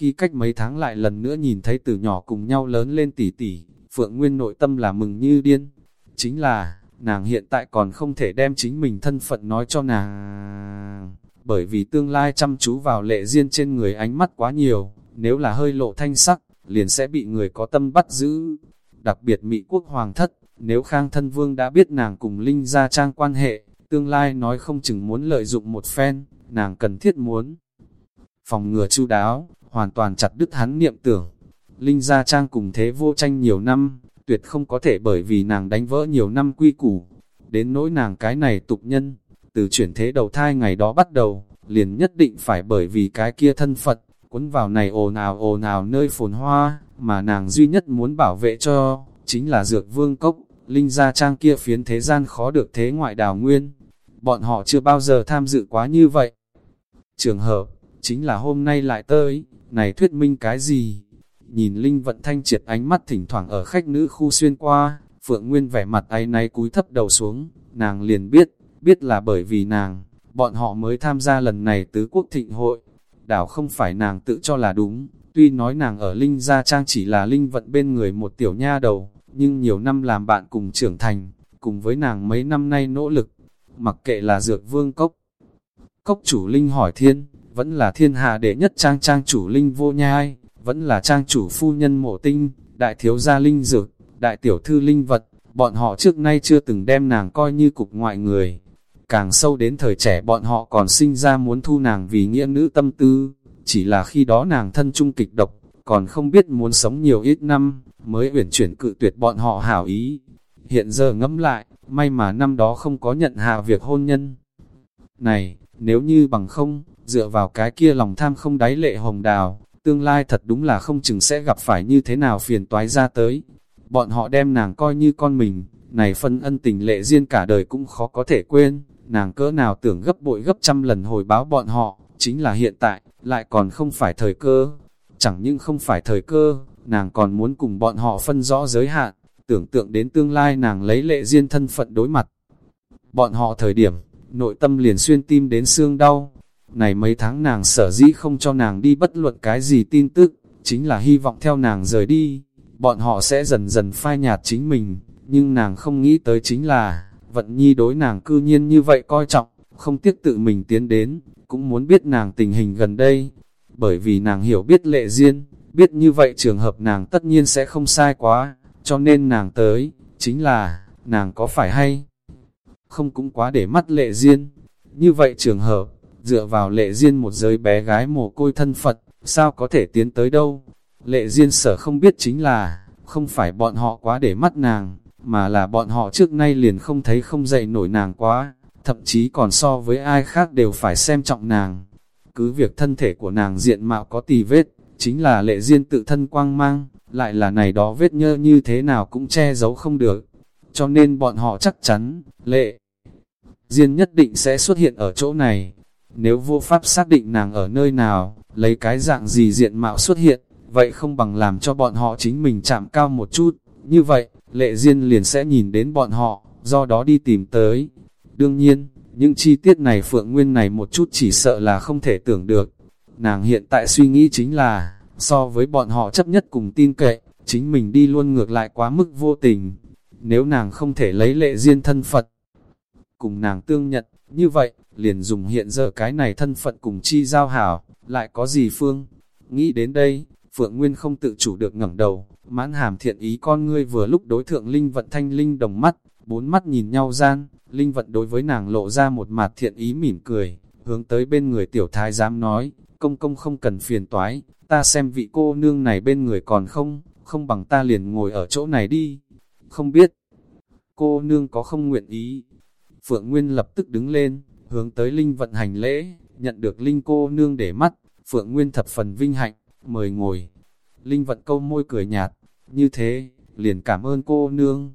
khi cách mấy tháng lại lần nữa nhìn thấy từ nhỏ cùng nhau lớn lên tỉ tỉ, Phượng Nguyên nội tâm là mừng như điên. Chính là, nàng hiện tại còn không thể đem chính mình thân phận nói cho nàng. Bởi vì tương lai chăm chú vào lệ duyên trên người ánh mắt quá nhiều, nếu là hơi lộ thanh sắc, liền sẽ bị người có tâm bắt giữ. Đặc biệt Mỹ quốc hoàng thất, nếu Khang Thân Vương đã biết nàng cùng Linh gia trang quan hệ, tương lai nói không chừng muốn lợi dụng một phen, nàng cần thiết muốn. Phòng ngừa chu đáo, hoàn toàn chặt đứt hắn niệm tưởng. Linh gia trang cùng thế vô tranh nhiều năm, tuyệt không có thể bởi vì nàng đánh vỡ nhiều năm quy củ. Đến nỗi nàng cái này tục nhân, từ chuyển thế đầu thai ngày đó bắt đầu, liền nhất định phải bởi vì cái kia thân Phật, cuốn vào này ồn ào ồn ào nơi phồn hoa, mà nàng duy nhất muốn bảo vệ cho, chính là dược vương cốc, linh gia trang kia phiến thế gian khó được thế ngoại đào nguyên. Bọn họ chưa bao giờ tham dự quá như vậy. Trường hợp, chính là hôm nay lại tới, này thuyết minh cái gì? Nhìn Linh vận thanh triệt ánh mắt thỉnh thoảng ở khách nữ khu xuyên qua, Phượng Nguyên vẻ mặt ấy náy cúi thấp đầu xuống, nàng liền biết, biết là bởi vì nàng, bọn họ mới tham gia lần này tứ quốc thịnh hội. Đảo không phải nàng tự cho là đúng, tuy nói nàng ở Linh Gia Trang chỉ là Linh vận bên người một tiểu nha đầu, nhưng nhiều năm làm bạn cùng trưởng thành, cùng với nàng mấy năm nay nỗ lực, mặc kệ là dược vương cốc. Cốc chủ Linh hỏi thiên, vẫn là thiên hạ đệ nhất trang trang chủ Linh vô nhai, vẫn là trang chủ phu nhân mộ tinh, đại thiếu gia Linh dược, đại tiểu thư Linh vật, bọn họ trước nay chưa từng đem nàng coi như cục ngoại người. Càng sâu đến thời trẻ bọn họ còn sinh ra muốn thu nàng vì nghĩa nữ tâm tư, chỉ là khi đó nàng thân trung kịch độc, còn không biết muốn sống nhiều ít năm, mới uyển chuyển cự tuyệt bọn họ hảo ý. Hiện giờ ngẫm lại, may mà năm đó không có nhận hạ việc hôn nhân. Này, nếu như bằng không, dựa vào cái kia lòng tham không đáy lệ hồng đào, tương lai thật đúng là không chừng sẽ gặp phải như thế nào phiền toái ra tới. Bọn họ đem nàng coi như con mình, này phân ân tình lệ riêng cả đời cũng khó có thể quên, nàng cỡ nào tưởng gấp bội gấp trăm lần hồi báo bọn họ, chính là hiện tại, lại còn không phải thời cơ. Chẳng những không phải thời cơ, nàng còn muốn cùng bọn họ phân rõ giới hạn, tưởng tượng đến tương lai nàng lấy lệ riêng thân phận đối mặt. Bọn họ thời điểm, nội tâm liền xuyên tim đến xương đau. Này mấy tháng nàng sở dĩ không cho nàng đi bất luận cái gì tin tức, chính là hy vọng theo nàng rời đi, bọn họ sẽ dần dần phai nhạt chính mình, nhưng nàng không nghĩ tới chính là, vận nhi đối nàng cư nhiên như vậy coi trọng, không tiếc tự mình tiến đến, cũng muốn biết nàng tình hình gần đây, bởi vì nàng hiểu biết lệ duyên, biết như vậy trường hợp nàng tất nhiên sẽ không sai quá, cho nên nàng tới, chính là, nàng có phải hay? Không cũng quá để mắt lệ duyên, như vậy trường hợp, dựa vào lệ duyên một giới bé gái mồ côi thân Phật, sao có thể tiến tới đâu? Lệ duyên sở không biết chính là, không phải bọn họ quá để mắt nàng, mà là bọn họ trước nay liền không thấy không dậy nổi nàng quá, thậm chí còn so với ai khác đều phải xem trọng nàng. Cứ việc thân thể của nàng diện mạo có tì vết, chính là lệ duyên tự thân quang mang, lại là này đó vết nhơ như thế nào cũng che giấu không được. Cho nên bọn họ chắc chắn, lệ duyên nhất định sẽ xuất hiện ở chỗ này. Nếu vô pháp xác định nàng ở nơi nào, lấy cái dạng gì diện mạo xuất hiện, vậy không bằng làm cho bọn họ chính mình chạm cao một chút. Như vậy, lệ duyên liền sẽ nhìn đến bọn họ, do đó đi tìm tới. Đương nhiên, những chi tiết này Phượng Nguyên này một chút chỉ sợ là không thể tưởng được. Nàng hiện tại suy nghĩ chính là, so với bọn họ chấp nhất cùng tin cậy, chính mình đi luôn ngược lại quá mức vô tình. Nếu nàng không thể lấy lệ duyên thân Phật, cùng nàng tương nhận, như vậy, liền dùng hiện giờ cái này thân phận cùng chi giao hảo, lại có gì phương. Nghĩ đến đây, Phượng Nguyên không tự chủ được ngẩng đầu, mãn hàm thiện ý con ngươi vừa lúc đối thượng Linh vận thanh Linh đồng mắt, bốn mắt nhìn nhau gian, Linh vận đối với nàng lộ ra một mặt thiện ý mỉm cười, hướng tới bên người tiểu thái giám nói, công công không cần phiền toái, ta xem vị cô nương này bên người còn không, không bằng ta liền ngồi ở chỗ này đi. Không biết, cô nương có không nguyện ý. Phượng Nguyên lập tức đứng lên, hướng tới Linh vận hành lễ, nhận được Linh cô nương để mắt, Phượng Nguyên thập phần vinh hạnh, mời ngồi. Linh vận câu môi cười nhạt, như thế, liền cảm ơn cô nương.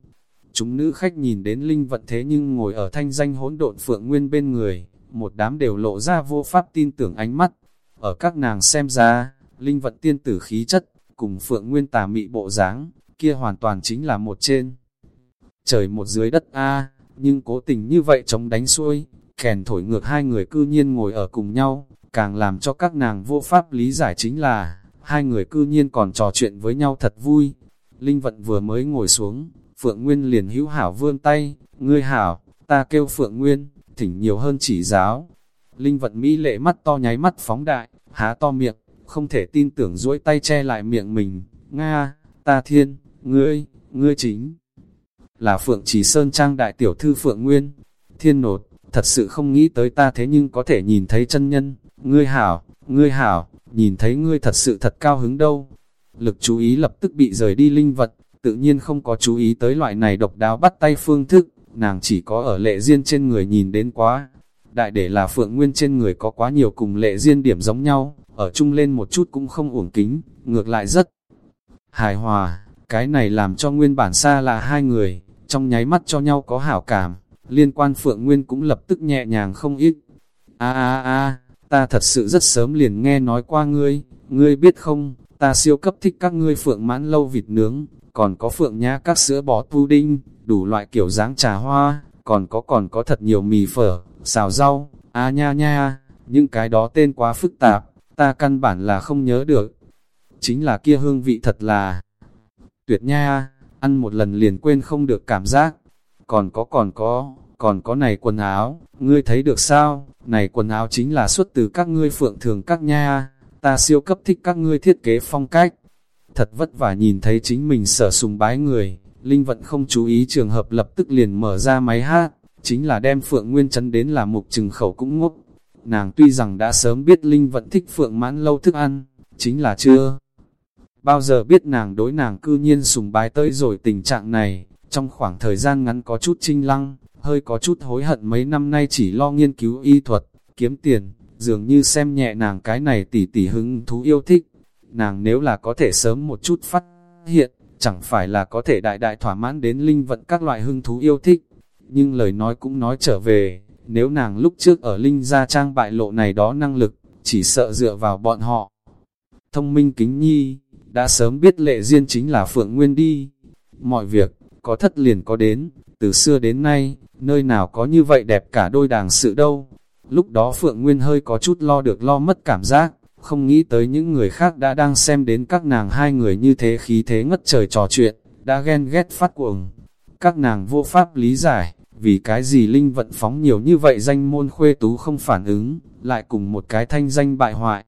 Chúng nữ khách nhìn đến Linh vận thế nhưng ngồi ở thanh danh hỗn độn Phượng Nguyên bên người, một đám đều lộ ra vô pháp tin tưởng ánh mắt. Ở các nàng xem ra, Linh vận tiên tử khí chất, cùng Phượng Nguyên tà mị bộ dáng kia hoàn toàn chính là một trên. Trời một dưới đất A, nhưng cố tình như vậy chống đánh xuôi, kèn thổi ngược hai người cư nhiên ngồi ở cùng nhau, càng làm cho các nàng vô pháp lý giải chính là, hai người cư nhiên còn trò chuyện với nhau thật vui. Linh Vận vừa mới ngồi xuống, Phượng Nguyên liền hữu hảo vươn tay, ngươi hảo, ta kêu Phượng Nguyên, thỉnh nhiều hơn chỉ giáo. Linh Vận Mỹ lệ mắt to nháy mắt phóng đại, há to miệng, không thể tin tưởng duỗi tay che lại miệng mình, Nga, ta thiên, ngươi, ngươi chính là Phượng Chỉ Sơn Trang đại tiểu thư Phượng Nguyên. Thiên nột, thật sự không nghĩ tới ta thế nhưng có thể nhìn thấy chân nhân, ngươi hảo, ngươi hảo, nhìn thấy ngươi thật sự thật cao hứng đâu. Lực chú ý lập tức bị rời đi linh vật, tự nhiên không có chú ý tới loại này độc đáo bắt tay phương thức, nàng chỉ có ở lệ duyên trên người nhìn đến quá. Đại để là Phượng Nguyên trên người có quá nhiều cùng lệ duyên điểm giống nhau, ở chung lên một chút cũng không uổng kính, ngược lại rất hài hòa. Cái này làm cho nguyên bản xa là hai người, trong nháy mắt cho nhau có hảo cảm, liên quan Phượng Nguyên cũng lập tức nhẹ nhàng không ít. a a a ta thật sự rất sớm liền nghe nói qua ngươi, ngươi biết không, ta siêu cấp thích các ngươi Phượng mãn lâu vịt nướng, còn có Phượng nhá các sữa bò pudding, đủ loại kiểu dáng trà hoa, còn có còn có thật nhiều mì phở, xào rau, a nha nha, những cái đó tên quá phức tạp, ta căn bản là không nhớ được. Chính là kia hương vị thật là tuyệt nha, ăn một lần liền quên không được cảm giác. Còn có còn có, còn có này quần áo, ngươi thấy được sao? Này quần áo chính là xuất từ các ngươi phượng thường các nha, ta siêu cấp thích các ngươi thiết kế phong cách. Thật vất vả nhìn thấy chính mình sở sùng bái người, Linh vận không chú ý trường hợp lập tức liền mở ra máy hát, chính là đem Phượng Nguyên chấn đến là mục trừng khẩu cũng ngốc. Nàng tuy rằng đã sớm biết Linh vận thích Phượng mãn lâu thức ăn, chính là chưa bao giờ biết nàng đối nàng cư nhiên sùng bái tới rồi tình trạng này, trong khoảng thời gian ngắn có chút trinh lăng, hơi có chút hối hận mấy năm nay chỉ lo nghiên cứu y thuật, kiếm tiền, dường như xem nhẹ nàng cái này tỉ tỉ hứng thú yêu thích. Nàng nếu là có thể sớm một chút phát hiện, chẳng phải là có thể đại đại thỏa mãn đến linh vận các loại hứng thú yêu thích. Nhưng lời nói cũng nói trở về, nếu nàng lúc trước ở linh gia trang bại lộ này đó năng lực, chỉ sợ dựa vào bọn họ. Thông minh kính nhi, đã sớm biết lệ duyên chính là Phượng Nguyên đi. Mọi việc, có thất liền có đến, từ xưa đến nay, nơi nào có như vậy đẹp cả đôi đàng sự đâu. Lúc đó Phượng Nguyên hơi có chút lo được lo mất cảm giác, không nghĩ tới những người khác đã đang xem đến các nàng hai người như thế khí thế ngất trời trò chuyện, đã ghen ghét phát cuồng. Các nàng vô pháp lý giải, vì cái gì Linh vận phóng nhiều như vậy danh môn khuê tú không phản ứng, lại cùng một cái thanh danh bại hoại.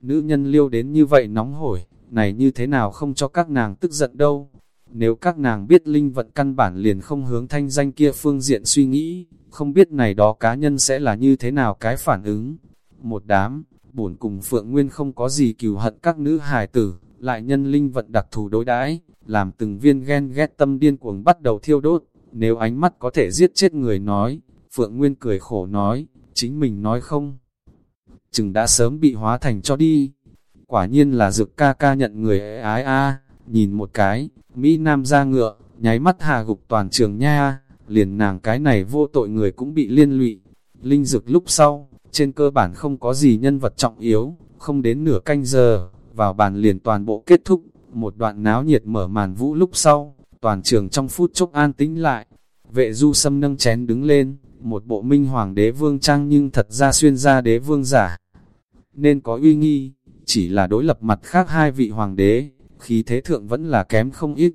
Nữ nhân liêu đến như vậy nóng hổi, này như thế nào không cho các nàng tức giận đâu. Nếu các nàng biết linh vận căn bản liền không hướng thanh danh kia phương diện suy nghĩ, không biết này đó cá nhân sẽ là như thế nào cái phản ứng. Một đám, bổn cùng Phượng Nguyên không có gì cừu hận các nữ hài tử, lại nhân linh vận đặc thù đối đãi làm từng viên ghen ghét tâm điên cuồng bắt đầu thiêu đốt. Nếu ánh mắt có thể giết chết người nói, Phượng Nguyên cười khổ nói, chính mình nói không. Chừng đã sớm bị hóa thành cho đi, quả nhiên là dược ca ca nhận người ái a nhìn một cái, Mỹ Nam ra ngựa, nháy mắt hà gục toàn trường nha, liền nàng cái này vô tội người cũng bị liên lụy. Linh dược lúc sau, trên cơ bản không có gì nhân vật trọng yếu, không đến nửa canh giờ, vào bàn liền toàn bộ kết thúc, một đoạn náo nhiệt mở màn vũ lúc sau, toàn trường trong phút chốc an tĩnh lại. Vệ du sâm nâng chén đứng lên, một bộ minh hoàng đế vương trang nhưng thật ra xuyên ra đế vương giả. Nên có uy nghi, chỉ là đối lập mặt khác hai vị hoàng đế, khí thế thượng vẫn là kém không ít.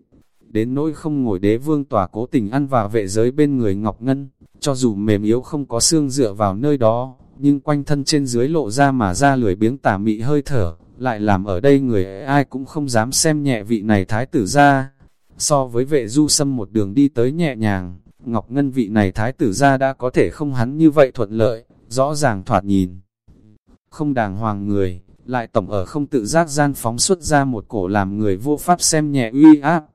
Đến nỗi không ngồi đế vương tỏa cố tình ăn và vệ giới bên người Ngọc Ngân, cho dù mềm yếu không có xương dựa vào nơi đó, nhưng quanh thân trên dưới lộ ra mà ra lười biếng tà mị hơi thở, lại làm ở đây người ai cũng không dám xem nhẹ vị này thái tử ra. So với vệ du sâm một đường đi tới nhẹ nhàng, Ngọc Ngân vị này thái tử ra đã có thể không hắn như vậy thuận lợi, rõ ràng thoạt nhìn. Không đàng hoàng người, lại tổng ở không tự giác gian phóng xuất ra một cổ làm người vô pháp xem nhẹ uy áp.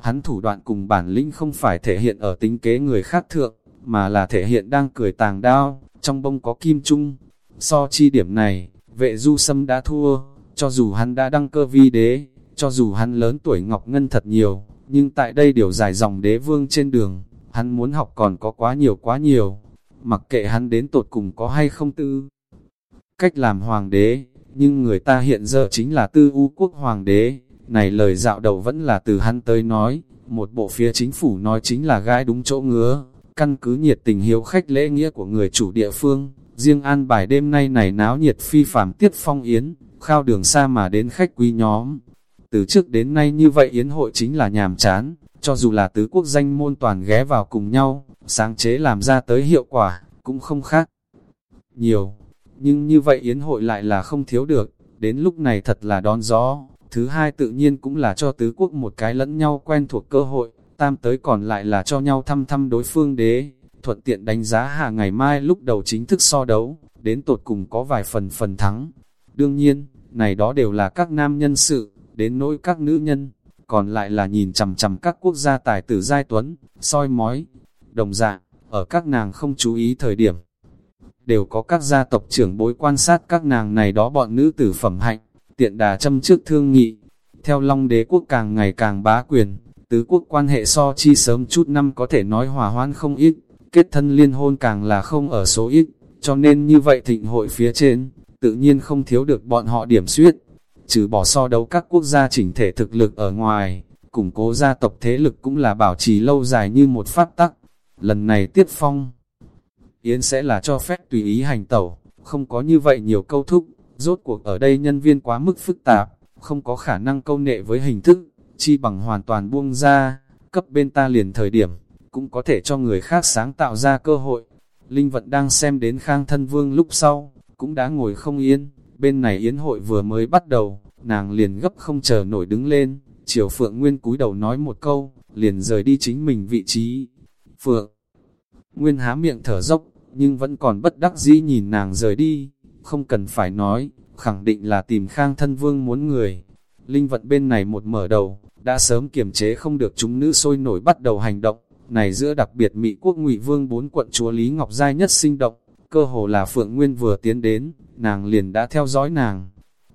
Hắn thủ đoạn cùng bản lĩnh không phải thể hiện ở tính kế người khác thượng, mà là thể hiện đang cười tàng đao, trong bông có kim trung. So chi điểm này, vệ du sâm đã thua, cho dù hắn đã đăng cơ vi đế, cho dù hắn lớn tuổi Ngọc Ngân thật nhiều, nhưng tại đây điều dài dòng đế vương trên đường, hắn muốn học còn có quá nhiều quá nhiều. Mặc kệ hắn đến tột cùng có hay không tư. Cách làm hoàng đế, nhưng người ta hiện giờ chính là tư u quốc hoàng đế, này lời dạo đầu vẫn là từ hắn tới nói, một bộ phía chính phủ nói chính là gai đúng chỗ ngứa, căn cứ nhiệt tình hiếu khách lễ nghĩa của người chủ địa phương, riêng an bài đêm nay này náo nhiệt phi phàm tiết phong yến, khao đường xa mà đến khách quý nhóm. Từ trước đến nay như vậy yến hội chính là nhàm chán, cho dù là tứ quốc danh môn toàn ghé vào cùng nhau, sáng chế làm ra tới hiệu quả, cũng không khác. Nhiều, nhưng như vậy yến hội lại là không thiếu được, đến lúc này thật là đón gió. Thứ hai tự nhiên cũng là cho tứ quốc một cái lẫn nhau quen thuộc cơ hội, tam tới còn lại là cho nhau thăm thăm đối phương đế, thuận tiện đánh giá hạ ngày mai lúc đầu chính thức so đấu, đến tột cùng có vài phần phần thắng. Đương nhiên, này đó đều là các nam nhân sự, đến nỗi các nữ nhân, còn lại là nhìn chằm chằm các quốc gia tài tử giai tuấn, soi mói. Đồng dạng, ở các nàng không chú ý thời điểm, đều có các gia tộc trưởng bối quan sát các nàng này đó bọn nữ tử phẩm hạnh, tiện đà châm trước thương nghị. Theo Long đế quốc càng ngày càng bá quyền, tứ quốc quan hệ so chi sớm chút năm có thể nói hòa hoãn không ít, kết thân liên hôn càng là không ở số ít, cho nên như vậy thịnh hội phía trên, tự nhiên không thiếu được bọn họ điểm suyết. Trừ bỏ so đấu các quốc gia chỉnh thể thực lực ở ngoài, củng cố gia tộc thế lực cũng là bảo trì lâu dài như một pháp tắc. Lần này tiết phong, Yến sẽ là cho phép tùy ý hành tẩu, không có như vậy nhiều câu thúc, rốt cuộc ở đây nhân viên quá mức phức tạp, không có khả năng câu nệ với hình thức, chi bằng hoàn toàn buông ra, cấp bên ta liền thời điểm, cũng có thể cho người khác sáng tạo ra cơ hội. Linh vận đang xem đến khang thân vương lúc sau, cũng đã ngồi không yên, bên này yến hội vừa mới bắt đầu, nàng liền gấp không chờ nổi đứng lên, chiều Phượng Nguyên cúi đầu nói một câu, liền rời đi chính mình vị trí. Phượng Nguyên há miệng thở dốc, nhưng vẫn còn bất đắc dĩ nhìn nàng rời đi, không cần phải nói, khẳng định là tìm khang thân vương muốn người. Linh vận bên này một mở đầu, đã sớm kiềm chế không được chúng nữ sôi nổi bắt đầu hành động, này giữa đặc biệt Mỹ quốc ngụy vương bốn quận chúa Lý Ngọc Giai nhất sinh động, cơ hồ là Phượng Nguyên vừa tiến đến, nàng liền đã theo dõi nàng.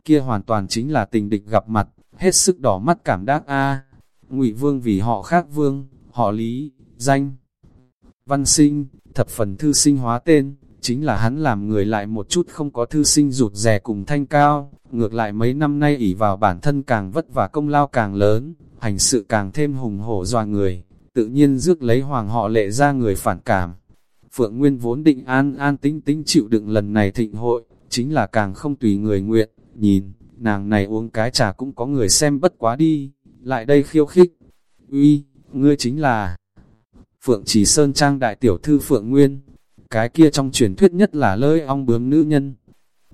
Kia hoàn toàn chính là tình địch gặp mặt, hết sức đỏ mắt cảm đắc a. Ngụy Vương vì họ khác vương, họ Lý, danh Văn Sinh, thập phần thư sinh hóa tên, chính là hắn làm người lại một chút không có thư sinh rụt rè cùng thanh cao, ngược lại mấy năm nay ỷ vào bản thân càng vất vả công lao càng lớn, hành sự càng thêm hùng hổ dọa người, tự nhiên rước lấy hoàng họ lệ ra người phản cảm. Phượng Nguyên vốn định an an tính tính chịu đựng lần này thịnh hội, chính là càng không tùy người nguyện, nhìn, nàng này uống cái trà cũng có người xem bất quá đi, lại đây khiêu khích. Uy, ngươi chính là Phượng Trì Sơn Trang đại tiểu thư Phượng Nguyên, cái kia trong truyền thuyết nhất là lơi ong bướm nữ nhân.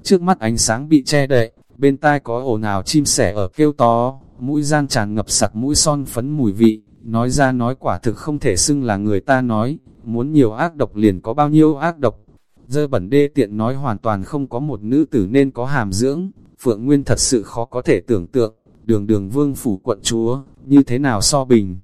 Trước mắt ánh sáng bị che đậy, bên tai có ồn ào chim sẻ ở kêu to, mũi gian tràn ngập sặc mũi son phấn mùi vị, nói ra nói quả thực không thể xưng là người ta nói, muốn nhiều ác độc liền có bao nhiêu ác độc. Dơ bẩn đê tiện nói hoàn toàn không có một nữ tử nên có hàm dưỡng, Phượng Nguyên thật sự khó có thể tưởng tượng, đường đường vương phủ quận chúa, như thế nào so bình.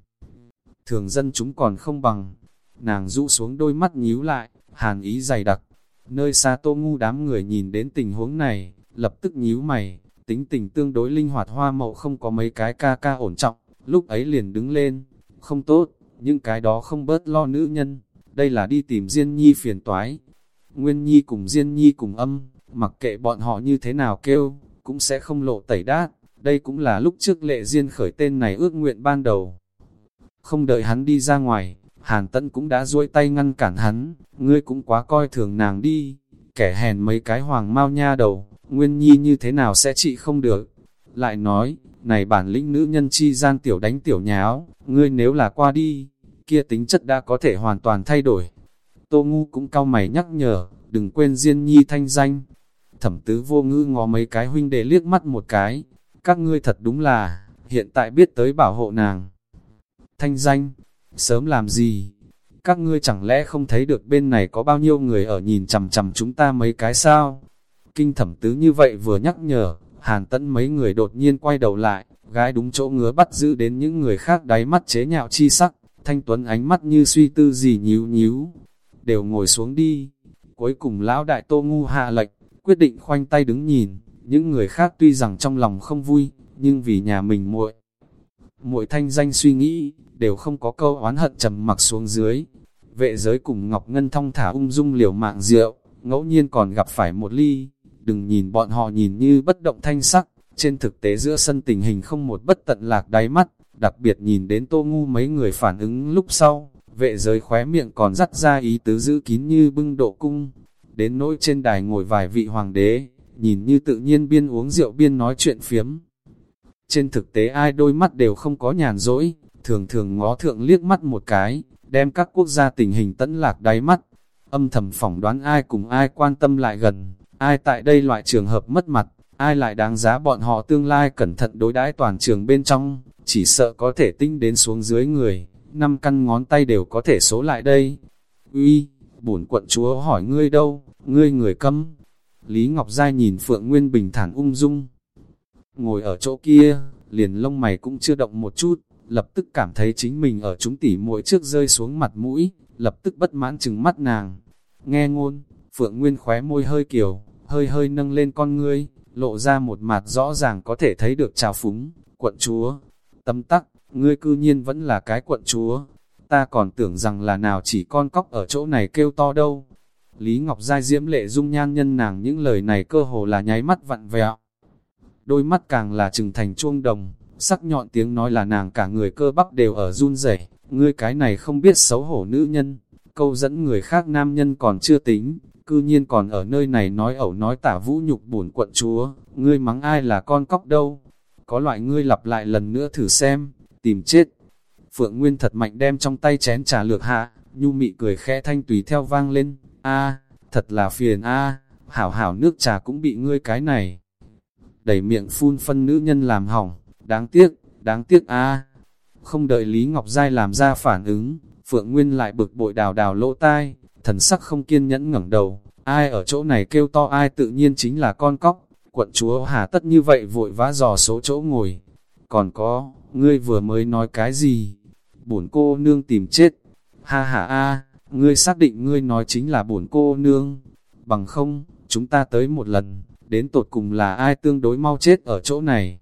Thường dân chúng còn không bằng, nàng rũ xuống đôi mắt nhíu lại, hàn ý dày đặc. Nơi xa tô ngu đám người nhìn đến tình huống này, lập tức nhíu mày, tính tình tương đối linh hoạt hoa mậu không có mấy cái ca ca ổn trọng, lúc ấy liền đứng lên, không tốt, nhưng cái đó không bớt lo nữ nhân, đây là đi tìm Diên Nhi phiền toái. Nguyên Nhi cùng Diên Nhi cùng âm, mặc kệ bọn họ như thế nào kêu, cũng sẽ không lộ tẩy đát, đây cũng là lúc trước lệ Diên khởi tên này ước nguyện ban đầu. Không đợi hắn đi ra ngoài, Hàn Tấn cũng đã duỗi tay ngăn cản hắn, ngươi cũng quá coi thường nàng đi, kẻ hèn mấy cái hoàng mau nha đầu, Nguyên Nhi như thế nào sẽ trị không được. Lại nói, này bản lĩnh nữ nhân chi gian tiểu đánh tiểu nháo, ngươi nếu là qua đi, kia tính chất đã có thể hoàn toàn thay đổi. Tô Ngu cũng cao mày nhắc nhở, đừng quên Diên Nhi thanh danh. Thẩm tứ vô ngữ ngó mấy cái huynh đệ liếc mắt một cái, các ngươi thật đúng là, hiện tại biết tới bảo hộ nàng. Thanh danh, sớm làm gì? Các ngươi chẳng lẽ không thấy được bên này có bao nhiêu người ở nhìn chằm chằm chúng ta mấy cái sao? Kinh thẩm tứ như vậy vừa nhắc nhở, hàn tẫn mấy người đột nhiên quay đầu lại, gái đúng chỗ ngứa bắt giữ đến những người khác đáy mắt chế nhạo chi sắc, thanh tuấn ánh mắt như suy tư gì nhíu nhíu. Đều ngồi xuống đi. Cuối cùng lão đại tô ngu hạ lệnh, quyết định khoanh tay đứng nhìn, những người khác tuy rằng trong lòng không vui, nhưng vì nhà mình muội mỗi thanh danh suy nghĩ, đều không có câu oán hận trầm mặc xuống dưới. Vệ giới cùng Ngọc Ngân thong thả ung dung liều mạng rượu, ngẫu nhiên còn gặp phải một ly. Đừng nhìn bọn họ nhìn như bất động thanh sắc, trên thực tế giữa sân tình hình không một bất tận lạc đáy mắt, đặc biệt nhìn đến tô ngu mấy người phản ứng lúc sau, vệ giới khóe miệng còn dắt ra ý tứ giữ kín như bưng độ cung. Đến nỗi trên đài ngồi vài vị hoàng đế, nhìn như tự nhiên biên uống rượu biên nói chuyện phiếm. Trên thực tế ai đôi mắt đều không có nhàn rỗi, thường thường ngó thượng liếc mắt một cái, đem các quốc gia tình hình tẫn lạc đáy mắt. Âm thầm phỏng đoán ai cùng ai quan tâm lại gần, ai tại đây loại trường hợp mất mặt, ai lại đáng giá bọn họ tương lai cẩn thận đối đãi toàn trường bên trong, chỉ sợ có thể tinh đến xuống dưới người, năm căn ngón tay đều có thể số lại đây. Uy, bổn quận chúa hỏi ngươi đâu, ngươi người câm. Lý Ngọc Giai nhìn Phượng Nguyên bình thản ung dung. Ngồi ở chỗ kia, liền lông mày cũng chưa động một chút, lập tức cảm thấy chính mình ở chúng tỉ muội trước rơi xuống mặt mũi, lập tức bất mãn chừng mắt nàng. Nghe ngôn, Phượng Nguyên khóe môi hơi kiều, hơi hơi nâng lên con ngươi, lộ ra một mặt rõ ràng có thể thấy được trào phúng, quận chúa. Tâm tắc, ngươi cư nhiên vẫn là cái quận chúa. Ta còn tưởng rằng là nào chỉ con cóc ở chỗ này kêu to đâu. Lý Ngọc Giai diễm lệ dung nhan nhân nàng những lời này cơ hồ là nháy mắt vặn vẹo. Đôi mắt càng là trừng thành chuông đồng, sắc nhọn tiếng nói là nàng cả người cơ bắp đều ở run rẩy ngươi cái này không biết xấu hổ nữ nhân, câu dẫn người khác nam nhân còn chưa tính, cư nhiên còn ở nơi này nói ẩu nói tả vũ nhục bổn quận chúa, ngươi mắng ai là con cóc đâu, có loại ngươi lặp lại lần nữa thử xem, tìm chết. Phượng Nguyên thật mạnh đem trong tay chén trà lược hạ, nhu mị cười khẽ thanh tùy theo vang lên, a thật là phiền a hảo hảo nước trà cũng bị ngươi cái này. Đẩy miệng phun phân nữ nhân làm hỏng, đáng tiếc, đáng tiếc a Không đợi Lý Ngọc Giai làm ra phản ứng, Phượng Nguyên lại bực bội đào đào lỗ tai, thần sắc không kiên nhẫn ngẩng đầu, ai ở chỗ này kêu to ai tự nhiên chính là con cóc, quận chúa hà tất như vậy vội vã dò số chỗ ngồi. Còn có, ngươi vừa mới nói cái gì? Bổn cô nương tìm chết. Ha ha a, ngươi xác định ngươi nói chính là bổn cô nương. Bằng không, chúng ta tới một lần, đến tột cùng là ai tương đối mau chết ở chỗ này.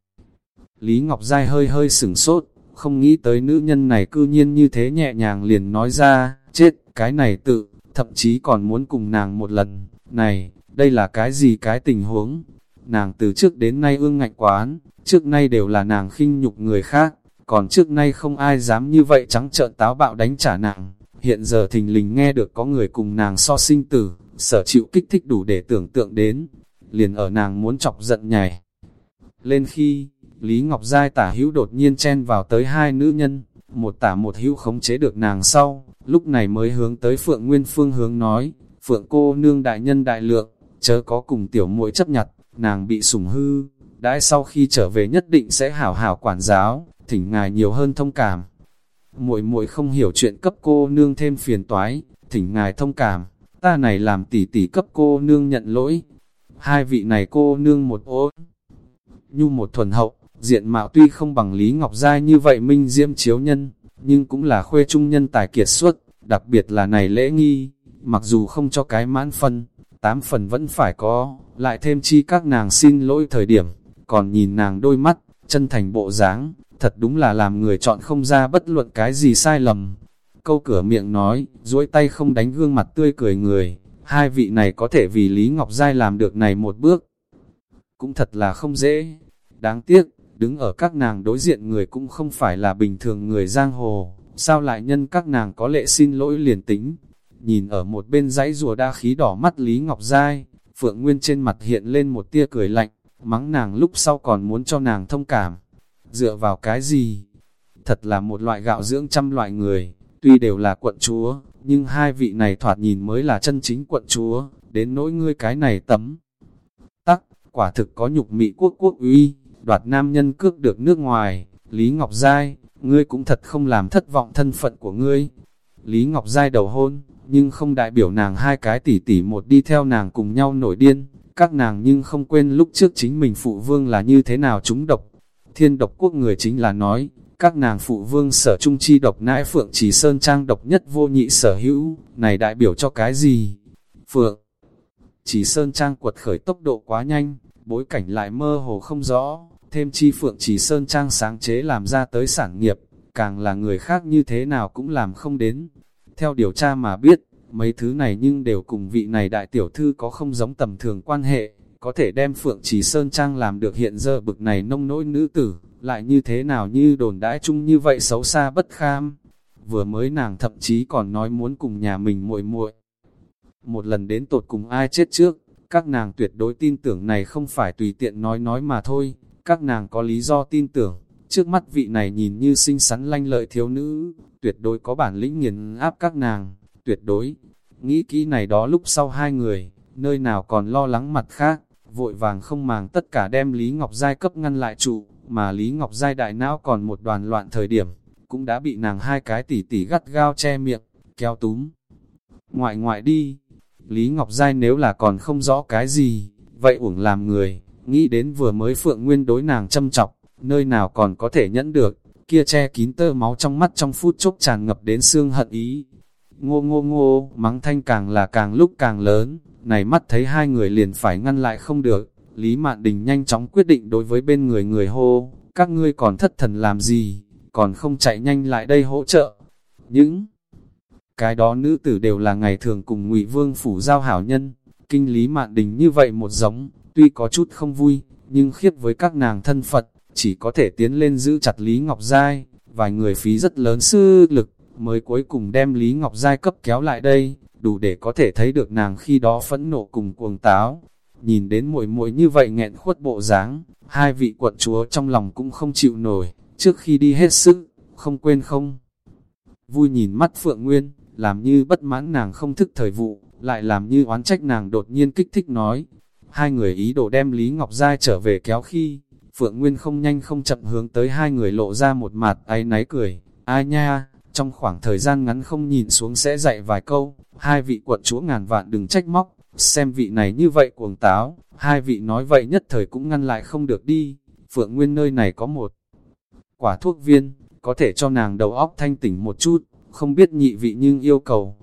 Lý Ngọc Giai hơi hơi sửng sốt, không nghĩ tới nữ nhân này cư nhiên như thế nhẹ nhàng liền nói ra, chết, cái này tự, thậm chí còn muốn cùng nàng một lần. Này, đây là cái gì cái tình huống? Nàng từ trước đến nay ương ngạnh quán, trước nay đều là nàng khinh nhục người khác, còn trước nay không ai dám như vậy trắng trợn táo bạo đánh trả nàng. Hiện giờ thình lình nghe được có người cùng nàng so sinh tử, sở chịu kích thích đủ để tưởng tượng đến, liền ở nàng muốn chọc giận nhảy. Lên khi, Lý Ngọc Giai tả hữu đột nhiên chen vào tới hai nữ nhân, một tả một hữu khống chế được nàng sau, lúc này mới hướng tới Phượng Nguyên Phương hướng nói, Phượng cô nương đại nhân đại lượng, chớ có cùng tiểu muội chấp nhặt, nàng bị sủng hư, đãi sau khi trở về nhất định sẽ hảo hảo quản giáo, thỉnh ngài nhiều hơn thông cảm. Muội muội không hiểu chuyện cấp cô nương thêm phiền toái, thỉnh ngài thông cảm, ta này làm tỷ tỷ cấp cô nương nhận lỗi. Hai vị này cô nương một ố, nhu một thuần hậu, diện mạo tuy không bằng Lý Ngọc Giai như vậy minh diễm chiếu nhân, nhưng cũng là khuê trung nhân tài kiệt xuất, đặc biệt là này lễ nghi, mặc dù không cho cái mãn phân, tám phần vẫn phải có, lại thêm chi các nàng xin lỗi thời điểm, còn nhìn nàng đôi mắt, chân thành bộ dáng, thật đúng là làm người chọn không ra bất luận cái gì sai lầm. Câu cửa miệng nói, duỗi tay không đánh gương mặt tươi cười người, hai vị này có thể vì Lý Ngọc Giai làm được này một bước. Cũng thật là không dễ. Đáng tiếc, đứng ở các nàng đối diện người cũng không phải là bình thường người giang hồ, sao lại nhân các nàng có lệ xin lỗi liền tính. Nhìn ở một bên dãy rùa đa khí đỏ mắt Lý Ngọc Giai, Phượng Nguyên trên mặt hiện lên một tia cười lạnh, mắng nàng lúc sau còn muốn cho nàng thông cảm. Dựa vào cái gì? Thật là một loại gạo dưỡng trăm loại người, tuy đều là quận chúa, nhưng hai vị này thoạt nhìn mới là chân chính quận chúa, đến nỗi ngươi cái này tấm. Tắc, quả thực có nhục mị quốc quốc uy, đoạt nam nhân cước được nước ngoài, Lý Ngọc Giai, ngươi cũng thật không làm thất vọng thân phận của ngươi. Lý Ngọc Giai đầu hôn, nhưng không đại biểu nàng hai cái tỷ tỷ một đi theo nàng cùng nhau nổi điên, các nàng nhưng không quên lúc trước chính mình phụ vương là như thế nào chúng độc. Thiên độc quốc người chính là nói, các nàng phụ vương sở trung chi độc nãi phượng chỉ sơn trang độc nhất vô nhị sở hữu, này đại biểu cho cái gì? Phượng chỉ sơn trang quật khởi tốc độ quá nhanh, bối cảnh lại mơ hồ không rõ, thêm chi phượng chỉ sơn trang sáng chế làm ra tới sản nghiệp, càng là người khác như thế nào cũng làm không đến. Theo điều tra mà biết, mấy thứ này nhưng đều cùng vị này đại tiểu thư có không giống tầm thường quan hệ, có thể đem phượng chỉ sơn trang làm được hiện giờ bực này nông nỗi nữ tử, lại như thế nào như đồn đãi chung như vậy xấu xa bất kham. Vừa mới nàng thậm chí còn nói muốn cùng nhà mình muội muội Một lần đến tột cùng ai chết trước, Các nàng tuyệt đối tin tưởng này không phải tùy tiện nói nói mà thôi, các nàng có lý do tin tưởng, trước mắt vị này nhìn như xinh xắn lanh lợi thiếu nữ, tuyệt đối có bản lĩnh nghiền áp các nàng, tuyệt đối. Nghĩ kỹ này đó lúc sau hai người, nơi nào còn lo lắng mặt khác, vội vàng không màng tất cả đem Lý Ngọc Giai cấp ngăn lại trụ, mà Lý Ngọc Giai đại não còn một đoàn loạn thời điểm, cũng đã bị nàng hai cái tỉ tỉ gắt gao che miệng, kéo túm. Ngoại ngoại đi, Lý Ngọc Giai nếu là còn không rõ cái gì, vậy uổng làm người, nghĩ đến vừa mới Phượng Nguyên đối nàng châm chọc, nơi nào còn có thể nhẫn được, kia che kín tơ máu trong mắt trong phút chốc tràn ngập đến xương hận ý. Ngô ngô ngô, mắng thanh càng là càng lúc càng lớn, này mắt thấy hai người liền phải ngăn lại không được, Lý Mạn Đình nhanh chóng quyết định đối với bên người người hô, các ngươi còn thất thần làm gì, còn không chạy nhanh lại đây hỗ trợ. Những cái đó nữ tử đều là ngày thường cùng ngụy Vương phủ giao hảo nhân, kinh Lý Mạn Đình như vậy một giống, tuy có chút không vui, nhưng khiếp với các nàng thân Phật, chỉ có thể tiến lên giữ chặt Lý Ngọc Giai, vài người phí rất lớn sư lực, mới cuối cùng đem Lý Ngọc Giai cấp kéo lại đây, đủ để có thể thấy được nàng khi đó phẫn nộ cùng cuồng táo. Nhìn đến muội muội như vậy nghẹn khuất bộ dáng, hai vị quận chúa trong lòng cũng không chịu nổi, trước khi đi hết sức, không quên không. Vui nhìn mắt Phượng Nguyên, làm như bất mãn nàng không thức thời vụ, lại làm như oán trách nàng đột nhiên kích thích nói. Hai người ý đồ đem Lý Ngọc Giai trở về kéo khi, Phượng Nguyên không nhanh không chậm hướng tới hai người lộ ra một mặt áy náy cười, ai nha, trong khoảng thời gian ngắn không nhìn xuống sẽ dạy vài câu, hai vị quận chúa ngàn vạn đừng trách móc, xem vị này như vậy cuồng táo, hai vị nói vậy nhất thời cũng ngăn lại không được đi, Phượng Nguyên nơi này có một quả thuốc viên, có thể cho nàng đầu óc thanh tỉnh một chút, không biết nhị vị nhưng yêu cầu.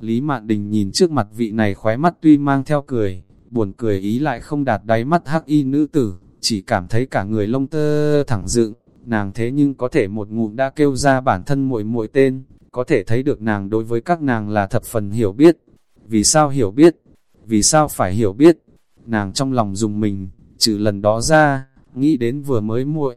Lý Mạn Đình nhìn trước mặt vị này khóe mắt tuy mang theo cười, buồn cười ý lại không đạt đáy mắt hắc y nữ tử, chỉ cảm thấy cả người lông tơ thẳng dựng, nàng thế nhưng có thể một ngụm đã kêu ra bản thân muội muội tên, có thể thấy được nàng đối với các nàng là thập phần hiểu biết. Vì sao hiểu biết? Vì sao phải hiểu biết? Nàng trong lòng dùng mình, trừ lần đó ra, nghĩ đến vừa mới muội.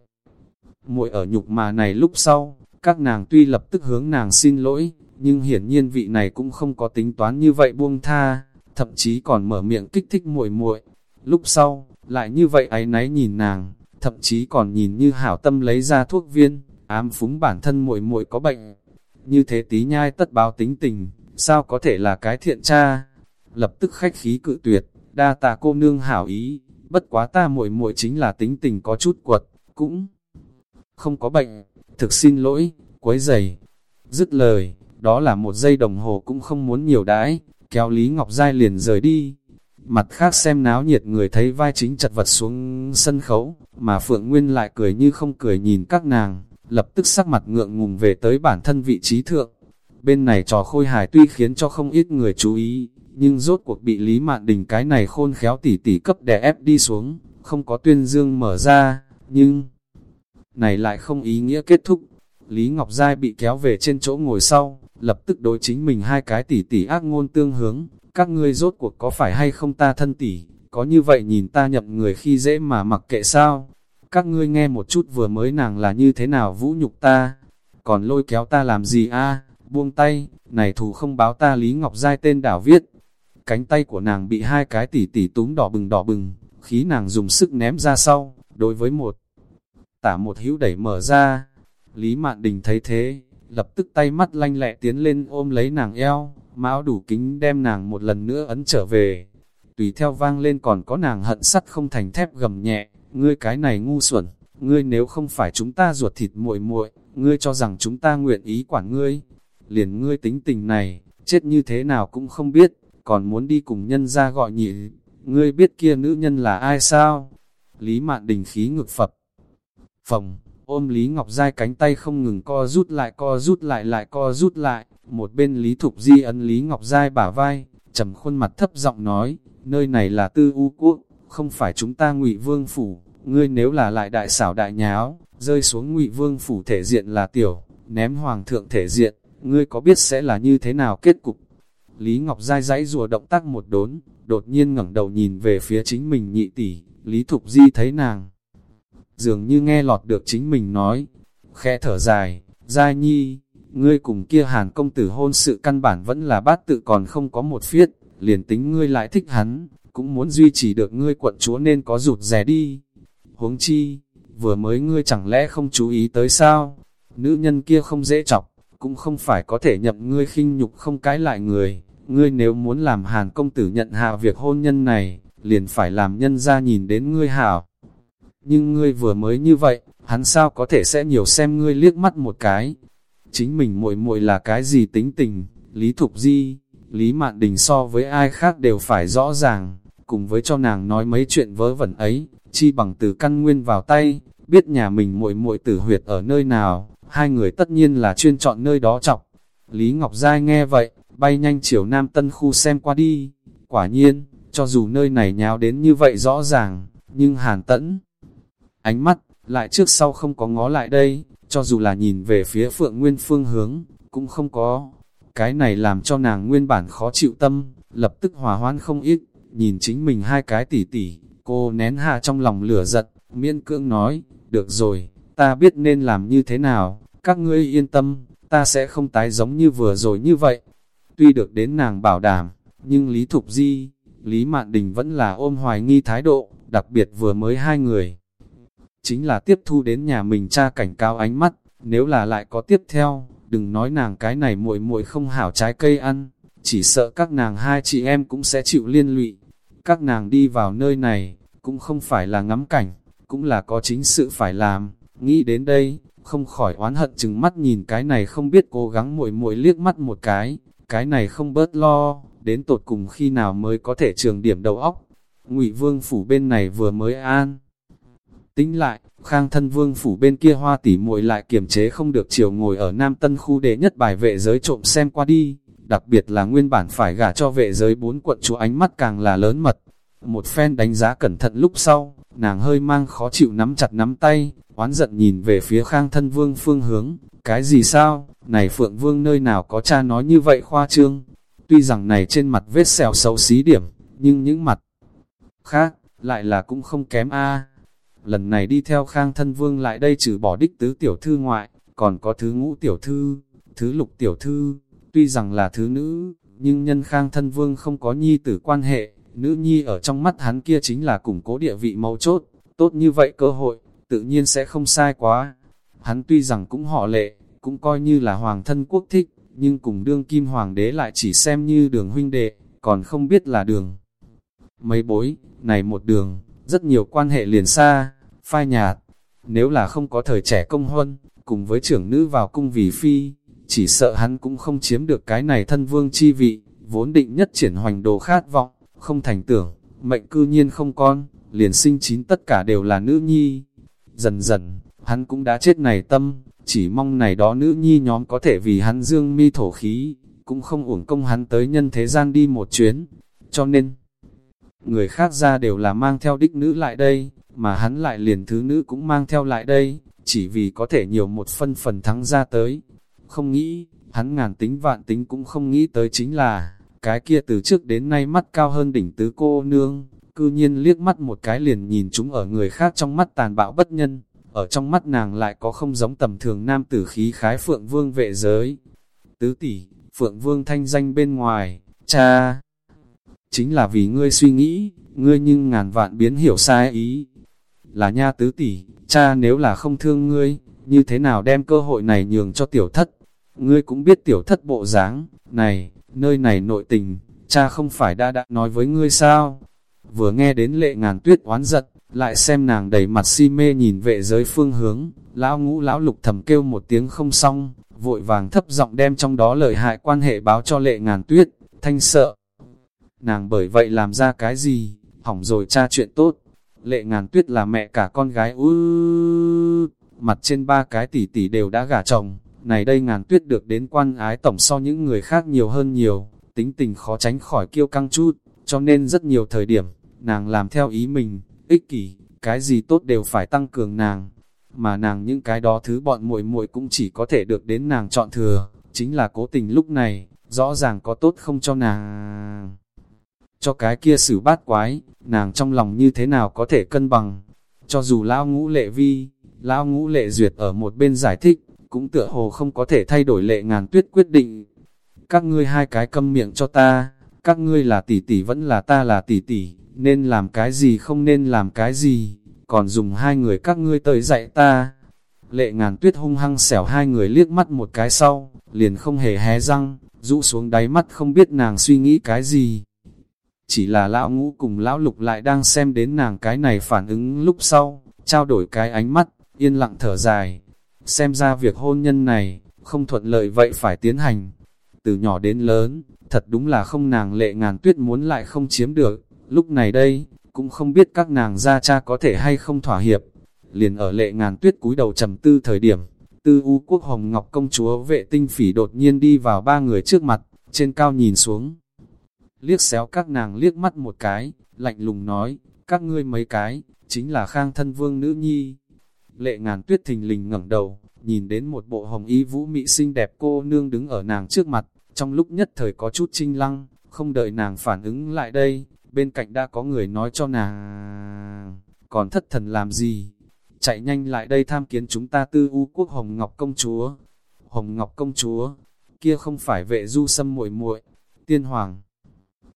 Muội ở nhục mà này lúc sau, các nàng tuy lập tức hướng nàng xin lỗi, nhưng hiển nhiên vị này cũng không có tính toán như vậy buông tha, thậm chí còn mở miệng kích thích muội muội. Lúc sau, lại như vậy ấy náy nhìn nàng, thậm chí còn nhìn như hảo tâm lấy ra thuốc viên, ám phúng bản thân muội muội có bệnh. Như thế tí nhai tất báo tính tình, sao có thể là cái thiện cha? Lập tức khách khí cự tuyệt, đa tạ cô nương hảo ý, bất quá ta muội muội chính là tính tình có chút quật, cũng không có bệnh, thực xin lỗi, quấy giày. Dứt lời, đó là một giây đồng hồ cũng không muốn nhiều đãi, kéo Lý Ngọc Giai liền rời đi. Mặt khác xem náo nhiệt người thấy vai chính chật vật xuống sân khấu, mà Phượng Nguyên lại cười như không cười nhìn các nàng, lập tức sắc mặt ngượng ngùng về tới bản thân vị trí thượng. Bên này trò khôi hài tuy khiến cho không ít người chú ý, nhưng rốt cuộc bị Lý Mạn Đình cái này khôn khéo tỉ tỉ cấp đè ép đi xuống, không có tuyên dương mở ra, nhưng này lại không ý nghĩa kết thúc. Lý Ngọc Giai bị kéo về trên chỗ ngồi sau, lập tức đối chính mình hai cái tỉ tỉ ác ngôn tương hướng, các ngươi rốt cuộc có phải hay không ta thân tỉ, có như vậy nhìn ta nhậm người khi dễ mà mặc kệ sao? Các ngươi nghe một chút vừa mới nàng là như thế nào vũ nhục ta, còn lôi kéo ta làm gì a buông tay, này thù không báo ta Lý Ngọc Giai tên đảo viết. Cánh tay của nàng bị hai cái tỉ tỉ túm đỏ bừng đỏ bừng, khí nàng dùng sức ném ra sau, đối với một tả một hữu đẩy mở ra. Lý Mạn Đình thấy thế, lập tức tay mắt lanh lẹ tiến lên ôm lấy nàng eo, mão đủ kính đem nàng một lần nữa ấn trở về. Tùy theo vang lên còn có nàng hận sắt không thành thép gầm nhẹ, ngươi cái này ngu xuẩn, ngươi nếu không phải chúng ta ruột thịt muội muội, ngươi cho rằng chúng ta nguyện ý quản ngươi. Liền ngươi tính tình này, chết như thế nào cũng không biết, còn muốn đi cùng nhân ra gọi nhị, ngươi biết kia nữ nhân là ai sao? Lý Mạn Đình khí ngực phập. Phòng, ôm Lý Ngọc Giai cánh tay không ngừng co rút lại co rút lại lại co rút lại, một bên Lý Thục Di ấn Lý Ngọc Giai bả vai, trầm khuôn mặt thấp giọng nói, nơi này là tư u quốc, không phải chúng ta ngụy vương phủ, ngươi nếu là lại đại xảo đại nháo, rơi xuống ngụy vương phủ thể diện là tiểu, ném hoàng thượng thể diện, ngươi có biết sẽ là như thế nào kết cục. Lý Ngọc Giai dãy rùa động tác một đốn, đột nhiên ngẩng đầu nhìn về phía chính mình nhị tỷ, Lý Thục Di thấy nàng. Dường như nghe lọt được chính mình nói, khẽ thở dài, Giai Nhi, ngươi cùng kia hàn công tử hôn sự căn bản vẫn là bát tự còn không có một phiết, liền tính ngươi lại thích hắn, cũng muốn duy trì được ngươi quận chúa nên có rụt rè đi. Huống chi, vừa mới ngươi chẳng lẽ không chú ý tới sao? Nữ nhân kia không dễ chọc, cũng không phải có thể nhậm ngươi khinh nhục không cái lại người. Ngươi nếu muốn làm hàn công tử nhận hạ việc hôn nhân này, liền phải làm nhân ra nhìn đến ngươi hảo. Nhưng ngươi vừa mới như vậy, hắn sao có thể sẽ nhiều xem ngươi liếc mắt một cái. Chính mình muội muội là cái gì tính tình, Lý Thục Di, Lý Mạn Đình so với ai khác đều phải rõ ràng, cùng với cho nàng nói mấy chuyện vớ vẩn ấy, chi bằng từ căn nguyên vào tay, biết nhà mình muội muội tử huyệt ở nơi nào, hai người tất nhiên là chuyên chọn nơi đó chọc. Lý Ngọc Giai nghe vậy, bay nhanh chiều Nam Tân Khu xem qua đi, quả nhiên, cho dù nơi này nháo đến như vậy rõ ràng, nhưng hàn tẫn, ánh mắt, lại trước sau không có ngó lại đây, cho dù là nhìn về phía phượng nguyên phương hướng, cũng không có. Cái này làm cho nàng nguyên bản khó chịu tâm, lập tức hòa hoan không ít, nhìn chính mình hai cái tỉ tỉ, cô nén hạ trong lòng lửa giật, miễn cưỡng nói, được rồi, ta biết nên làm như thế nào, các ngươi yên tâm, ta sẽ không tái giống như vừa rồi như vậy. Tuy được đến nàng bảo đảm, nhưng Lý Thục Di, Lý Mạn Đình vẫn là ôm hoài nghi thái độ, đặc biệt vừa mới hai người. Chính là tiếp thu đến nhà mình cha cảnh cáo ánh mắt, nếu là lại có tiếp theo, đừng nói nàng cái này muội muội không hảo trái cây ăn, chỉ sợ các nàng hai chị em cũng sẽ chịu liên lụy. Các nàng đi vào nơi này, cũng không phải là ngắm cảnh, cũng là có chính sự phải làm. Nghĩ đến đây, không khỏi oán hận chừng mắt nhìn cái này không biết cố gắng muội muội liếc mắt một cái, cái này không bớt lo, đến tột cùng khi nào mới có thể trường điểm đầu óc. Ngụy Vương phủ bên này vừa mới an. Tính lại, khang thân vương phủ bên kia hoa tỉ muội lại kiềm chế không được chiều ngồi ở Nam Tân khu đệ nhất bài vệ giới trộm xem qua đi, đặc biệt là nguyên bản phải gả cho vệ giới bốn quận chúa ánh mắt càng là lớn mật. Một phen đánh giá cẩn thận lúc sau, nàng hơi mang khó chịu nắm chặt nắm tay, oán giận nhìn về phía khang thân vương phương hướng, cái gì sao, này phượng vương nơi nào có cha nói như vậy khoa trương, tuy rằng này trên mặt vết xèo xấu xí điểm, nhưng những mặt khác, lại là cũng không kém a. Lần này đi theo khang thân vương lại đây trừ bỏ đích tứ tiểu thư ngoại, còn có thứ ngũ tiểu thư, thứ lục tiểu thư, tuy rằng là thứ nữ, nhưng nhân khang thân vương không có nhi tử quan hệ, nữ nhi ở trong mắt hắn kia chính là củng cố địa vị mấu chốt, tốt như vậy cơ hội, tự nhiên sẽ không sai quá. Hắn tuy rằng cũng họ lệ, cũng coi như là hoàng thân quốc thích, nhưng cùng đương kim hoàng đế lại chỉ xem như đường huynh đệ, còn không biết là đường. Mấy bối, này một đường, rất nhiều quan hệ liền xa, phai nhạt. Nếu là không có thời trẻ công huân, cùng với trưởng nữ vào cung vì phi, chỉ sợ hắn cũng không chiếm được cái này thân vương chi vị, vốn định nhất triển hoành đồ khát vọng, không thành tưởng, mệnh cư nhiên không con, liền sinh chín tất cả đều là nữ nhi. Dần dần, hắn cũng đã chết này tâm, chỉ mong này đó nữ nhi nhóm có thể vì hắn dương mi thổ khí, cũng không uổng công hắn tới nhân thế gian đi một chuyến. Cho nên, người khác ra đều là mang theo đích nữ lại đây, mà hắn lại liền thứ nữ cũng mang theo lại đây, chỉ vì có thể nhiều một phân phần thắng ra tới. Không nghĩ, hắn ngàn tính vạn tính cũng không nghĩ tới chính là, cái kia từ trước đến nay mắt cao hơn đỉnh tứ cô nương, cư nhiên liếc mắt một cái liền nhìn chúng ở người khác trong mắt tàn bạo bất nhân, ở trong mắt nàng lại có không giống tầm thường nam tử khí khái phượng vương vệ giới. Tứ tỷ, phượng vương thanh danh bên ngoài, cha, chính là vì ngươi suy nghĩ, ngươi nhưng ngàn vạn biến hiểu sai ý. Là nha tứ tỷ, cha nếu là không thương ngươi, như thế nào đem cơ hội này nhường cho tiểu thất? Ngươi cũng biết tiểu thất bộ dáng, này, nơi này nội tình, cha không phải đã đã nói với ngươi sao? Vừa nghe đến lệ ngàn tuyết oán giận, lại xem nàng đầy mặt si mê nhìn vệ giới phương hướng, lão ngũ lão lục thầm kêu một tiếng không xong, vội vàng thấp giọng đem trong đó lợi hại quan hệ báo cho lệ ngàn tuyết, thanh sợ. Nàng bởi vậy làm ra cái gì, hỏng rồi cha chuyện tốt. Lệ ngàn tuyết là mẹ cả con gái ư mặt trên ba cái tỷ tỷ đều đã gả chồng, này đây ngàn tuyết được đến quan ái tổng so những người khác nhiều hơn nhiều, tính tình khó tránh khỏi kiêu căng chút, cho nên rất nhiều thời điểm, nàng làm theo ý mình, ích kỷ, cái gì tốt đều phải tăng cường nàng, mà nàng những cái đó thứ bọn muội muội cũng chỉ có thể được đến nàng chọn thừa, chính là cố tình lúc này, rõ ràng có tốt không cho nàng. Cho cái kia xử bát quái, nàng trong lòng như thế nào có thể cân bằng, cho dù lão ngũ lệ vi, lão ngũ lệ duyệt ở một bên giải thích, cũng tựa hồ không có thể thay đổi lệ ngàn tuyết quyết định. Các ngươi hai cái câm miệng cho ta, các ngươi là tỷ tỷ vẫn là ta là tỷ tỷ, nên làm cái gì không nên làm cái gì, còn dùng hai người các ngươi tới dạy ta. Lệ ngàn tuyết hung hăng xẻo hai người liếc mắt một cái sau, liền không hề hé răng, rũ xuống đáy mắt không biết nàng suy nghĩ cái gì. Chỉ là lão ngũ cùng lão lục lại đang xem đến nàng cái này phản ứng lúc sau, trao đổi cái ánh mắt, yên lặng thở dài. Xem ra việc hôn nhân này, không thuận lợi vậy phải tiến hành. Từ nhỏ đến lớn, thật đúng là không nàng lệ ngàn tuyết muốn lại không chiếm được. Lúc này đây, cũng không biết các nàng gia cha có thể hay không thỏa hiệp. Liền ở lệ ngàn tuyết cúi đầu trầm tư thời điểm, tư u quốc hồng ngọc công chúa vệ tinh phỉ đột nhiên đi vào ba người trước mặt, trên cao nhìn xuống. Liếc xéo các nàng liếc mắt một cái, lạnh lùng nói, các ngươi mấy cái, chính là khang thân vương nữ nhi. Lệ ngàn tuyết thình lình ngẩng đầu, nhìn đến một bộ hồng y vũ mỹ xinh đẹp cô nương đứng ở nàng trước mặt, trong lúc nhất thời có chút trinh lăng, không đợi nàng phản ứng lại đây, bên cạnh đã có người nói cho nàng, còn thất thần làm gì, chạy nhanh lại đây tham kiến chúng ta tư u quốc Hồng Ngọc Công Chúa. Hồng Ngọc Công Chúa, kia không phải vệ du sâm muội muội tiên hoàng.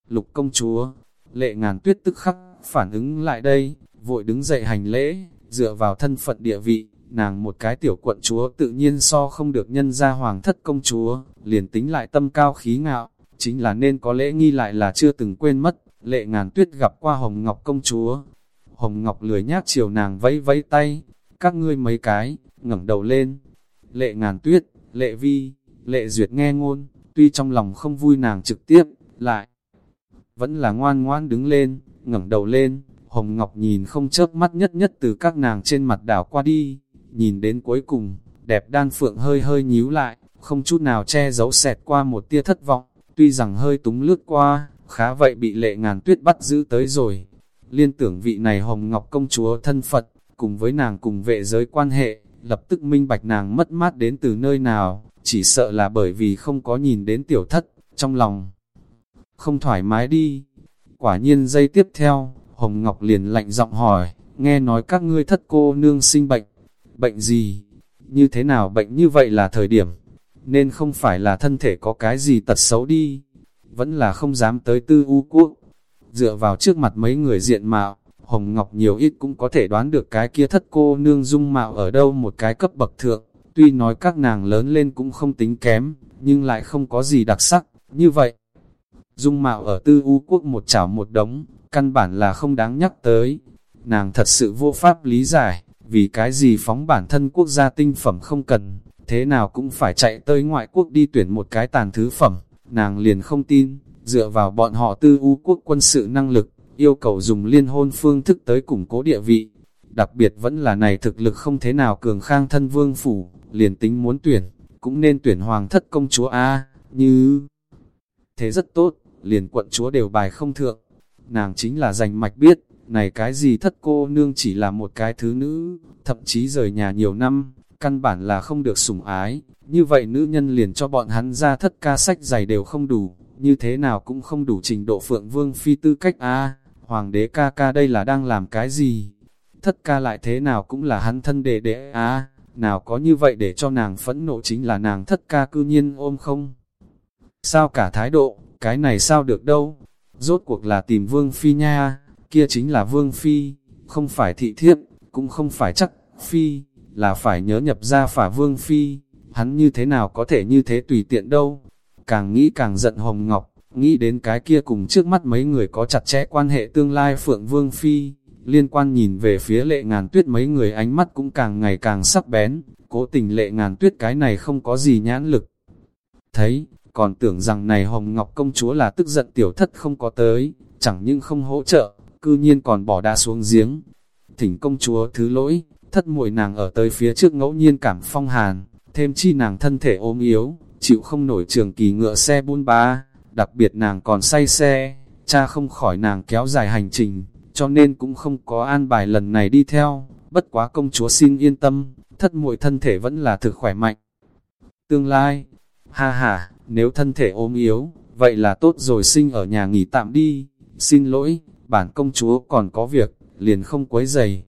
Lục Công Chúa, lệ ngàn tuyết tức khắc, phản ứng lại đây, vội đứng dậy hành lễ, dựa vào thân phận địa vị, nàng một cái tiểu quận chúa tự nhiên so không được nhân ra hoàng thất công chúa, liền tính lại tâm cao khí ngạo, chính là nên có lễ nghi lại là chưa từng quên mất, lệ ngàn tuyết gặp qua Hồng Ngọc công chúa. Hồng Ngọc lười nhác chiều nàng vẫy vẫy tay, các ngươi mấy cái, ngẩng đầu lên. Lệ ngàn tuyết, lệ vi, lệ duyệt nghe ngôn, tuy trong lòng không vui nàng trực tiếp, lại vẫn là ngoan ngoan đứng lên, ngẩng đầu lên, Hồng Ngọc nhìn không chớp mắt nhất nhất từ các nàng trên mặt đảo qua đi, nhìn đến cuối cùng, đẹp đan phượng hơi hơi nhíu lại, không chút nào che giấu xẹt qua một tia thất vọng, tuy rằng hơi túng lướt qua, khá vậy bị lệ ngàn tuyết bắt giữ tới rồi. Liên tưởng vị này Hồng Ngọc công chúa thân Phật, cùng với nàng cùng vệ giới quan hệ, lập tức minh bạch nàng mất mát đến từ nơi nào, chỉ sợ là bởi vì không có nhìn đến tiểu thất, trong lòng không thoải mái đi. Quả nhiên dây tiếp theo, Hồng Ngọc liền lạnh giọng hỏi, nghe nói các ngươi thất cô nương sinh bệnh, bệnh gì? Như thế nào bệnh như vậy là thời điểm? Nên không phải là thân thể có cái gì tật xấu đi, vẫn là không dám tới tư u quốc. Dựa vào trước mặt mấy người diện mạo, Hồng Ngọc nhiều ít cũng có thể đoán được cái kia thất cô nương dung mạo ở đâu một cái cấp bậc thượng. Tuy nói các nàng lớn lên cũng không tính kém, nhưng lại không có gì đặc sắc, như vậy. Dung mạo ở tư u quốc một chảo một đống, căn bản là không đáng nhắc tới. Nàng thật sự vô pháp lý giải, vì cái gì phóng bản thân quốc gia tinh phẩm không cần, thế nào cũng phải chạy tới ngoại quốc đi tuyển một cái tàn thứ phẩm, nàng liền không tin, dựa vào bọn họ tư u quốc quân sự năng lực, yêu cầu dùng liên hôn phương thức tới củng cố địa vị. Đặc biệt vẫn là này thực lực không thế nào cường khang thân vương phủ, liền tính muốn tuyển, cũng nên tuyển hoàng thất công chúa A, như... Thế rất tốt, liền quận chúa đều bài không thượng. Nàng chính là giành mạch biết, này cái gì thất cô nương chỉ là một cái thứ nữ, thậm chí rời nhà nhiều năm, căn bản là không được sủng ái, như vậy nữ nhân liền cho bọn hắn ra thất ca sách giày đều không đủ, như thế nào cũng không đủ trình độ phượng vương phi tư cách a. Hoàng đế ca ca đây là đang làm cái gì? Thất ca lại thế nào cũng là hắn thân đệ đệ a. Nào có như vậy để cho nàng phẫn nộ chính là nàng thất ca cư nhiên ôm không? Sao cả thái độ, cái này sao được đâu? Rốt cuộc là tìm vương phi nha, kia chính là vương phi, không phải thị thiếp, cũng không phải chắc phi, là phải nhớ nhập ra phả vương phi, hắn như thế nào có thể như thế tùy tiện đâu. Càng nghĩ càng giận Hồng Ngọc, nghĩ đến cái kia cùng trước mắt mấy người có chặt chẽ quan hệ tương lai Phượng Vương Phi, liên quan nhìn về phía lệ ngàn tuyết mấy người ánh mắt cũng càng ngày càng sắc bén, cố tình lệ ngàn tuyết cái này không có gì nhãn lực. Thấy, còn tưởng rằng này Hồng Ngọc công chúa là tức giận tiểu thất không có tới, chẳng những không hỗ trợ, cư nhiên còn bỏ đa xuống giếng. Thỉnh công chúa thứ lỗi, thất muội nàng ở tới phía trước ngẫu nhiên cảm phong hàn, thêm chi nàng thân thể ốm yếu, chịu không nổi trường kỳ ngựa xe buôn ba, đặc biệt nàng còn say xe, cha không khỏi nàng kéo dài hành trình, cho nên cũng không có an bài lần này đi theo, bất quá công chúa xin yên tâm, thất muội thân thể vẫn là thực khỏe mạnh. Tương lai, ha ha, nếu thân thể ốm yếu, vậy là tốt rồi sinh ở nhà nghỉ tạm đi, xin lỗi, bản công chúa còn có việc, liền không quấy giày.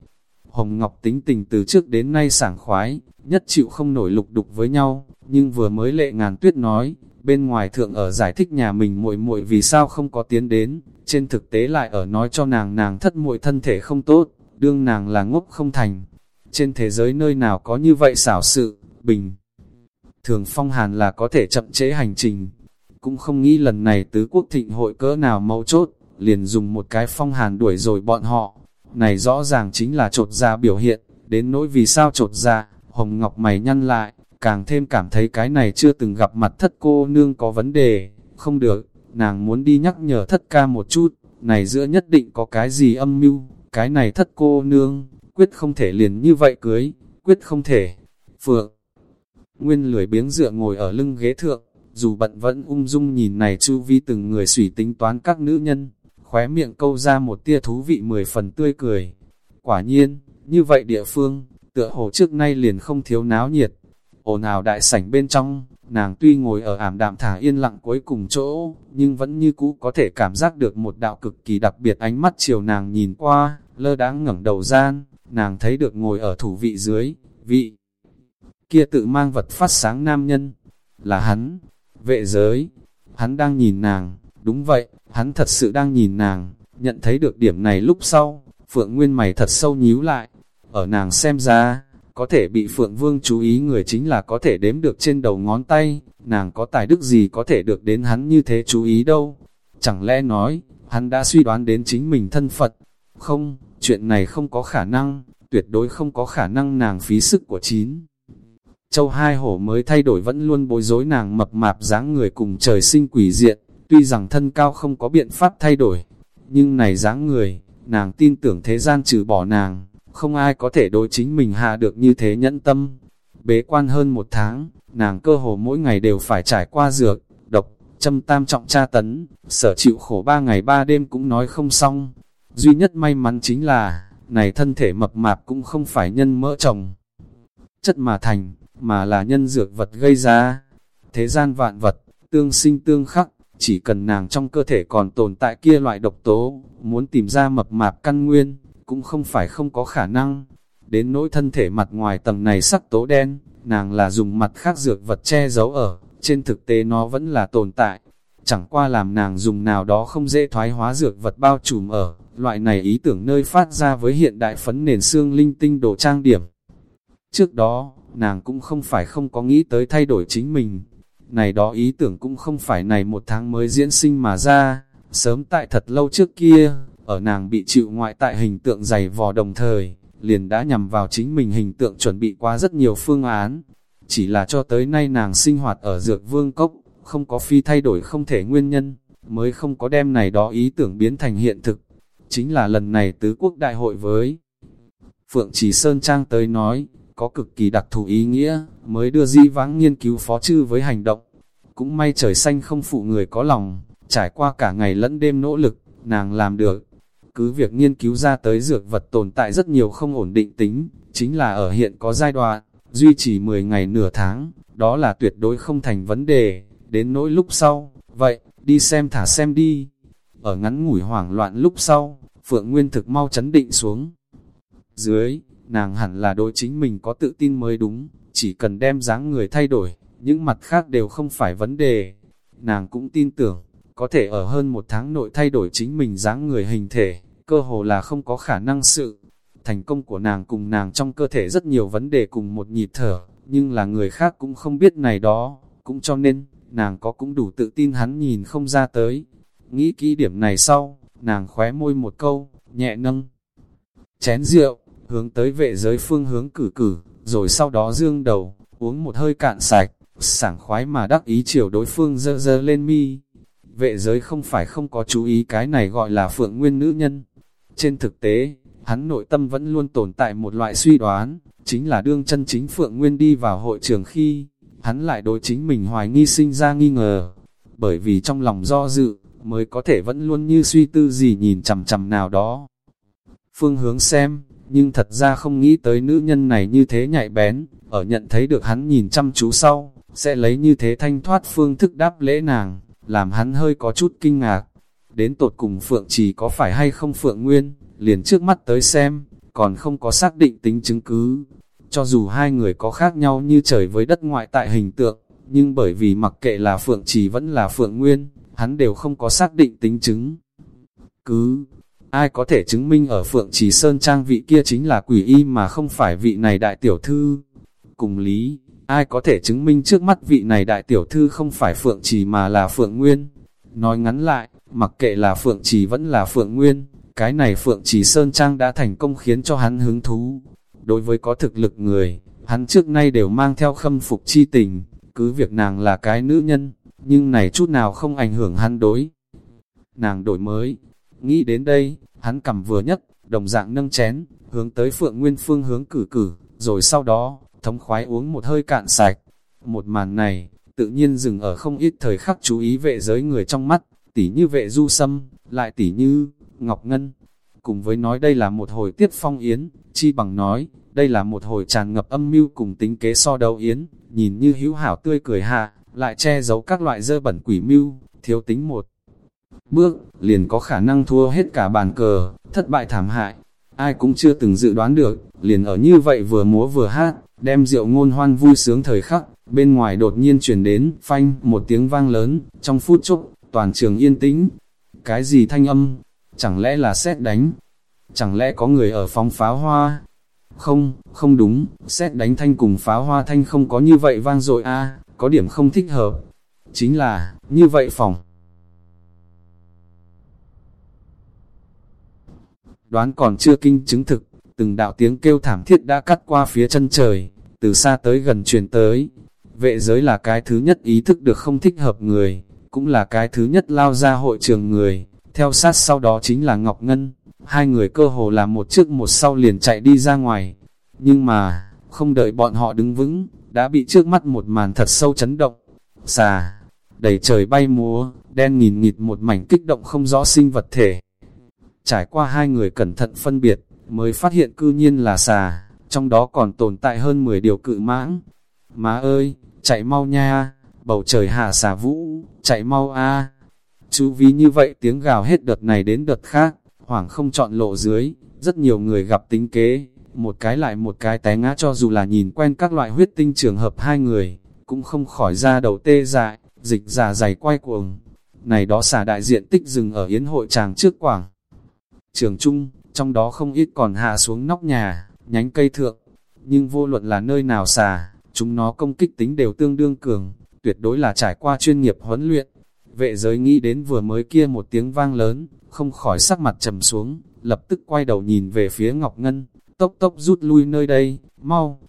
Hồng Ngọc tính tình từ trước đến nay sảng khoái, nhất chịu không nổi lục đục với nhau, nhưng vừa mới lệ ngàn tuyết nói, bên ngoài thượng ở giải thích nhà mình muội muội vì sao không có tiến đến, trên thực tế lại ở nói cho nàng nàng thất muội thân thể không tốt, đương nàng là ngốc không thành. Trên thế giới nơi nào có như vậy xảo sự, bình. Thường phong hàn là có thể chậm chế hành trình, cũng không nghĩ lần này tứ quốc thịnh hội cỡ nào mấu chốt, liền dùng một cái phong hàn đuổi rồi bọn họ. Này rõ ràng chính là trột ra biểu hiện, đến nỗi vì sao trột ra, Hồng Ngọc mày nhăn lại, càng thêm cảm thấy cái này chưa từng gặp mặt thất cô nương có vấn đề, không được, nàng muốn đi nhắc nhở thất ca một chút, này giữa nhất định có cái gì âm mưu, cái này thất cô nương, quyết không thể liền như vậy cưới, quyết không thể. Phượng Nguyên lười biếng dựa ngồi ở lưng ghế thượng, dù bận vẫn ung dung nhìn này chu vi từng người sủy tính toán các nữ nhân, khóe miệng câu ra một tia thú vị mười phần tươi cười. Quả nhiên, như vậy địa phương, tựa hồ trước nay liền không thiếu náo nhiệt. Ồn ào đại sảnh bên trong, nàng tuy ngồi ở ảm đạm thả yên lặng cuối cùng chỗ, nhưng vẫn như cũ có thể cảm giác được một đạo cực kỳ đặc biệt ánh mắt chiều nàng nhìn qua, lơ đáng ngẩng đầu gian, nàng thấy được ngồi ở thủ vị dưới, vị kia tự mang vật phát sáng nam nhân, là hắn, vệ giới, hắn đang nhìn nàng, đúng vậy, hắn thật sự đang nhìn nàng, nhận thấy được điểm này lúc sau, Phượng Nguyên mày thật sâu nhíu lại, ở nàng xem ra, có thể bị Phượng Vương chú ý người chính là có thể đếm được trên đầu ngón tay, nàng có tài đức gì có thể được đến hắn như thế chú ý đâu. Chẳng lẽ nói, hắn đã suy đoán đến chính mình thân Phật? Không, chuyện này không có khả năng, tuyệt đối không có khả năng nàng phí sức của chín. Châu hai hổ mới thay đổi vẫn luôn bối rối nàng mập mạp dáng người cùng trời sinh quỷ diện, tuy rằng thân cao không có biện pháp thay đổi, nhưng này dáng người, nàng tin tưởng thế gian trừ bỏ nàng, không ai có thể đối chính mình hạ được như thế nhẫn tâm. Bế quan hơn một tháng, nàng cơ hồ mỗi ngày đều phải trải qua dược, độc, châm tam trọng tra tấn, sở chịu khổ ba ngày ba đêm cũng nói không xong. Duy nhất may mắn chính là, này thân thể mập mạp cũng không phải nhân mỡ chồng. Chất mà thành, mà là nhân dược vật gây ra. Thế gian vạn vật, tương sinh tương khắc, chỉ cần nàng trong cơ thể còn tồn tại kia loại độc tố, muốn tìm ra mập mạp căn nguyên, cũng không phải không có khả năng. Đến nỗi thân thể mặt ngoài tầng này sắc tố đen, nàng là dùng mặt khác dược vật che giấu ở, trên thực tế nó vẫn là tồn tại. Chẳng qua làm nàng dùng nào đó không dễ thoái hóa dược vật bao trùm ở, loại này ý tưởng nơi phát ra với hiện đại phấn nền xương linh tinh đồ trang điểm. Trước đó, nàng cũng không phải không có nghĩ tới thay đổi chính mình. Này đó ý tưởng cũng không phải này một tháng mới diễn sinh mà ra, sớm tại thật lâu trước kia, ở nàng bị chịu ngoại tại hình tượng dày vò đồng thời, liền đã nhằm vào chính mình hình tượng chuẩn bị qua rất nhiều phương án. Chỉ là cho tới nay nàng sinh hoạt ở dược vương cốc, không có phi thay đổi không thể nguyên nhân, mới không có đem này đó ý tưởng biến thành hiện thực. Chính là lần này tứ quốc đại hội với Phượng Trì Sơn Trang tới nói, có cực kỳ đặc thù ý nghĩa, mới đưa di vãng nghiên cứu phó chư với hành động. Cũng may trời xanh không phụ người có lòng, trải qua cả ngày lẫn đêm nỗ lực, nàng làm được. Cứ việc nghiên cứu ra tới dược vật tồn tại rất nhiều không ổn định tính, chính là ở hiện có giai đoạn, duy trì 10 ngày nửa tháng, đó là tuyệt đối không thành vấn đề, đến nỗi lúc sau, vậy, đi xem thả xem đi. Ở ngắn ngủi hoảng loạn lúc sau, Phượng Nguyên thực mau chấn định xuống. Dưới, nàng hẳn là đối chính mình có tự tin mới đúng, chỉ cần đem dáng người thay đổi, những mặt khác đều không phải vấn đề. Nàng cũng tin tưởng, có thể ở hơn một tháng nội thay đổi chính mình dáng người hình thể, cơ hồ là không có khả năng sự. Thành công của nàng cùng nàng trong cơ thể rất nhiều vấn đề cùng một nhịp thở, nhưng là người khác cũng không biết này đó, cũng cho nên, nàng có cũng đủ tự tin hắn nhìn không ra tới. Nghĩ kỹ điểm này sau, nàng khóe môi một câu, nhẹ nâng. Chén rượu, hướng tới vệ giới phương hướng cử cử, rồi sau đó dương đầu, uống một hơi cạn sạch, sảng khoái mà đắc ý chiều đối phương dơ dơ lên mi. Vệ giới không phải không có chú ý cái này gọi là phượng nguyên nữ nhân. Trên thực tế, hắn nội tâm vẫn luôn tồn tại một loại suy đoán, chính là đương chân chính phượng nguyên đi vào hội trường khi, hắn lại đối chính mình hoài nghi sinh ra nghi ngờ. Bởi vì trong lòng do dự, mới có thể vẫn luôn như suy tư gì nhìn chằm chằm nào đó. Phương hướng xem, nhưng thật ra không nghĩ tới nữ nhân này như thế nhạy bén, ở nhận thấy được hắn nhìn chăm chú sau, sẽ lấy như thế thanh thoát phương thức đáp lễ nàng, làm hắn hơi có chút kinh ngạc. Đến tột cùng Phượng chỉ có phải hay không Phượng Nguyên, liền trước mắt tới xem, còn không có xác định tính chứng cứ. Cho dù hai người có khác nhau như trời với đất ngoại tại hình tượng, nhưng bởi vì mặc kệ là Phượng Trì vẫn là Phượng Nguyên, hắn đều không có xác định tính chứng. Cứ, ai có thể chứng minh ở Phượng Trì Sơn Trang vị kia chính là quỷ y mà không phải vị này đại tiểu thư. Cùng lý, ai có thể chứng minh trước mắt vị này đại tiểu thư không phải Phượng Trì mà là Phượng Nguyên. Nói ngắn lại, mặc kệ là Phượng Trì vẫn là Phượng Nguyên, cái này Phượng Trì Sơn Trang đã thành công khiến cho hắn hứng thú. Đối với có thực lực người, hắn trước nay đều mang theo khâm phục chi tình, cứ việc nàng là cái nữ nhân, nhưng này chút nào không ảnh hưởng hắn đối. Nàng đổi mới, nghĩ đến đây, hắn cầm vừa nhất, đồng dạng nâng chén, hướng tới Phượng Nguyên phương hướng cử cử, rồi sau đó, thống khoái uống một hơi cạn sạch. Một màn này, tự nhiên dừng ở không ít thời khắc chú ý vệ giới người trong mắt, tỉ như vệ du sâm, lại tỉ như Ngọc Ngân. Cùng với nói đây là một hồi tiết phong yến, chi bằng nói, đây là một hồi tràn ngập âm mưu cùng tính kế so đấu yến, nhìn như hữu hảo tươi cười hạ, lại che giấu các loại dơ bẩn quỷ mưu, thiếu tính một. Bước, liền có khả năng thua hết cả bàn cờ, thất bại thảm hại. Ai cũng chưa từng dự đoán được, liền ở như vậy vừa múa vừa hát, đem rượu ngôn hoan vui sướng thời khắc, bên ngoài đột nhiên chuyển đến, phanh, một tiếng vang lớn, trong phút chốc, toàn trường yên tĩnh. Cái gì thanh âm? Chẳng lẽ là xét đánh? Chẳng lẽ có người ở phóng pháo hoa? Không, không đúng, xét đánh thanh cùng pháo hoa thanh không có như vậy vang dội a có điểm không thích hợp. Chính là, như vậy phòng. Đoán còn chưa kinh chứng thực, từng đạo tiếng kêu thảm thiết đã cắt qua phía chân trời, từ xa tới gần truyền tới. Vệ giới là cái thứ nhất ý thức được không thích hợp người, cũng là cái thứ nhất lao ra hội trường người, theo sát sau đó chính là Ngọc Ngân. Hai người cơ hồ là một trước một sau liền chạy đi ra ngoài. Nhưng mà, không đợi bọn họ đứng vững, đã bị trước mắt một màn thật sâu chấn động. Xà, đầy trời bay múa, đen nghìn nghịt một mảnh kích động không rõ sinh vật thể. Trải qua hai người cẩn thận phân biệt, mới phát hiện cư nhiên là xà, trong đó còn tồn tại hơn 10 điều cự mãng. Má ơi, chạy mau nha, bầu trời hạ xà vũ, chạy mau a Chú ví như vậy tiếng gào hết đợt này đến đợt khác, hoảng không chọn lộ dưới, rất nhiều người gặp tính kế, một cái lại một cái té ngã cho dù là nhìn quen các loại huyết tinh trường hợp hai người, cũng không khỏi ra đầu tê dại, dịch giả dày quay cuồng. Này đó xả đại diện tích rừng ở yến hội tràng trước quảng. Trường Trung, trong đó không ít còn hạ xuống nóc nhà, nhánh cây thượng, nhưng vô luận là nơi nào xà chúng nó công kích tính đều tương đương cường, tuyệt đối là trải qua chuyên nghiệp huấn luyện. Vệ giới nghĩ đến vừa mới kia một tiếng vang lớn, không khỏi sắc mặt trầm xuống, lập tức quay đầu nhìn về phía Ngọc Ngân, tốc tốc rút lui nơi đây, mau.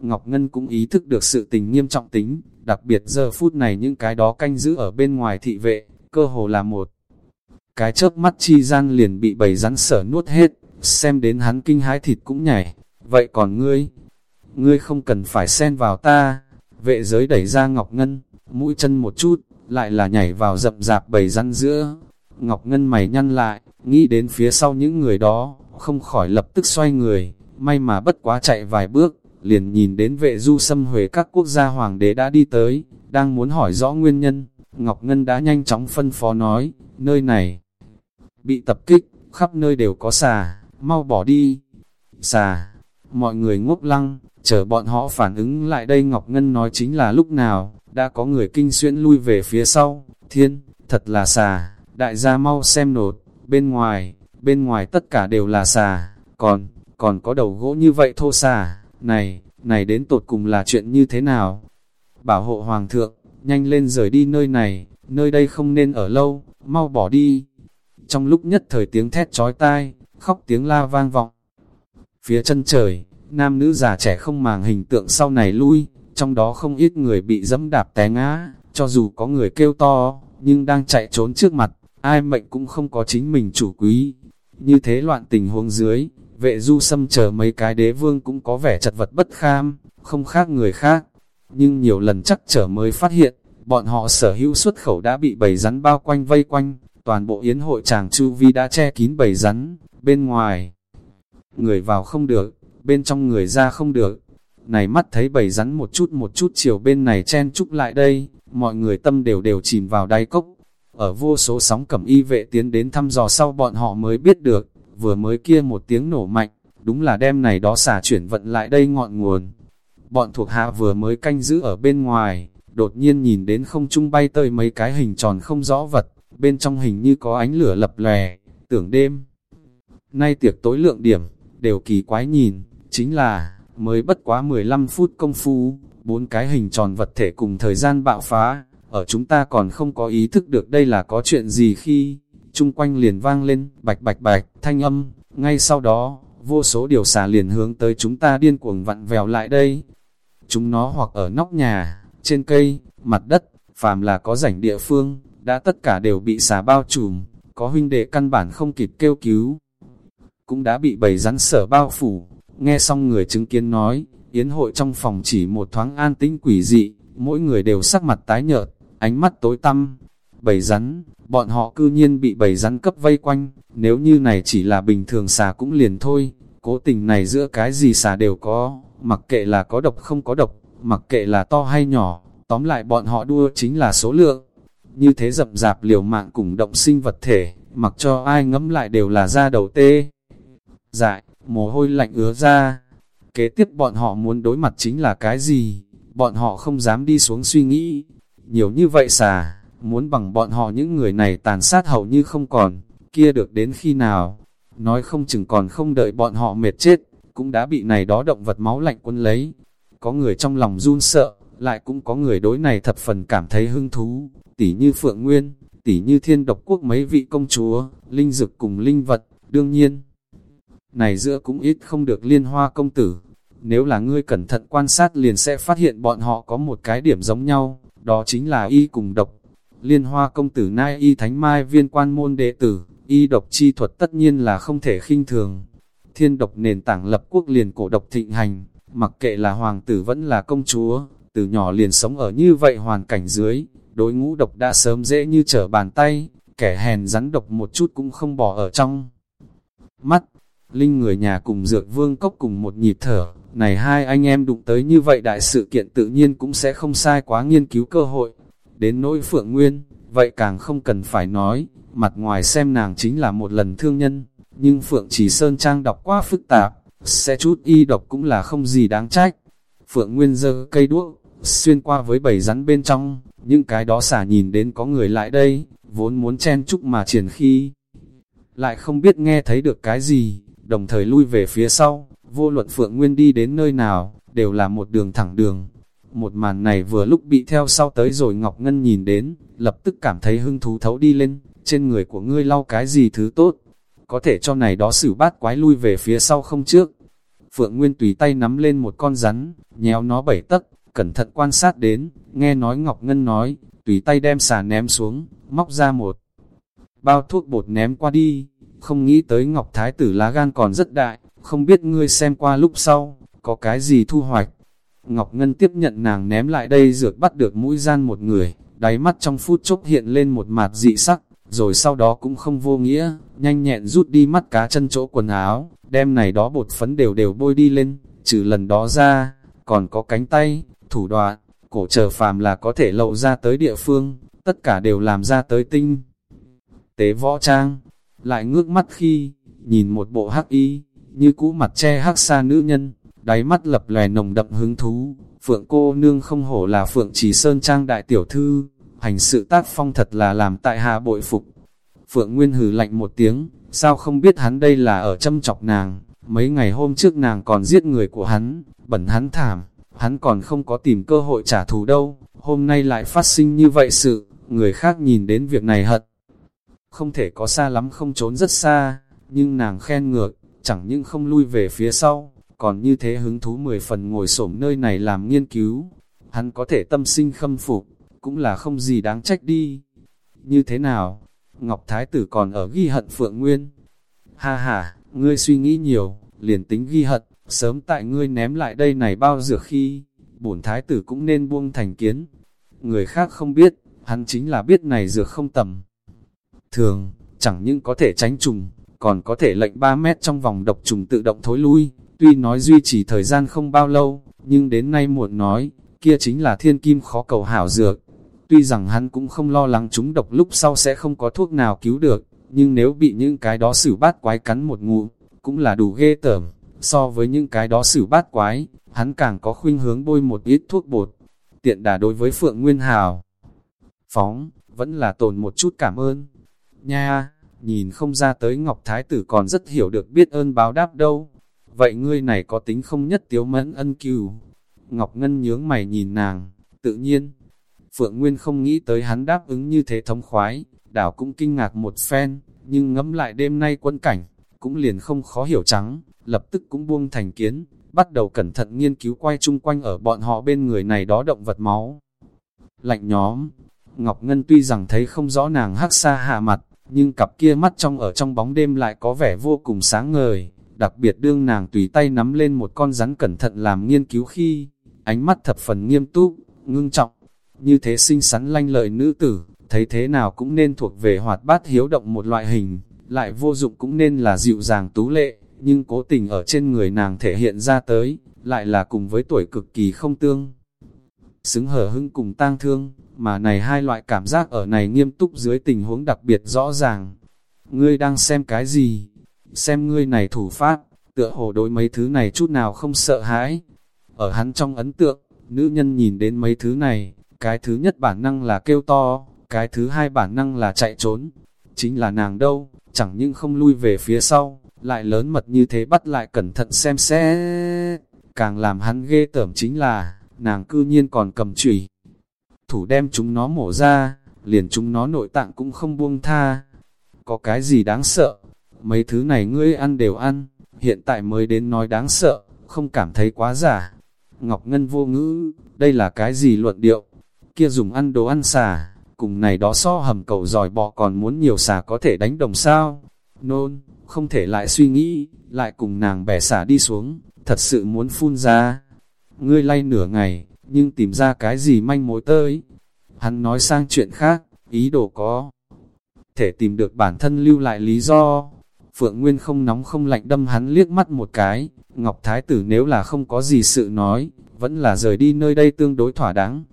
Ngọc Ngân cũng ý thức được sự tình nghiêm trọng tính, đặc biệt giờ phút này những cái đó canh giữ ở bên ngoài thị vệ, cơ hồ là một. Cái chớp mắt chi gian liền bị bầy rắn sở nuốt hết, xem đến hắn kinh hái thịt cũng nhảy. Vậy còn ngươi? Ngươi không cần phải xen vào ta. Vệ giới đẩy ra Ngọc Ngân, mũi chân một chút, lại là nhảy vào rậm rạp bầy rắn giữa. Ngọc Ngân mày nhăn lại, nghĩ đến phía sau những người đó, không khỏi lập tức xoay người, may mà bất quá chạy vài bước, liền nhìn đến vệ du xâm huế các quốc gia hoàng đế đã đi tới, đang muốn hỏi rõ nguyên nhân, Ngọc Ngân đã nhanh chóng phân phó nói, nơi này bị tập kích, khắp nơi đều có xà, mau bỏ đi. Xà, mọi người ngốc lăng, chờ bọn họ phản ứng lại đây Ngọc Ngân nói chính là lúc nào, đã có người kinh xuyễn lui về phía sau, thiên, thật là xà, đại gia mau xem nột, bên ngoài, bên ngoài tất cả đều là xà, còn, còn có đầu gỗ như vậy thô xà, này, này đến tột cùng là chuyện như thế nào? Bảo hộ hoàng thượng, nhanh lên rời đi nơi này, nơi đây không nên ở lâu, mau bỏ đi. Trong lúc nhất thời tiếng thét chói tai, khóc tiếng la vang vọng. Phía chân trời, nam nữ già trẻ không màng hình tượng sau này lui, trong đó không ít người bị dẫm đạp té ngã, cho dù có người kêu to, nhưng đang chạy trốn trước mặt, ai mệnh cũng không có chính mình chủ quý. Như thế loạn tình huống dưới, vệ du xâm chờ mấy cái đế vương cũng có vẻ chật vật bất kham, không khác người khác. Nhưng nhiều lần chắc trở mới phát hiện, bọn họ sở hữu xuất khẩu đã bị bầy rắn bao quanh vây quanh, toàn bộ yến hội chàng chu vi đã che kín bầy rắn, bên ngoài. Người vào không được, bên trong người ra không được. Này mắt thấy bầy rắn một chút một chút chiều bên này chen chúc lại đây, mọi người tâm đều đều chìm vào đáy cốc. Ở vô số sóng cẩm y vệ tiến đến thăm dò sau bọn họ mới biết được, vừa mới kia một tiếng nổ mạnh, đúng là đêm này đó xả chuyển vận lại đây ngọn nguồn. Bọn thuộc hạ vừa mới canh giữ ở bên ngoài, đột nhiên nhìn đến không trung bay tơi mấy cái hình tròn không rõ vật, bên trong hình như có ánh lửa lập lè, tưởng đêm. Nay tiệc tối lượng điểm, đều kỳ quái nhìn, chính là, mới bất quá 15 phút công phu, bốn cái hình tròn vật thể cùng thời gian bạo phá, ở chúng ta còn không có ý thức được đây là có chuyện gì khi, chung quanh liền vang lên, bạch bạch bạch, thanh âm, ngay sau đó, vô số điều xà liền hướng tới chúng ta điên cuồng vặn vèo lại đây. Chúng nó hoặc ở nóc nhà, trên cây, mặt đất, phàm là có rảnh địa phương, đã tất cả đều bị xà bao trùm, có huynh đệ căn bản không kịp kêu cứu. Cũng đã bị bầy rắn sở bao phủ, nghe xong người chứng kiến nói, yến hội trong phòng chỉ một thoáng an tĩnh quỷ dị, mỗi người đều sắc mặt tái nhợt, ánh mắt tối tăm. Bầy rắn, bọn họ cư nhiên bị bầy rắn cấp vây quanh, nếu như này chỉ là bình thường xà cũng liền thôi, cố tình này giữa cái gì xà đều có, mặc kệ là có độc không có độc, mặc kệ là to hay nhỏ, tóm lại bọn họ đua chính là số lượng. Như thế rậm rạp liều mạng cùng động sinh vật thể, mặc cho ai ngẫm lại đều là da đầu tê. Dại, mồ hôi lạnh ứa ra. Kế tiếp bọn họ muốn đối mặt chính là cái gì? Bọn họ không dám đi xuống suy nghĩ. Nhiều như vậy xà, muốn bằng bọn họ những người này tàn sát hầu như không còn, kia được đến khi nào? Nói không chừng còn không đợi bọn họ mệt chết, cũng đã bị này đó động vật máu lạnh quân lấy. Có người trong lòng run sợ, lại cũng có người đối này thập phần cảm thấy hứng thú, tỉ như Phượng Nguyên, tỉ như thiên độc quốc mấy vị công chúa, linh dực cùng linh vật, đương nhiên. Này giữa cũng ít không được liên hoa công tử, nếu là ngươi cẩn thận quan sát liền sẽ phát hiện bọn họ có một cái điểm giống nhau, đó chính là y cùng độc. Liên hoa công tử nai y thánh mai viên quan môn đệ tử, y độc chi thuật tất nhiên là không thể khinh thường. Thiên độc nền tảng lập quốc liền cổ độc thịnh hành, mặc kệ là hoàng tử vẫn là công chúa, từ nhỏ liền sống ở như vậy hoàn cảnh dưới, đối ngũ độc đã sớm dễ như trở bàn tay, kẻ hèn rắn độc một chút cũng không bỏ ở trong. Mắt, Linh người nhà cùng dược vương cốc cùng một nhịp thở, này hai anh em đụng tới như vậy đại sự kiện tự nhiên cũng sẽ không sai quá nghiên cứu cơ hội. Đến nỗi Phượng Nguyên, vậy càng không cần phải nói, mặt ngoài xem nàng chính là một lần thương nhân, nhưng Phượng chỉ Sơn Trang đọc quá phức tạp, sẽ chút y độc cũng là không gì đáng trách. Phượng Nguyên giơ cây đuốc, xuyên qua với bầy rắn bên trong, những cái đó xả nhìn đến có người lại đây, vốn muốn chen chúc mà triển khi. Lại không biết nghe thấy được cái gì, đồng thời lui về phía sau, vô luận Phượng Nguyên đi đến nơi nào, đều là một đường thẳng đường. Một màn này vừa lúc bị theo sau tới rồi Ngọc Ngân nhìn đến, lập tức cảm thấy hưng thú thấu đi lên, trên người của ngươi lau cái gì thứ tốt, có thể cho này đó xử bát quái lui về phía sau không trước. Phượng Nguyên tùy tay nắm lên một con rắn, nhéo nó bảy tấc, cẩn thận quan sát đến, nghe nói Ngọc Ngân nói, tùy tay đem xà ném xuống, móc ra một bao thuốc bột ném qua đi, không nghĩ tới Ngọc Thái tử lá gan còn rất đại, không biết ngươi xem qua lúc sau, có cái gì thu hoạch. Ngọc Ngân tiếp nhận nàng ném lại đây dược bắt được mũi gian một người, đáy mắt trong phút chốc hiện lên một mạt dị sắc, rồi sau đó cũng không vô nghĩa, nhanh nhẹn rút đi mắt cá chân chỗ quần áo, đem này đó bột phấn đều đều bôi đi lên, trừ lần đó ra, còn có cánh tay, thủ đoạn, cổ chờ phàm là có thể lậu ra tới địa phương, tất cả đều làm ra tới tinh. Tế võ trang, lại ngước mắt khi, nhìn một bộ hắc y, như cũ mặt che hắc xa nữ nhân, đáy mắt lập lè nồng đậm hứng thú, phượng cô nương không hổ là phượng chỉ sơn trang đại tiểu thư, hành sự tác phong thật là làm tại hạ bội phục. Phượng Nguyên hừ lạnh một tiếng, sao không biết hắn đây là ở châm chọc nàng, mấy ngày hôm trước nàng còn giết người của hắn, bẩn hắn thảm, hắn còn không có tìm cơ hội trả thù đâu, hôm nay lại phát sinh như vậy sự, người khác nhìn đến việc này hận. Không thể có xa lắm không trốn rất xa, nhưng nàng khen ngược, chẳng những không lui về phía sau, còn như thế hứng thú mười phần ngồi xổm nơi này làm nghiên cứu. Hắn có thể tâm sinh khâm phục, cũng là không gì đáng trách đi. Như thế nào? Ngọc Thái Tử còn ở ghi hận Phượng Nguyên. Ha ha, ngươi suy nghĩ nhiều, liền tính ghi hận, sớm tại ngươi ném lại đây này bao giờ khi, bổn Thái Tử cũng nên buông thành kiến. Người khác không biết, hắn chính là biết này dược không tầm. Thường, chẳng những có thể tránh trùng, còn có thể lệnh 3 mét trong vòng độc trùng tự động thối lui. Tuy nói duy trì thời gian không bao lâu, nhưng đến nay muộn nói, kia chính là thiên kim khó cầu hảo dược. Tuy rằng hắn cũng không lo lắng chúng độc lúc sau sẽ không có thuốc nào cứu được, nhưng nếu bị những cái đó xử bát quái cắn một ngụ, cũng là đủ ghê tởm. So với những cái đó xử bát quái, hắn càng có khuynh hướng bôi một ít thuốc bột. tiện đà đối với Phượng Nguyên Hào. Phóng, vẫn là tồn một chút cảm ơn. Nha, nhìn không ra tới Ngọc Thái Tử còn rất hiểu được biết ơn báo đáp đâu. Vậy ngươi này có tính không nhất tiếu mẫn ân cừu? Ngọc Ngân nhướng mày nhìn nàng, tự nhiên. Phượng Nguyên không nghĩ tới hắn đáp ứng như thế thống khoái, đảo cũng kinh ngạc một phen, nhưng ngẫm lại đêm nay quân cảnh, cũng liền không khó hiểu trắng, lập tức cũng buông thành kiến, bắt đầu cẩn thận nghiên cứu quay chung quanh ở bọn họ bên người này đó động vật máu. Lạnh nhóm, Ngọc Ngân tuy rằng thấy không rõ nàng hắc xa hạ mặt, nhưng cặp kia mắt trong ở trong bóng đêm lại có vẻ vô cùng sáng ngời, đặc biệt đương nàng tùy tay nắm lên một con rắn cẩn thận làm nghiên cứu khi, ánh mắt thập phần nghiêm túc, ngưng trọng, như thế xinh xắn lanh lợi nữ tử, thấy thế nào cũng nên thuộc về hoạt bát hiếu động một loại hình, lại vô dụng cũng nên là dịu dàng tú lệ, nhưng cố tình ở trên người nàng thể hiện ra tới, lại là cùng với tuổi cực kỳ không tương. Xứng hở hưng cùng tang thương, mà này hai loại cảm giác ở này nghiêm túc dưới tình huống đặc biệt rõ ràng. Ngươi đang xem cái gì? Xem ngươi này thủ pháp, tựa hồ đối mấy thứ này chút nào không sợ hãi. Ở hắn trong ấn tượng, nữ nhân nhìn đến mấy thứ này, cái thứ nhất bản năng là kêu to, cái thứ hai bản năng là chạy trốn. Chính là nàng đâu, chẳng những không lui về phía sau, lại lớn mật như thế bắt lại cẩn thận xem xét. Càng làm hắn ghê tởm chính là, nàng cư nhiên còn cầm chùy thủ đem chúng nó mổ ra, liền chúng nó nội tạng cũng không buông tha. Có cái gì đáng sợ? Mấy thứ này ngươi ăn đều ăn, hiện tại mới đến nói đáng sợ, không cảm thấy quá giả. Ngọc Ngân vô ngữ, đây là cái gì luận điệu? Kia dùng ăn đồ ăn xà, cùng này đó so hầm cầu giỏi bọ còn muốn nhiều xà có thể đánh đồng sao? Nôn, không thể lại suy nghĩ, lại cùng nàng bẻ xả đi xuống, thật sự muốn phun ra. Ngươi lay nửa ngày, nhưng tìm ra cái gì manh mối tới. Hắn nói sang chuyện khác, ý đồ có. Thể tìm được bản thân lưu lại lý do. Phượng Nguyên không nóng không lạnh đâm hắn liếc mắt một cái. Ngọc Thái Tử nếu là không có gì sự nói, vẫn là rời đi nơi đây tương đối thỏa đáng.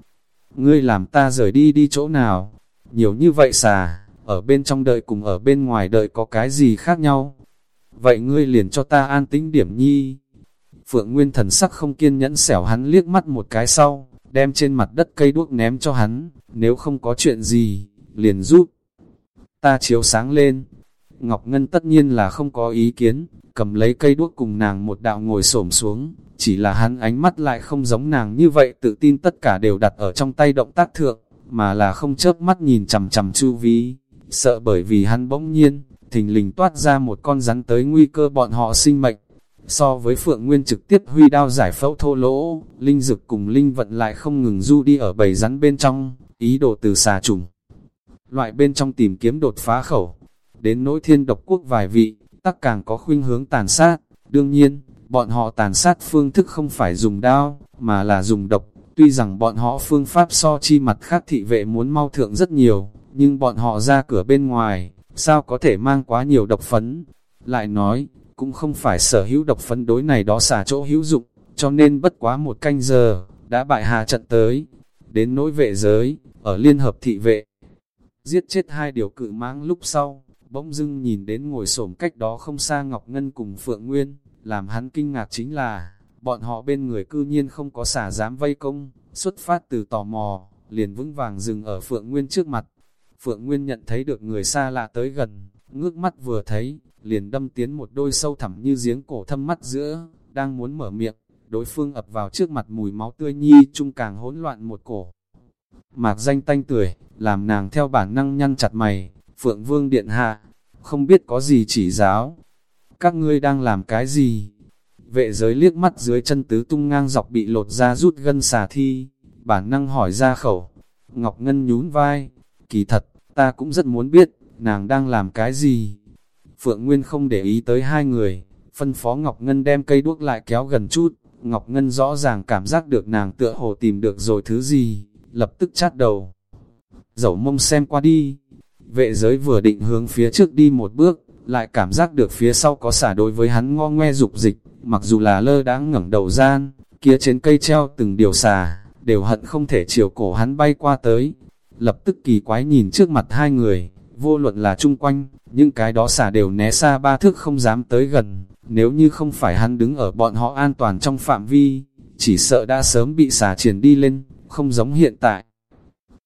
Ngươi làm ta rời đi đi chỗ nào? Nhiều như vậy xà, ở bên trong đợi cùng ở bên ngoài đợi có cái gì khác nhau? Vậy ngươi liền cho ta an tĩnh điểm nhi. Phượng Nguyên thần sắc không kiên nhẫn xẻo hắn liếc mắt một cái sau, đem trên mặt đất cây đuốc ném cho hắn, nếu không có chuyện gì, liền giúp. Ta chiếu sáng lên. Ngọc Ngân tất nhiên là không có ý kiến, cầm lấy cây đuốc cùng nàng một đạo ngồi xổm xuống, chỉ là hắn ánh mắt lại không giống nàng như vậy tự tin tất cả đều đặt ở trong tay động tác thượng, mà là không chớp mắt nhìn chằm chằm chu vi, sợ bởi vì hắn bỗng nhiên, thình lình toát ra một con rắn tới nguy cơ bọn họ sinh mệnh. So với Phượng Nguyên trực tiếp huy đao giải phẫu thô lỗ, Linh Dực cùng Linh Vận lại không ngừng du đi ở bầy rắn bên trong, ý đồ từ xà trùng. Loại bên trong tìm kiếm đột phá khẩu, đến nỗi thiên độc quốc vài vị, tắc càng có khuynh hướng tàn sát. Đương nhiên, bọn họ tàn sát phương thức không phải dùng đao, mà là dùng độc. Tuy rằng bọn họ phương pháp so chi mặt khác thị vệ muốn mau thượng rất nhiều, nhưng bọn họ ra cửa bên ngoài, sao có thể mang quá nhiều độc phấn. Lại nói, cũng không phải sở hữu độc phấn đối này đó xả chỗ hữu dụng, cho nên bất quá một canh giờ, đã bại hà trận tới. Đến nỗi vệ giới, ở liên hợp thị vệ, giết chết hai điều cự mãng lúc sau, bỗng dưng nhìn đến ngồi xổm cách đó không xa Ngọc Ngân cùng Phượng Nguyên, làm hắn kinh ngạc chính là, bọn họ bên người cư nhiên không có xả dám vây công, xuất phát từ tò mò, liền vững vàng dừng ở Phượng Nguyên trước mặt. Phượng Nguyên nhận thấy được người xa lạ tới gần, ngước mắt vừa thấy, liền đâm tiến một đôi sâu thẳm như giếng cổ thâm mắt giữa, đang muốn mở miệng, đối phương ập vào trước mặt mùi máu tươi nhi chung càng hỗn loạn một cổ. Mạc danh tanh tuổi, làm nàng theo bản năng nhăn chặt mày, Phượng Vương Điện Hạ, không biết có gì chỉ giáo. Các ngươi đang làm cái gì? Vệ giới liếc mắt dưới chân tứ tung ngang dọc bị lột ra rút gân xà thi, bản năng hỏi ra khẩu. Ngọc Ngân nhún vai, kỳ thật, ta cũng rất muốn biết, nàng đang làm cái gì. Phượng Nguyên không để ý tới hai người, phân phó Ngọc Ngân đem cây đuốc lại kéo gần chút, Ngọc Ngân rõ ràng cảm giác được nàng tựa hồ tìm được rồi thứ gì, lập tức chát đầu. Dẫu mông xem qua đi, vệ giới vừa định hướng phía trước đi một bước, lại cảm giác được phía sau có xả đối với hắn ngo ngoe dục dịch, mặc dù là lơ đáng ngẩng đầu gian, kia trên cây treo từng điều xà, đều hận không thể chiều cổ hắn bay qua tới. Lập tức kỳ quái nhìn trước mặt hai người, vô luận là chung quanh, những cái đó xả đều né xa ba thước không dám tới gần, nếu như không phải hắn đứng ở bọn họ an toàn trong phạm vi, chỉ sợ đã sớm bị xả triển đi lên, không giống hiện tại.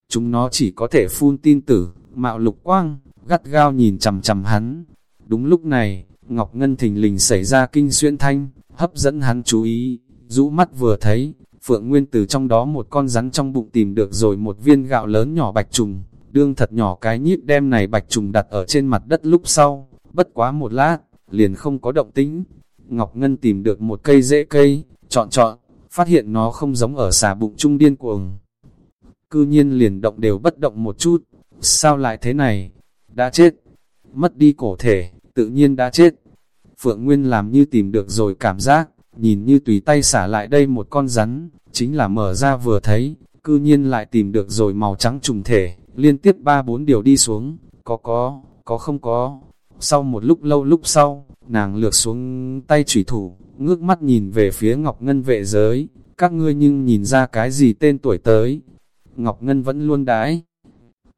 Chúng nó chỉ có thể phun tin tử, mạo lục quang, gắt gao nhìn chầm chầm hắn. Đúng lúc này, Ngọc Ngân thình lình xảy ra kinh xuyên thanh, hấp dẫn hắn chú ý, rũ mắt vừa thấy, Phượng Nguyên từ trong đó một con rắn trong bụng tìm được rồi một viên gạo lớn nhỏ bạch trùng, đương thật nhỏ cái nhíp đem này bạch trùng đặt ở trên mặt đất lúc sau, bất quá một lát, liền không có động tĩnh. Ngọc Ngân tìm được một cây rễ cây, chọn chọn, phát hiện nó không giống ở xà bụng trung điên cuồng. Cư nhiên liền động đều bất động một chút, sao lại thế này? Đã chết, mất đi cổ thể, tự nhiên đã chết. Phượng Nguyên làm như tìm được rồi cảm giác, nhìn như tùy tay xả lại đây một con rắn, chính là mở ra vừa thấy, cư nhiên lại tìm được rồi màu trắng trùng thể, liên tiếp ba bốn điều đi xuống, có có, có không có. Sau một lúc lâu lúc sau, nàng lược xuống tay chủy thủ, ngước mắt nhìn về phía Ngọc Ngân vệ giới, các ngươi nhưng nhìn ra cái gì tên tuổi tới. Ngọc Ngân vẫn luôn đái.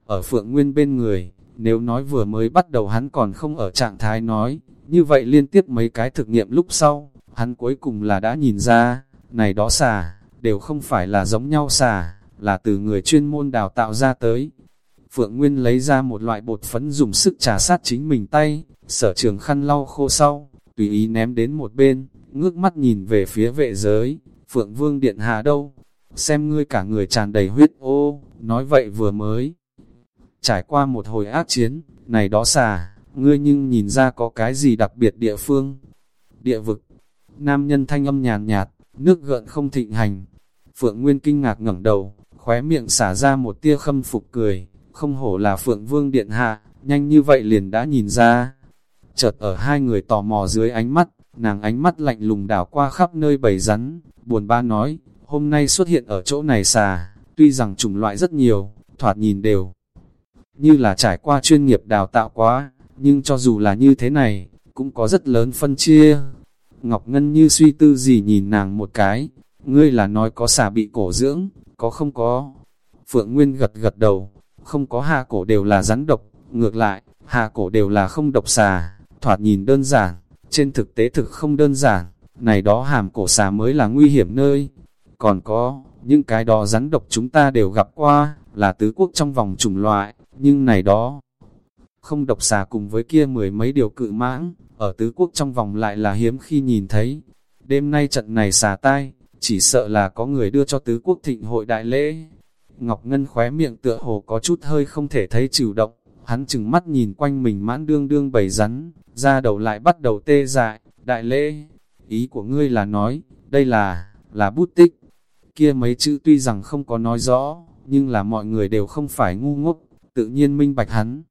Ở Phượng Nguyên bên người, nếu nói vừa mới bắt đầu hắn còn không ở trạng thái nói, như vậy liên tiếp mấy cái thực nghiệm lúc sau, hắn cuối cùng là đã nhìn ra, này đó xà, đều không phải là giống nhau xà, là từ người chuyên môn đào tạo ra tới. Phượng Nguyên lấy ra một loại bột phấn dùng sức trà sát chính mình tay, sở trường khăn lau khô sau, tùy ý ném đến một bên, ngước mắt nhìn về phía vệ giới, Phượng Vương Điện Hạ đâu, xem ngươi cả người tràn đầy huyết ô, nói vậy vừa mới. Trải qua một hồi ác chiến, này đó xà, ngươi nhưng nhìn ra có cái gì đặc biệt địa phương. Địa vực, nam nhân thanh âm nhàn nhạt, nước gợn không thịnh hành. Phượng Nguyên kinh ngạc ngẩng đầu, khóe miệng xả ra một tia khâm phục cười, không hổ là Phượng Vương Điện Hạ, nhanh như vậy liền đã nhìn ra. Chợt ở hai người tò mò dưới ánh mắt, nàng ánh mắt lạnh lùng đảo qua khắp nơi bầy rắn, buồn ba nói, hôm nay xuất hiện ở chỗ này xà, tuy rằng chủng loại rất nhiều, thoạt nhìn đều như là trải qua chuyên nghiệp đào tạo quá, nhưng cho dù là như thế này, cũng có rất lớn phân chia. Ngọc Ngân như suy tư gì nhìn nàng một cái, ngươi là nói có xà bị cổ dưỡng, có không có. Phượng Nguyên gật gật đầu, không có hạ cổ đều là rắn độc, ngược lại, hạ cổ đều là không độc xà, thoạt nhìn đơn giản, trên thực tế thực không đơn giản, này đó hàm cổ xà mới là nguy hiểm nơi. Còn có, những cái đó rắn độc chúng ta đều gặp qua, là tứ quốc trong vòng chủng loại, nhưng này đó, không độc xà cùng với kia mười mấy điều cự mãng, ở tứ quốc trong vòng lại là hiếm khi nhìn thấy. Đêm nay trận này xà tai, chỉ sợ là có người đưa cho tứ quốc thịnh hội đại lễ. Ngọc Ngân khóe miệng tựa hồ có chút hơi không thể thấy chịu động, hắn chừng mắt nhìn quanh mình mãn đương đương bầy rắn, ra đầu lại bắt đầu tê dại, đại lễ. Ý của ngươi là nói, đây là, là bút tích. Kia mấy chữ tuy rằng không có nói rõ, nhưng là mọi người đều không phải ngu ngốc, tự nhiên minh bạch hắn.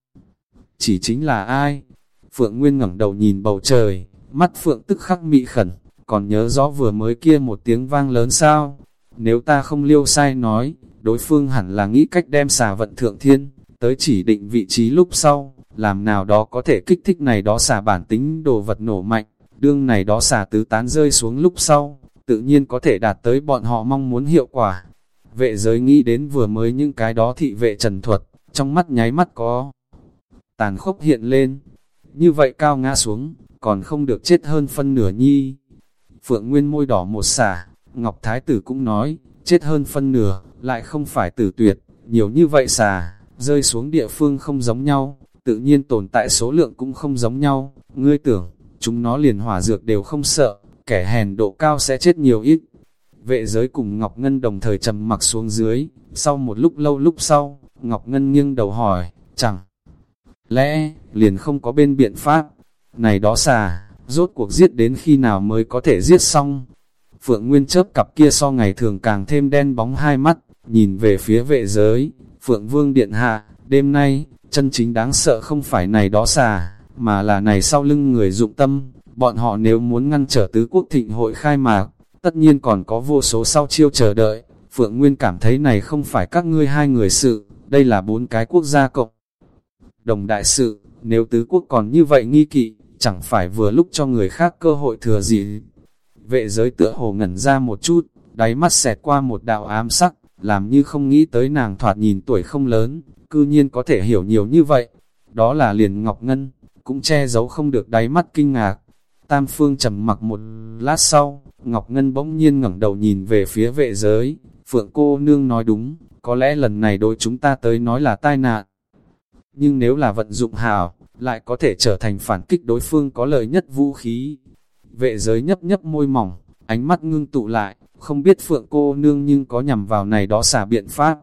Chỉ chính là ai? Phượng Nguyên ngẩng đầu nhìn bầu trời, mắt Phượng tức khắc mị khẩn, còn nhớ rõ vừa mới kia một tiếng vang lớn sao? Nếu ta không liêu sai nói, đối phương hẳn là nghĩ cách đem xà vận thượng thiên, tới chỉ định vị trí lúc sau, làm nào đó có thể kích thích này đó xà bản tính đồ vật nổ mạnh, đương này đó xà tứ tán rơi xuống lúc sau, tự nhiên có thể đạt tới bọn họ mong muốn hiệu quả. Vệ giới nghĩ đến vừa mới những cái đó thị vệ trần thuật, trong mắt nháy mắt có tàn khốc hiện lên. Như vậy cao ngã xuống, còn không được chết hơn phân nửa nhi. Phượng Nguyên môi đỏ một xả, Ngọc Thái Tử cũng nói, chết hơn phân nửa, lại không phải tử tuyệt, nhiều như vậy xả rơi xuống địa phương không giống nhau, tự nhiên tồn tại số lượng cũng không giống nhau, ngươi tưởng, chúng nó liền hỏa dược đều không sợ, kẻ hèn độ cao sẽ chết nhiều ít. Vệ giới cùng Ngọc Ngân đồng thời trầm mặc xuống dưới, sau một lúc lâu lúc sau, Ngọc Ngân nghiêng đầu hỏi, chẳng lẽ, liền không có bên biện pháp, này đó xà, rốt cuộc giết đến khi nào mới có thể giết xong. Phượng Nguyên chớp cặp kia so ngày thường càng thêm đen bóng hai mắt, nhìn về phía vệ giới, Phượng Vương Điện Hạ, đêm nay, chân chính đáng sợ không phải này đó xà, mà là này sau lưng người dụng tâm, bọn họ nếu muốn ngăn trở tứ quốc thịnh hội khai mạc, tất nhiên còn có vô số sau chiêu chờ đợi, Phượng Nguyên cảm thấy này không phải các ngươi hai người sự, đây là bốn cái quốc gia cộng. Đồng đại sự, nếu tứ quốc còn như vậy nghi kỵ, chẳng phải vừa lúc cho người khác cơ hội thừa gì. Vệ giới tựa hồ ngẩn ra một chút, đáy mắt xẹt qua một đạo ám sắc, làm như không nghĩ tới nàng thoạt nhìn tuổi không lớn, cư nhiên có thể hiểu nhiều như vậy. Đó là liền Ngọc Ngân, cũng che giấu không được đáy mắt kinh ngạc. Tam Phương trầm mặc một lát sau, Ngọc Ngân bỗng nhiên ngẩng đầu nhìn về phía vệ giới, Phượng cô nương nói đúng, có lẽ lần này đối chúng ta tới nói là tai nạn. Nhưng nếu là vận dụng hào, lại có thể trở thành phản kích đối phương có lợi nhất vũ khí. Vệ giới nhấp nhấp môi mỏng, ánh mắt ngưng tụ lại, không biết Phượng cô nương nhưng có nhằm vào này đó xả biện pháp.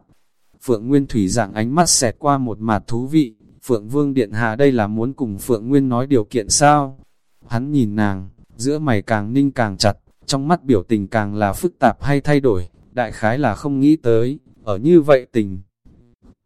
Phượng Nguyên Thủy dạng ánh mắt xẹt qua một mặt thú vị, Phượng Vương Điện Hạ đây là muốn cùng Phượng Nguyên nói điều kiện sao? Hắn nhìn nàng, giữa mày càng ninh càng chặt, trong mắt biểu tình càng là phức tạp hay thay đổi, đại khái là không nghĩ tới, ở như vậy tình.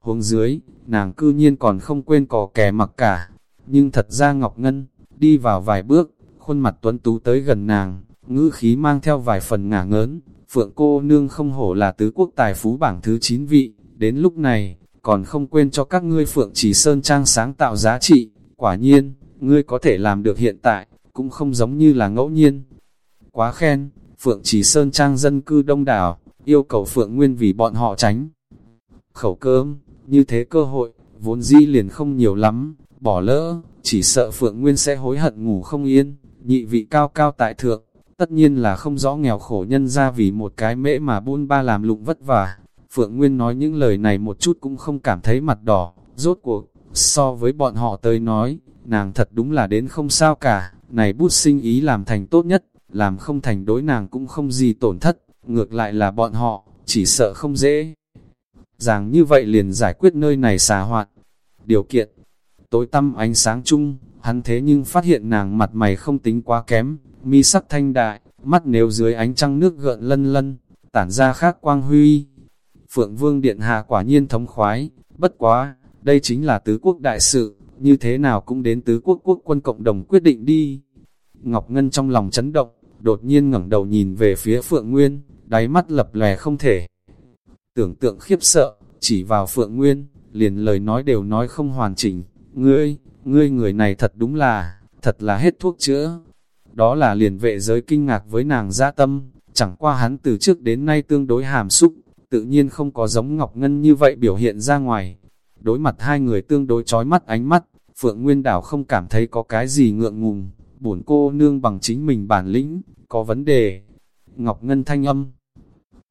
Huống dưới, nàng cư nhiên còn không quên cò kè mặc cả, nhưng thật ra Ngọc Ngân, đi vào vài bước, khuôn mặt tuấn tú tới gần nàng, ngữ khí mang theo vài phần ngả ngớn, Phượng cô nương không hổ là tứ quốc tài phú bảng thứ 9 vị, đến lúc này, còn không quên cho các ngươi Phượng Chỉ Sơn Trang sáng tạo giá trị, quả nhiên, ngươi có thể làm được hiện tại, cũng không giống như là ngẫu nhiên. Quá khen, Phượng Chỉ Sơn Trang dân cư đông đảo, yêu cầu Phượng Nguyên vì bọn họ tránh. Khẩu cơm, như thế cơ hội, vốn di liền không nhiều lắm, bỏ lỡ, chỉ sợ Phượng Nguyên sẽ hối hận ngủ không yên, nhị vị cao cao tại thượng, tất nhiên là không rõ nghèo khổ nhân ra vì một cái mễ mà buôn ba làm lụng vất vả. Phượng Nguyên nói những lời này một chút cũng không cảm thấy mặt đỏ, rốt cuộc, so với bọn họ tới nói, nàng thật đúng là đến không sao cả, này bút sinh ý làm thành tốt nhất, làm không thành đối nàng cũng không gì tổn thất, ngược lại là bọn họ, chỉ sợ không dễ. Ràng như vậy liền giải quyết nơi này xà hoạn Điều kiện, tối tăm ánh sáng chung, hắn thế nhưng phát hiện nàng mặt mày không tính quá kém, mi sắc thanh đại, mắt nếu dưới ánh trăng nước gợn lân lân, tản ra khác quang huy. Phượng Vương Điện Hạ quả nhiên thống khoái, bất quá, đây chính là tứ quốc đại sự, như thế nào cũng đến tứ quốc quốc quân cộng đồng quyết định đi. Ngọc Ngân trong lòng chấn động, đột nhiên ngẩng đầu nhìn về phía Phượng Nguyên, đáy mắt lập lè không thể. Tưởng tượng khiếp sợ, chỉ vào Phượng Nguyên, liền lời nói đều nói không hoàn chỉnh. Ngươi, ngươi người này thật đúng là, thật là hết thuốc chữa. Đó là liền vệ giới kinh ngạc với nàng gia tâm, chẳng qua hắn từ trước đến nay tương đối hàm xúc, tự nhiên không có giống Ngọc Ngân như vậy biểu hiện ra ngoài. Đối mặt hai người tương đối chói mắt ánh mắt, Phượng Nguyên Đảo không cảm thấy có cái gì ngượng ngùng, bổn cô nương bằng chính mình bản lĩnh, có vấn đề. Ngọc Ngân thanh âm,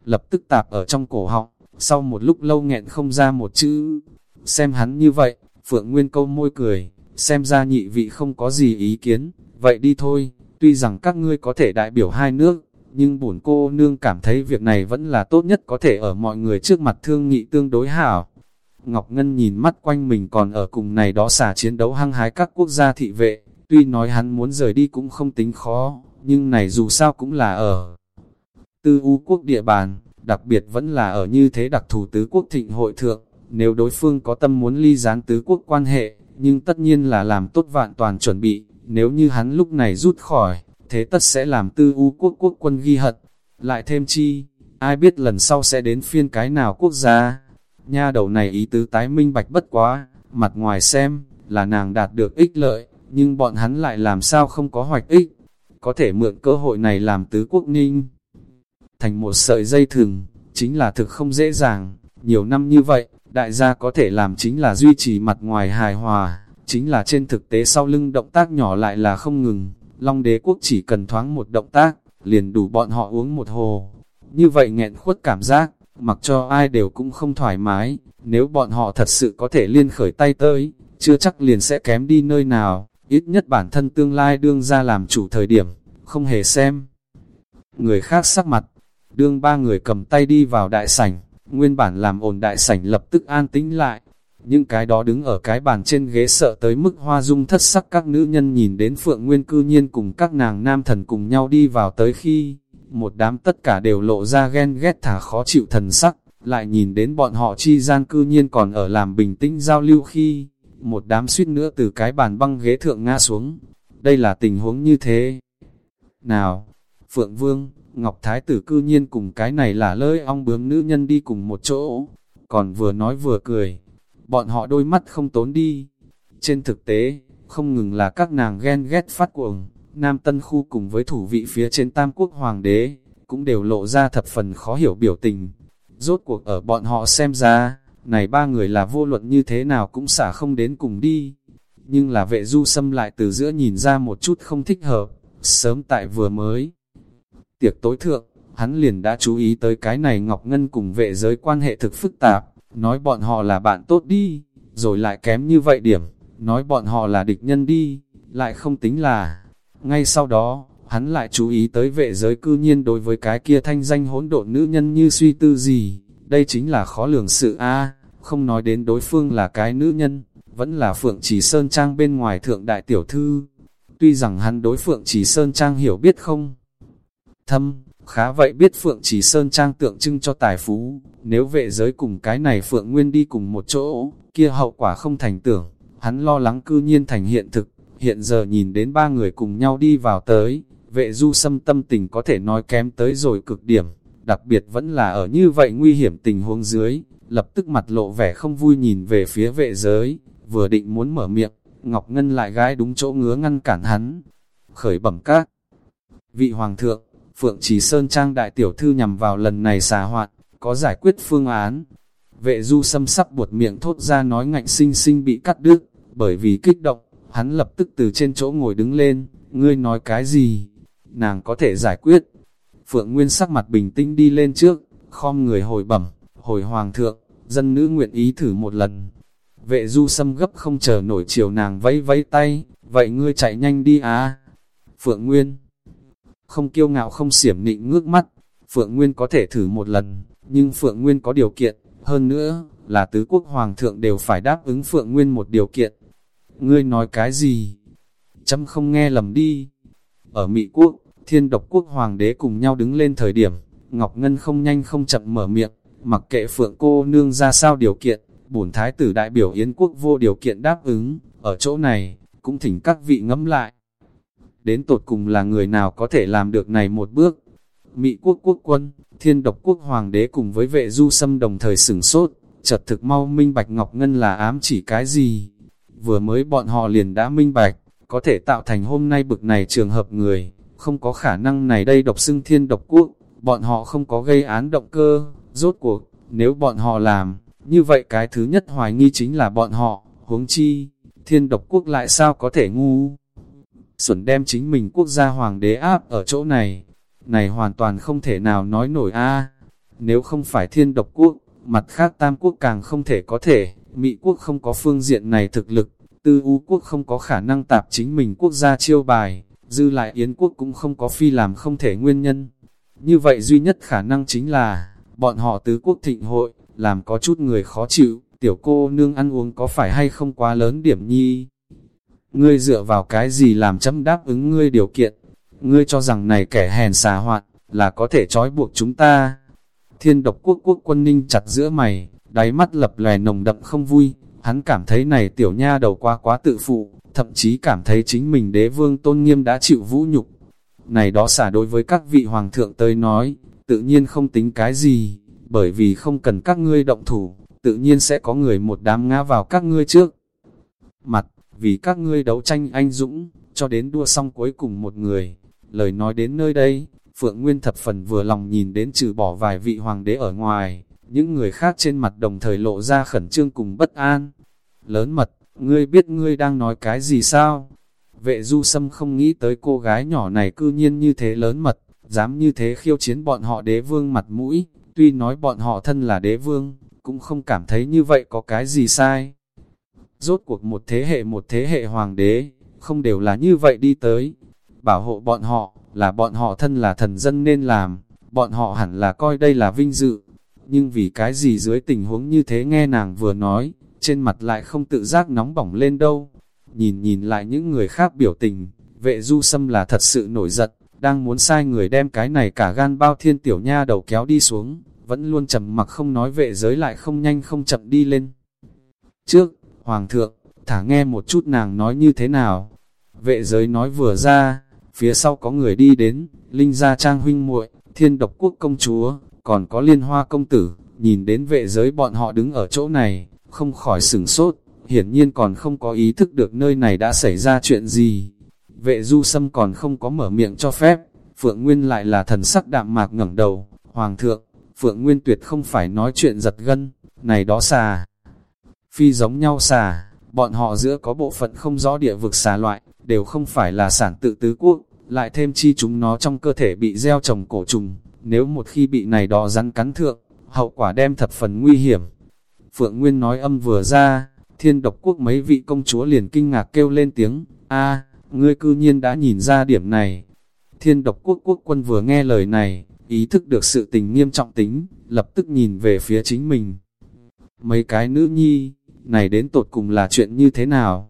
lập tức tạp ở trong cổ họng, sau một lúc lâu nghẹn không ra một chữ. Xem hắn như vậy, Phượng Nguyên câu môi cười, xem ra nhị vị không có gì ý kiến, vậy đi thôi, tuy rằng các ngươi có thể đại biểu hai nước, nhưng bổn cô nương cảm thấy việc này vẫn là tốt nhất có thể ở mọi người trước mặt thương nghị tương đối hảo. Ngọc Ngân nhìn mắt quanh mình còn ở cùng này đó xả chiến đấu hăng hái các quốc gia thị vệ, tuy nói hắn muốn rời đi cũng không tính khó, nhưng này dù sao cũng là ở tư u quốc địa bàn, đặc biệt vẫn là ở như thế đặc thù tứ quốc thịnh hội thượng, nếu đối phương có tâm muốn ly gián tứ quốc quan hệ, nhưng tất nhiên là làm tốt vạn toàn chuẩn bị, nếu như hắn lúc này rút khỏi, thế tất sẽ làm tư u quốc quốc quân ghi hận. Lại thêm chi, ai biết lần sau sẽ đến phiên cái nào quốc gia. Nha đầu này ý tứ tái minh bạch bất quá, mặt ngoài xem, là nàng đạt được ích lợi, nhưng bọn hắn lại làm sao không có hoạch ích. Có thể mượn cơ hội này làm tứ quốc ninh. Thành một sợi dây thừng, chính là thực không dễ dàng. Nhiều năm như vậy, đại gia có thể làm chính là duy trì mặt ngoài hài hòa, chính là trên thực tế sau lưng động tác nhỏ lại là không ngừng. Long đế quốc chỉ cần thoáng một động tác, liền đủ bọn họ uống một hồ. Như vậy nghẹn khuất cảm giác, mặc cho ai đều cũng không thoải mái, nếu bọn họ thật sự có thể liên khởi tay tới, chưa chắc liền sẽ kém đi nơi nào, ít nhất bản thân tương lai đương ra làm chủ thời điểm, không hề xem. Người khác sắc mặt, đương ba người cầm tay đi vào đại sảnh, nguyên bản làm ồn đại sảnh lập tức an tĩnh lại. Những cái đó đứng ở cái bàn trên ghế sợ tới mức hoa dung thất sắc các nữ nhân nhìn đến Phượng Nguyên cư nhiên cùng các nàng nam thần cùng nhau đi vào tới khi, một đám tất cả đều lộ ra ghen ghét thả khó chịu thần sắc, lại nhìn đến bọn họ chi gian cư nhiên còn ở làm bình tĩnh giao lưu khi, một đám suýt nữa từ cái bàn băng ghế thượng ngã xuống. Đây là tình huống như thế. Nào, Phượng Vương, Ngọc Thái tử cư nhiên cùng cái này là lơi ong bướm nữ nhân đi cùng một chỗ, còn vừa nói vừa cười, bọn họ đôi mắt không tốn đi. Trên thực tế, không ngừng là các nàng ghen ghét phát cuồng, Nam Tân Khu cùng với thủ vị phía trên Tam Quốc Hoàng đế, cũng đều lộ ra thập phần khó hiểu biểu tình. Rốt cuộc ở bọn họ xem ra, này ba người là vô luận như thế nào cũng xả không đến cùng đi. Nhưng là vệ du xâm lại từ giữa nhìn ra một chút không thích hợp, sớm tại vừa mới tiệc tối thượng, hắn liền đã chú ý tới cái này Ngọc Ngân cùng vệ giới quan hệ thực phức tạp, nói bọn họ là bạn tốt đi, rồi lại kém như vậy điểm, nói bọn họ là địch nhân đi, lại không tính là. Ngay sau đó, hắn lại chú ý tới vệ giới cư nhiên đối với cái kia thanh danh hỗn độn nữ nhân như suy tư gì, đây chính là khó lường sự a không nói đến đối phương là cái nữ nhân, vẫn là Phượng Chỉ Sơn Trang bên ngoài thượng đại tiểu thư. Tuy rằng hắn đối Phượng Chỉ Sơn Trang hiểu biết không? Thâm, khá vậy biết Phượng Chỉ Sơn Trang tượng trưng cho tài phú, nếu vệ giới cùng cái này Phượng Nguyên đi cùng một chỗ, kia hậu quả không thành tưởng, hắn lo lắng cư nhiên thành hiện thực, hiện giờ nhìn đến ba người cùng nhau đi vào tới, vệ du xâm tâm tình có thể nói kém tới rồi cực điểm, đặc biệt vẫn là ở như vậy nguy hiểm tình huống dưới, lập tức mặt lộ vẻ không vui nhìn về phía vệ giới, vừa định muốn mở miệng, Ngọc Ngân lại gái đúng chỗ ngứa ngăn cản hắn, khởi bẩm các. Vị Hoàng thượng, Phượng Trì Sơn Trang đại tiểu thư nhằm vào lần này xà hoạt, có giải quyết phương án. Vệ du xâm sắp buột miệng thốt ra nói ngạnh sinh sinh bị cắt đứt, bởi vì kích động, hắn lập tức từ trên chỗ ngồi đứng lên, ngươi nói cái gì? Nàng có thể giải quyết. Phượng Nguyên sắc mặt bình tĩnh đi lên trước, khom người hồi bẩm, hồi hoàng thượng, dân nữ nguyện ý thử một lần. Vệ du xâm gấp không chờ nổi chiều nàng vẫy vẫy tay, vậy ngươi chạy nhanh đi á. Phượng Nguyên không kiêu ngạo không xiểm nịnh ngước mắt, Phượng Nguyên có thể thử một lần, nhưng Phượng Nguyên có điều kiện, hơn nữa, là tứ quốc hoàng thượng đều phải đáp ứng Phượng Nguyên một điều kiện. Ngươi nói cái gì? Chấm không nghe lầm đi. Ở Mỹ quốc, thiên độc quốc hoàng đế cùng nhau đứng lên thời điểm, Ngọc Ngân không nhanh không chậm mở miệng, mặc kệ Phượng cô nương ra sao điều kiện, bổn thái tử đại biểu Yến quốc vô điều kiện đáp ứng, ở chỗ này, cũng thỉnh các vị ngẫm lại. Đến tột cùng là người nào có thể làm được này một bước? Mỹ quốc quốc quân, thiên độc quốc hoàng đế cùng với vệ du xâm đồng thời sửng sốt, chật thực mau minh bạch Ngọc Ngân là ám chỉ cái gì? Vừa mới bọn họ liền đã minh bạch, có thể tạo thành hôm nay bực này trường hợp người, không có khả năng này đây độc xưng thiên độc quốc, bọn họ không có gây án động cơ, rốt cuộc, nếu bọn họ làm, như vậy cái thứ nhất hoài nghi chính là bọn họ, huống chi, thiên độc quốc lại sao có thể ngu. Xuẩn đem chính mình quốc gia hoàng đế áp ở chỗ này, này hoàn toàn không thể nào nói nổi a Nếu không phải thiên độc quốc, mặt khác tam quốc càng không thể có thể, Mỹ quốc không có phương diện này thực lực, tư u quốc không có khả năng tạp chính mình quốc gia chiêu bài, dư lại yến quốc cũng không có phi làm không thể nguyên nhân. Như vậy duy nhất khả năng chính là, bọn họ tứ quốc thịnh hội, làm có chút người khó chịu, tiểu cô nương ăn uống có phải hay không quá lớn điểm nhi. Ngươi dựa vào cái gì làm chấm đáp ứng ngươi điều kiện, ngươi cho rằng này kẻ hèn xà hoạn, là có thể trói buộc chúng ta. Thiên độc quốc quốc quân ninh chặt giữa mày, đáy mắt lập lè nồng đậm không vui, hắn cảm thấy này tiểu nha đầu quá quá tự phụ, thậm chí cảm thấy chính mình đế vương tôn nghiêm đã chịu vũ nhục. Này đó xả đối với các vị hoàng thượng tới nói, tự nhiên không tính cái gì, bởi vì không cần các ngươi động thủ, tự nhiên sẽ có người một đám ngã vào các ngươi trước. Mặt, vì các ngươi đấu tranh anh dũng, cho đến đua xong cuối cùng một người. Lời nói đến nơi đây, Phượng Nguyên thập phần vừa lòng nhìn đến trừ bỏ vài vị hoàng đế ở ngoài, những người khác trên mặt đồng thời lộ ra khẩn trương cùng bất an. Lớn mật, ngươi biết ngươi đang nói cái gì sao? Vệ du sâm không nghĩ tới cô gái nhỏ này cư nhiên như thế lớn mật, dám như thế khiêu chiến bọn họ đế vương mặt mũi, tuy nói bọn họ thân là đế vương, cũng không cảm thấy như vậy có cái gì sai. Rốt cuộc một thế hệ một thế hệ hoàng đế, không đều là như vậy đi tới. Bảo hộ bọn họ, là bọn họ thân là thần dân nên làm, bọn họ hẳn là coi đây là vinh dự. Nhưng vì cái gì dưới tình huống như thế nghe nàng vừa nói, trên mặt lại không tự giác nóng bỏng lên đâu. Nhìn nhìn lại những người khác biểu tình, vệ du sâm là thật sự nổi giận, đang muốn sai người đem cái này cả gan bao thiên tiểu nha đầu kéo đi xuống, vẫn luôn trầm mặc không nói vệ giới lại không nhanh không chậm đi lên. Trước, Hoàng thượng, thả nghe một chút nàng nói như thế nào. Vệ giới nói vừa ra, phía sau có người đi đến, Linh Gia Trang huynh muội thiên độc quốc công chúa, còn có liên hoa công tử, nhìn đến vệ giới bọn họ đứng ở chỗ này, không khỏi sửng sốt, hiển nhiên còn không có ý thức được nơi này đã xảy ra chuyện gì. Vệ du sâm còn không có mở miệng cho phép, Phượng Nguyên lại là thần sắc đạm mạc ngẩng đầu, Hoàng thượng, Phượng Nguyên tuyệt không phải nói chuyện giật gân, này đó xà. Phi giống nhau xà, bọn họ giữa có bộ phận không rõ địa vực xà loại, đều không phải là sản tự tứ quốc, lại thêm chi chúng nó trong cơ thể bị gieo trồng cổ trùng, nếu một khi bị này đó rắn cắn thượng, hậu quả đem thập phần nguy hiểm. Phượng Nguyên nói âm vừa ra, thiên độc quốc mấy vị công chúa liền kinh ngạc kêu lên tiếng, a ngươi cư nhiên đã nhìn ra điểm này. Thiên độc quốc quốc quân vừa nghe lời này, ý thức được sự tình nghiêm trọng tính, lập tức nhìn về phía chính mình. Mấy cái nữ nhi, này đến tột cùng là chuyện như thế nào?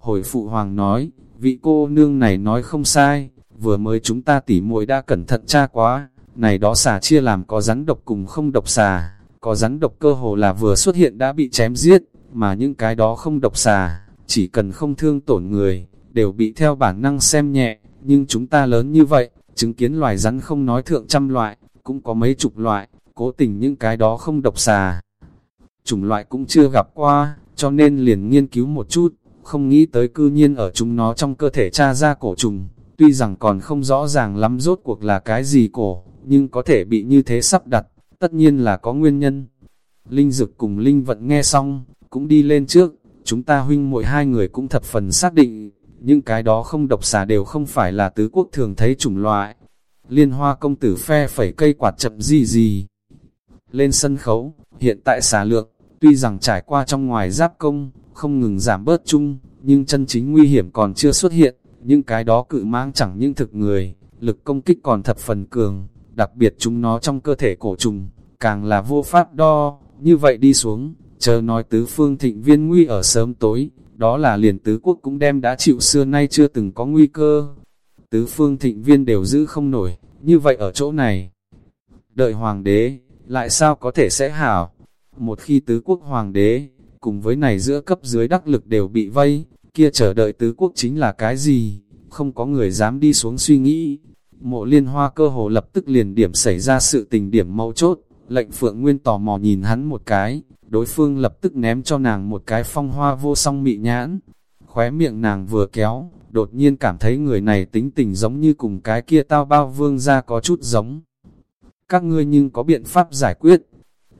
Hồi phụ hoàng nói, vị cô nương này nói không sai, vừa mới chúng ta tỉ muội đã cẩn thận tra quá, này đó xà chia làm có rắn độc cùng không độc xà, có rắn độc cơ hồ là vừa xuất hiện đã bị chém giết, mà những cái đó không độc xà, chỉ cần không thương tổn người, đều bị theo bản năng xem nhẹ, nhưng chúng ta lớn như vậy, chứng kiến loài rắn không nói thượng trăm loại, cũng có mấy chục loại, cố tình những cái đó không độc xà. Chủng loại cũng chưa gặp qua, cho nên liền nghiên cứu một chút, không nghĩ tới cư nhiên ở chúng nó trong cơ thể tra ra cổ trùng, tuy rằng còn không rõ ràng lắm rốt cuộc là cái gì cổ, nhưng có thể bị như thế sắp đặt, tất nhiên là có nguyên nhân. Linh Dực cùng Linh Vận nghe xong, cũng đi lên trước, chúng ta huynh muội hai người cũng thập phần xác định, những cái đó không độc xà đều không phải là tứ quốc thường thấy chủng loại. Liên hoa công tử phe phẩy cây quạt chậm gì gì. Lên sân khấu, hiện tại xà lượng, tuy rằng trải qua trong ngoài giáp công, không ngừng giảm bớt chung, nhưng chân chính nguy hiểm còn chưa xuất hiện, những cái đó cự mang chẳng những thực người, lực công kích còn thập phần cường, đặc biệt chúng nó trong cơ thể cổ trùng, càng là vô pháp đo, như vậy đi xuống, chờ nói tứ phương thịnh viên nguy ở sớm tối, đó là liền tứ quốc cũng đem đã chịu xưa nay chưa từng có nguy cơ. Tứ phương thịnh viên đều giữ không nổi, như vậy ở chỗ này. Đợi hoàng đế, lại sao có thể sẽ hảo? Một khi tứ quốc hoàng đế, cùng với này giữa cấp dưới đắc lực đều bị vây, kia chờ đợi tứ quốc chính là cái gì? Không có người dám đi xuống suy nghĩ. Mộ liên hoa cơ hồ lập tức liền điểm xảy ra sự tình điểm mâu chốt, lệnh Phượng Nguyên tò mò nhìn hắn một cái, đối phương lập tức ném cho nàng một cái phong hoa vô song mị nhãn. Khóe miệng nàng vừa kéo, đột nhiên cảm thấy người này tính tình giống như cùng cái kia tao bao vương ra có chút giống. Các ngươi nhưng có biện pháp giải quyết.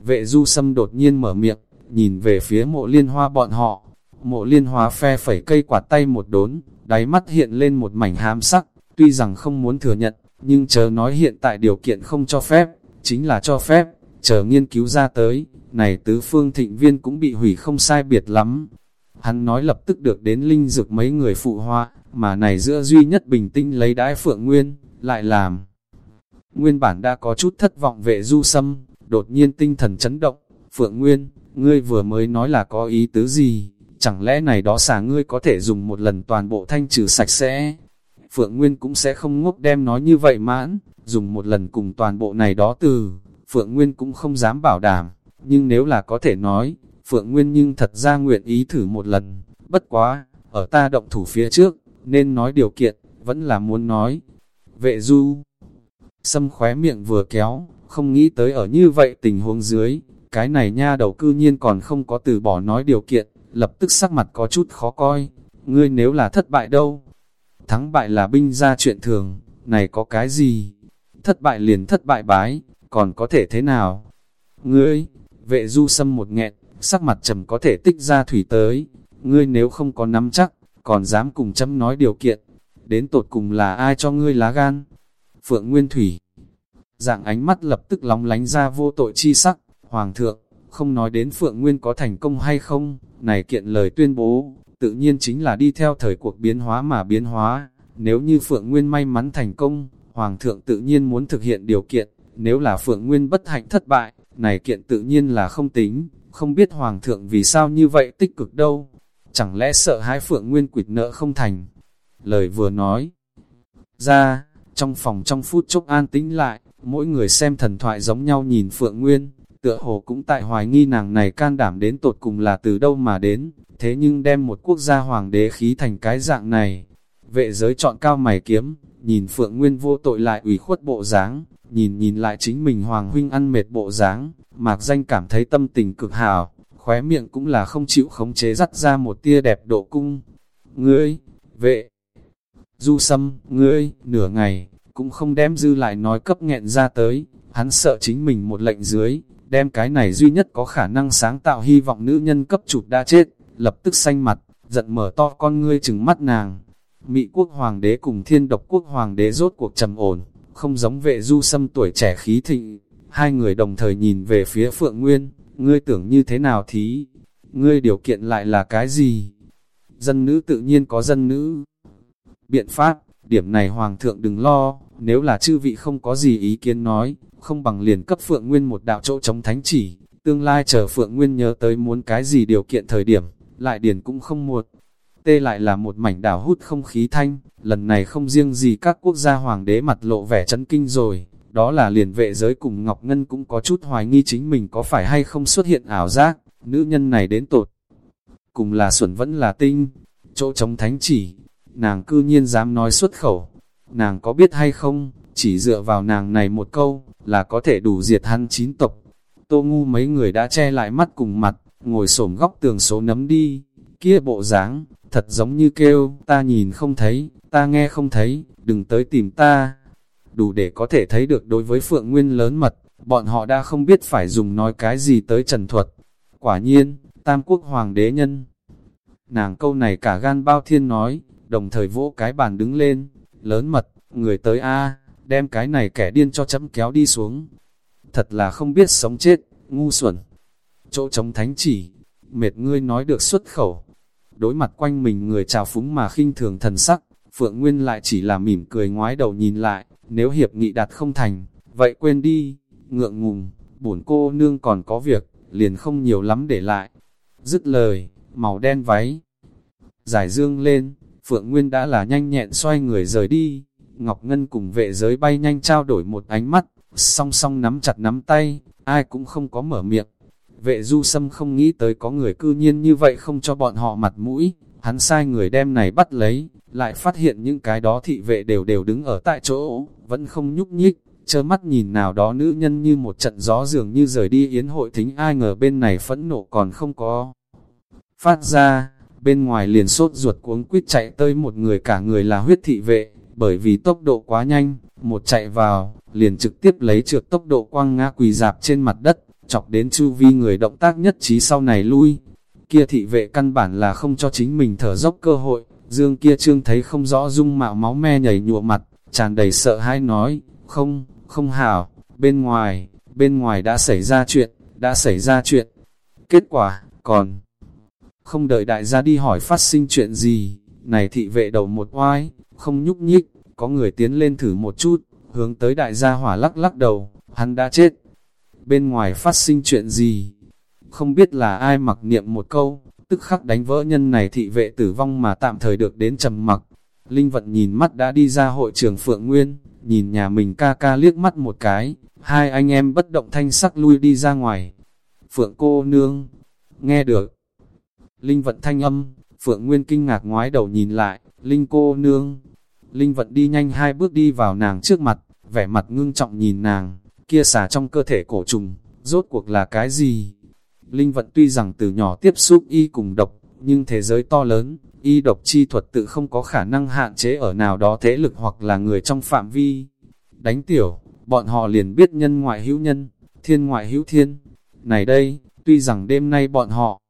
Vệ du sâm đột nhiên mở miệng, nhìn về phía mộ liên hoa bọn họ. Mộ liên hoa phe phẩy cây quạt tay một đốn, đáy mắt hiện lên một mảnh hám sắc, tuy rằng không muốn thừa nhận, nhưng chờ nói hiện tại điều kiện không cho phép, chính là cho phép, chờ nghiên cứu ra tới, này tứ phương thịnh viên cũng bị hủy không sai biệt lắm. Hắn nói lập tức được đến linh dược mấy người phụ hoa, mà này giữa duy nhất bình tinh lấy đãi phượng nguyên, lại làm. Nguyên bản đã có chút thất vọng vệ du sâm, đột nhiên tinh thần chấn động, phượng nguyên, ngươi vừa mới nói là có ý tứ gì, chẳng lẽ này đó xà ngươi có thể dùng một lần toàn bộ thanh trừ sạch sẽ. Phượng Nguyên cũng sẽ không ngốc đem nói như vậy mãn, dùng một lần cùng toàn bộ này đó từ, Phượng Nguyên cũng không dám bảo đảm, nhưng nếu là có thể nói, Phượng Nguyên nhưng thật ra nguyện ý thử một lần, bất quá, ở ta động thủ phía trước, nên nói điều kiện, vẫn là muốn nói. Vệ du, xâm khóe miệng vừa kéo, không nghĩ tới ở như vậy tình huống dưới, cái này nha đầu cư nhiên còn không có từ bỏ nói điều kiện, lập tức sắc mặt có chút khó coi, ngươi nếu là thất bại đâu? Thắng bại là binh ra chuyện thường, này có cái gì? Thất bại liền thất bại bái, còn có thể thế nào? Ngươi, vệ du sâm một nghẹn, sắc mặt trầm có thể tích ra thủy tới, ngươi nếu không có nắm chắc, còn dám cùng chấm nói điều kiện, đến tột cùng là ai cho ngươi lá gan? Phượng Nguyên Thủy Dạng ánh mắt lập tức lóng lánh ra vô tội chi sắc, Hoàng thượng, không nói đến Phượng Nguyên có thành công hay không, này kiện lời tuyên bố, tự nhiên chính là đi theo thời cuộc biến hóa mà biến hóa, nếu như Phượng Nguyên may mắn thành công, Hoàng thượng tự nhiên muốn thực hiện điều kiện, nếu là Phượng Nguyên bất hạnh thất bại, này kiện tự nhiên là không tính, không biết Hoàng thượng vì sao như vậy tích cực đâu, chẳng lẽ sợ hai Phượng Nguyên quỵt nợ không thành. Lời vừa nói ra, trong phòng trong phút chốc an tĩnh lại, mỗi người xem thần thoại giống nhau nhìn Phượng Nguyên, tựa hồ cũng tại hoài nghi nàng này can đảm đến tột cùng là từ đâu mà đến, thế nhưng đem một quốc gia hoàng đế khí thành cái dạng này. Vệ giới chọn cao mày kiếm, nhìn Phượng Nguyên vô tội lại ủy khuất bộ dáng, nhìn nhìn lại chính mình Hoàng Huynh ăn mệt bộ dáng, mạc danh cảm thấy tâm tình cực hào, khóe miệng cũng là không chịu khống chế dắt ra một tia đẹp độ cung. Ngươi, vệ, du sâm, ngươi, nửa ngày, cũng không đem dư lại nói cấp nghẹn ra tới, hắn sợ chính mình một lệnh dưới, đem cái này duy nhất có khả năng sáng tạo hy vọng nữ nhân cấp chụp đã chết, lập tức xanh mặt, giận mở to con ngươi chừng mắt nàng. Mỹ quốc hoàng đế cùng thiên độc quốc hoàng đế rốt cuộc trầm ổn, không giống vệ du sâm tuổi trẻ khí thịnh. Hai người đồng thời nhìn về phía Phượng Nguyên, ngươi tưởng như thế nào thí, ngươi điều kiện lại là cái gì? Dân nữ tự nhiên có dân nữ. Biện pháp, điểm này Hoàng thượng đừng lo, nếu là chư vị không có gì ý kiến nói, không bằng liền cấp Phượng Nguyên một đạo chỗ chống thánh chỉ, tương lai chờ Phượng Nguyên nhớ tới muốn cái gì điều kiện thời điểm, lại điền cũng không muộn. Tê lại là một mảnh đảo hút không khí thanh, lần này không riêng gì các quốc gia hoàng đế mặt lộ vẻ chấn kinh rồi, đó là liền vệ giới cùng Ngọc Ngân cũng có chút hoài nghi chính mình có phải hay không xuất hiện ảo giác, nữ nhân này đến tột. Cùng là xuẩn vẫn là tinh, chỗ chống thánh chỉ, nàng cư nhiên dám nói xuất khẩu, nàng có biết hay không, chỉ dựa vào nàng này một câu, là có thể đủ diệt hắn chín tộc. Tô ngu mấy người đã che lại mắt cùng mặt, ngồi xổm góc tường số nấm đi, kia bộ dáng thật giống như kêu, ta nhìn không thấy, ta nghe không thấy, đừng tới tìm ta. Đủ để có thể thấy được đối với Phượng Nguyên lớn mật, bọn họ đã không biết phải dùng nói cái gì tới trần thuật. Quả nhiên, Tam Quốc Hoàng đế nhân. Nàng câu này cả gan bao thiên nói, đồng thời vỗ cái bàn đứng lên, lớn mật, người tới A, đem cái này kẻ điên cho chấm kéo đi xuống. Thật là không biết sống chết, ngu xuẩn. Chỗ chống thánh chỉ, mệt ngươi nói được xuất khẩu. Đối mặt quanh mình người trào phúng mà khinh thường thần sắc, Phượng Nguyên lại chỉ là mỉm cười ngoái đầu nhìn lại, nếu hiệp nghị đạt không thành, vậy quên đi, ngượng ngùng, bổn cô nương còn có việc, liền không nhiều lắm để lại. Dứt lời, màu đen váy, giải dương lên, Phượng Nguyên đã là nhanh nhẹn xoay người rời đi, Ngọc Ngân cùng vệ giới bay nhanh trao đổi một ánh mắt, song song nắm chặt nắm tay, ai cũng không có mở miệng. Vệ du sâm không nghĩ tới có người cư nhiên như vậy không cho bọn họ mặt mũi, hắn sai người đem này bắt lấy, lại phát hiện những cái đó thị vệ đều đều đứng ở tại chỗ, vẫn không nhúc nhích, chơ mắt nhìn nào đó nữ nhân như một trận gió dường như rời đi yến hội thính ai ngờ bên này phẫn nộ còn không có. Phát ra, bên ngoài liền sốt ruột cuống quýt chạy tới một người cả người là huyết thị vệ, bởi vì tốc độ quá nhanh, một chạy vào, liền trực tiếp lấy trượt tốc độ quăng ngã quỳ dạp trên mặt đất, chọc đến chu vi người động tác nhất trí sau này lui. Kia thị vệ căn bản là không cho chính mình thở dốc cơ hội, dương kia trương thấy không rõ dung mạo máu me nhảy nhụa mặt, tràn đầy sợ hãi nói, không, không hảo, bên ngoài, bên ngoài đã xảy ra chuyện, đã xảy ra chuyện. Kết quả, còn không đợi đại gia đi hỏi phát sinh chuyện gì, này thị vệ đầu một oai, không nhúc nhích, có người tiến lên thử một chút, hướng tới đại gia hỏa lắc lắc đầu, hắn đã chết. Bên ngoài phát sinh chuyện gì? Không biết là ai mặc niệm một câu, tức khắc đánh vỡ nhân này thị vệ tử vong mà tạm thời được đến trầm mặc. Linh vận nhìn mắt đã đi ra hội trường Phượng Nguyên, nhìn nhà mình ca ca liếc mắt một cái, hai anh em bất động thanh sắc lui đi ra ngoài. Phượng cô nương, nghe được. Linh vận thanh âm, Phượng Nguyên kinh ngạc ngoái đầu nhìn lại, Linh cô nương. Linh vận đi nhanh hai bước đi vào nàng trước mặt, vẻ mặt ngưng trọng nhìn nàng, kia xả trong cơ thể cổ trùng, rốt cuộc là cái gì? Linh vận tuy rằng từ nhỏ tiếp xúc y cùng độc, nhưng thế giới to lớn, y độc chi thuật tự không có khả năng hạn chế ở nào đó thế lực hoặc là người trong phạm vi. Đánh tiểu, bọn họ liền biết nhân ngoại hữu nhân, thiên ngoại hữu thiên. Này đây, tuy rằng đêm nay bọn họ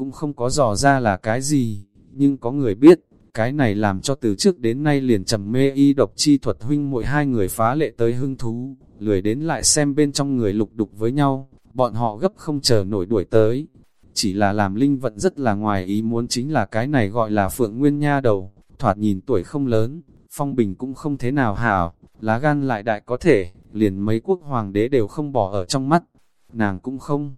cũng không có dò ra là cái gì, nhưng có người biết, cái này làm cho từ trước đến nay liền trầm mê y độc chi thuật huynh muội hai người phá lệ tới hưng thú, lười đến lại xem bên trong người lục đục với nhau, bọn họ gấp không chờ nổi đuổi tới. Chỉ là làm linh vận rất là ngoài ý muốn chính là cái này gọi là phượng nguyên nha đầu, thoạt nhìn tuổi không lớn, phong bình cũng không thế nào hảo, lá gan lại đại có thể, liền mấy quốc hoàng đế đều không bỏ ở trong mắt, nàng cũng không.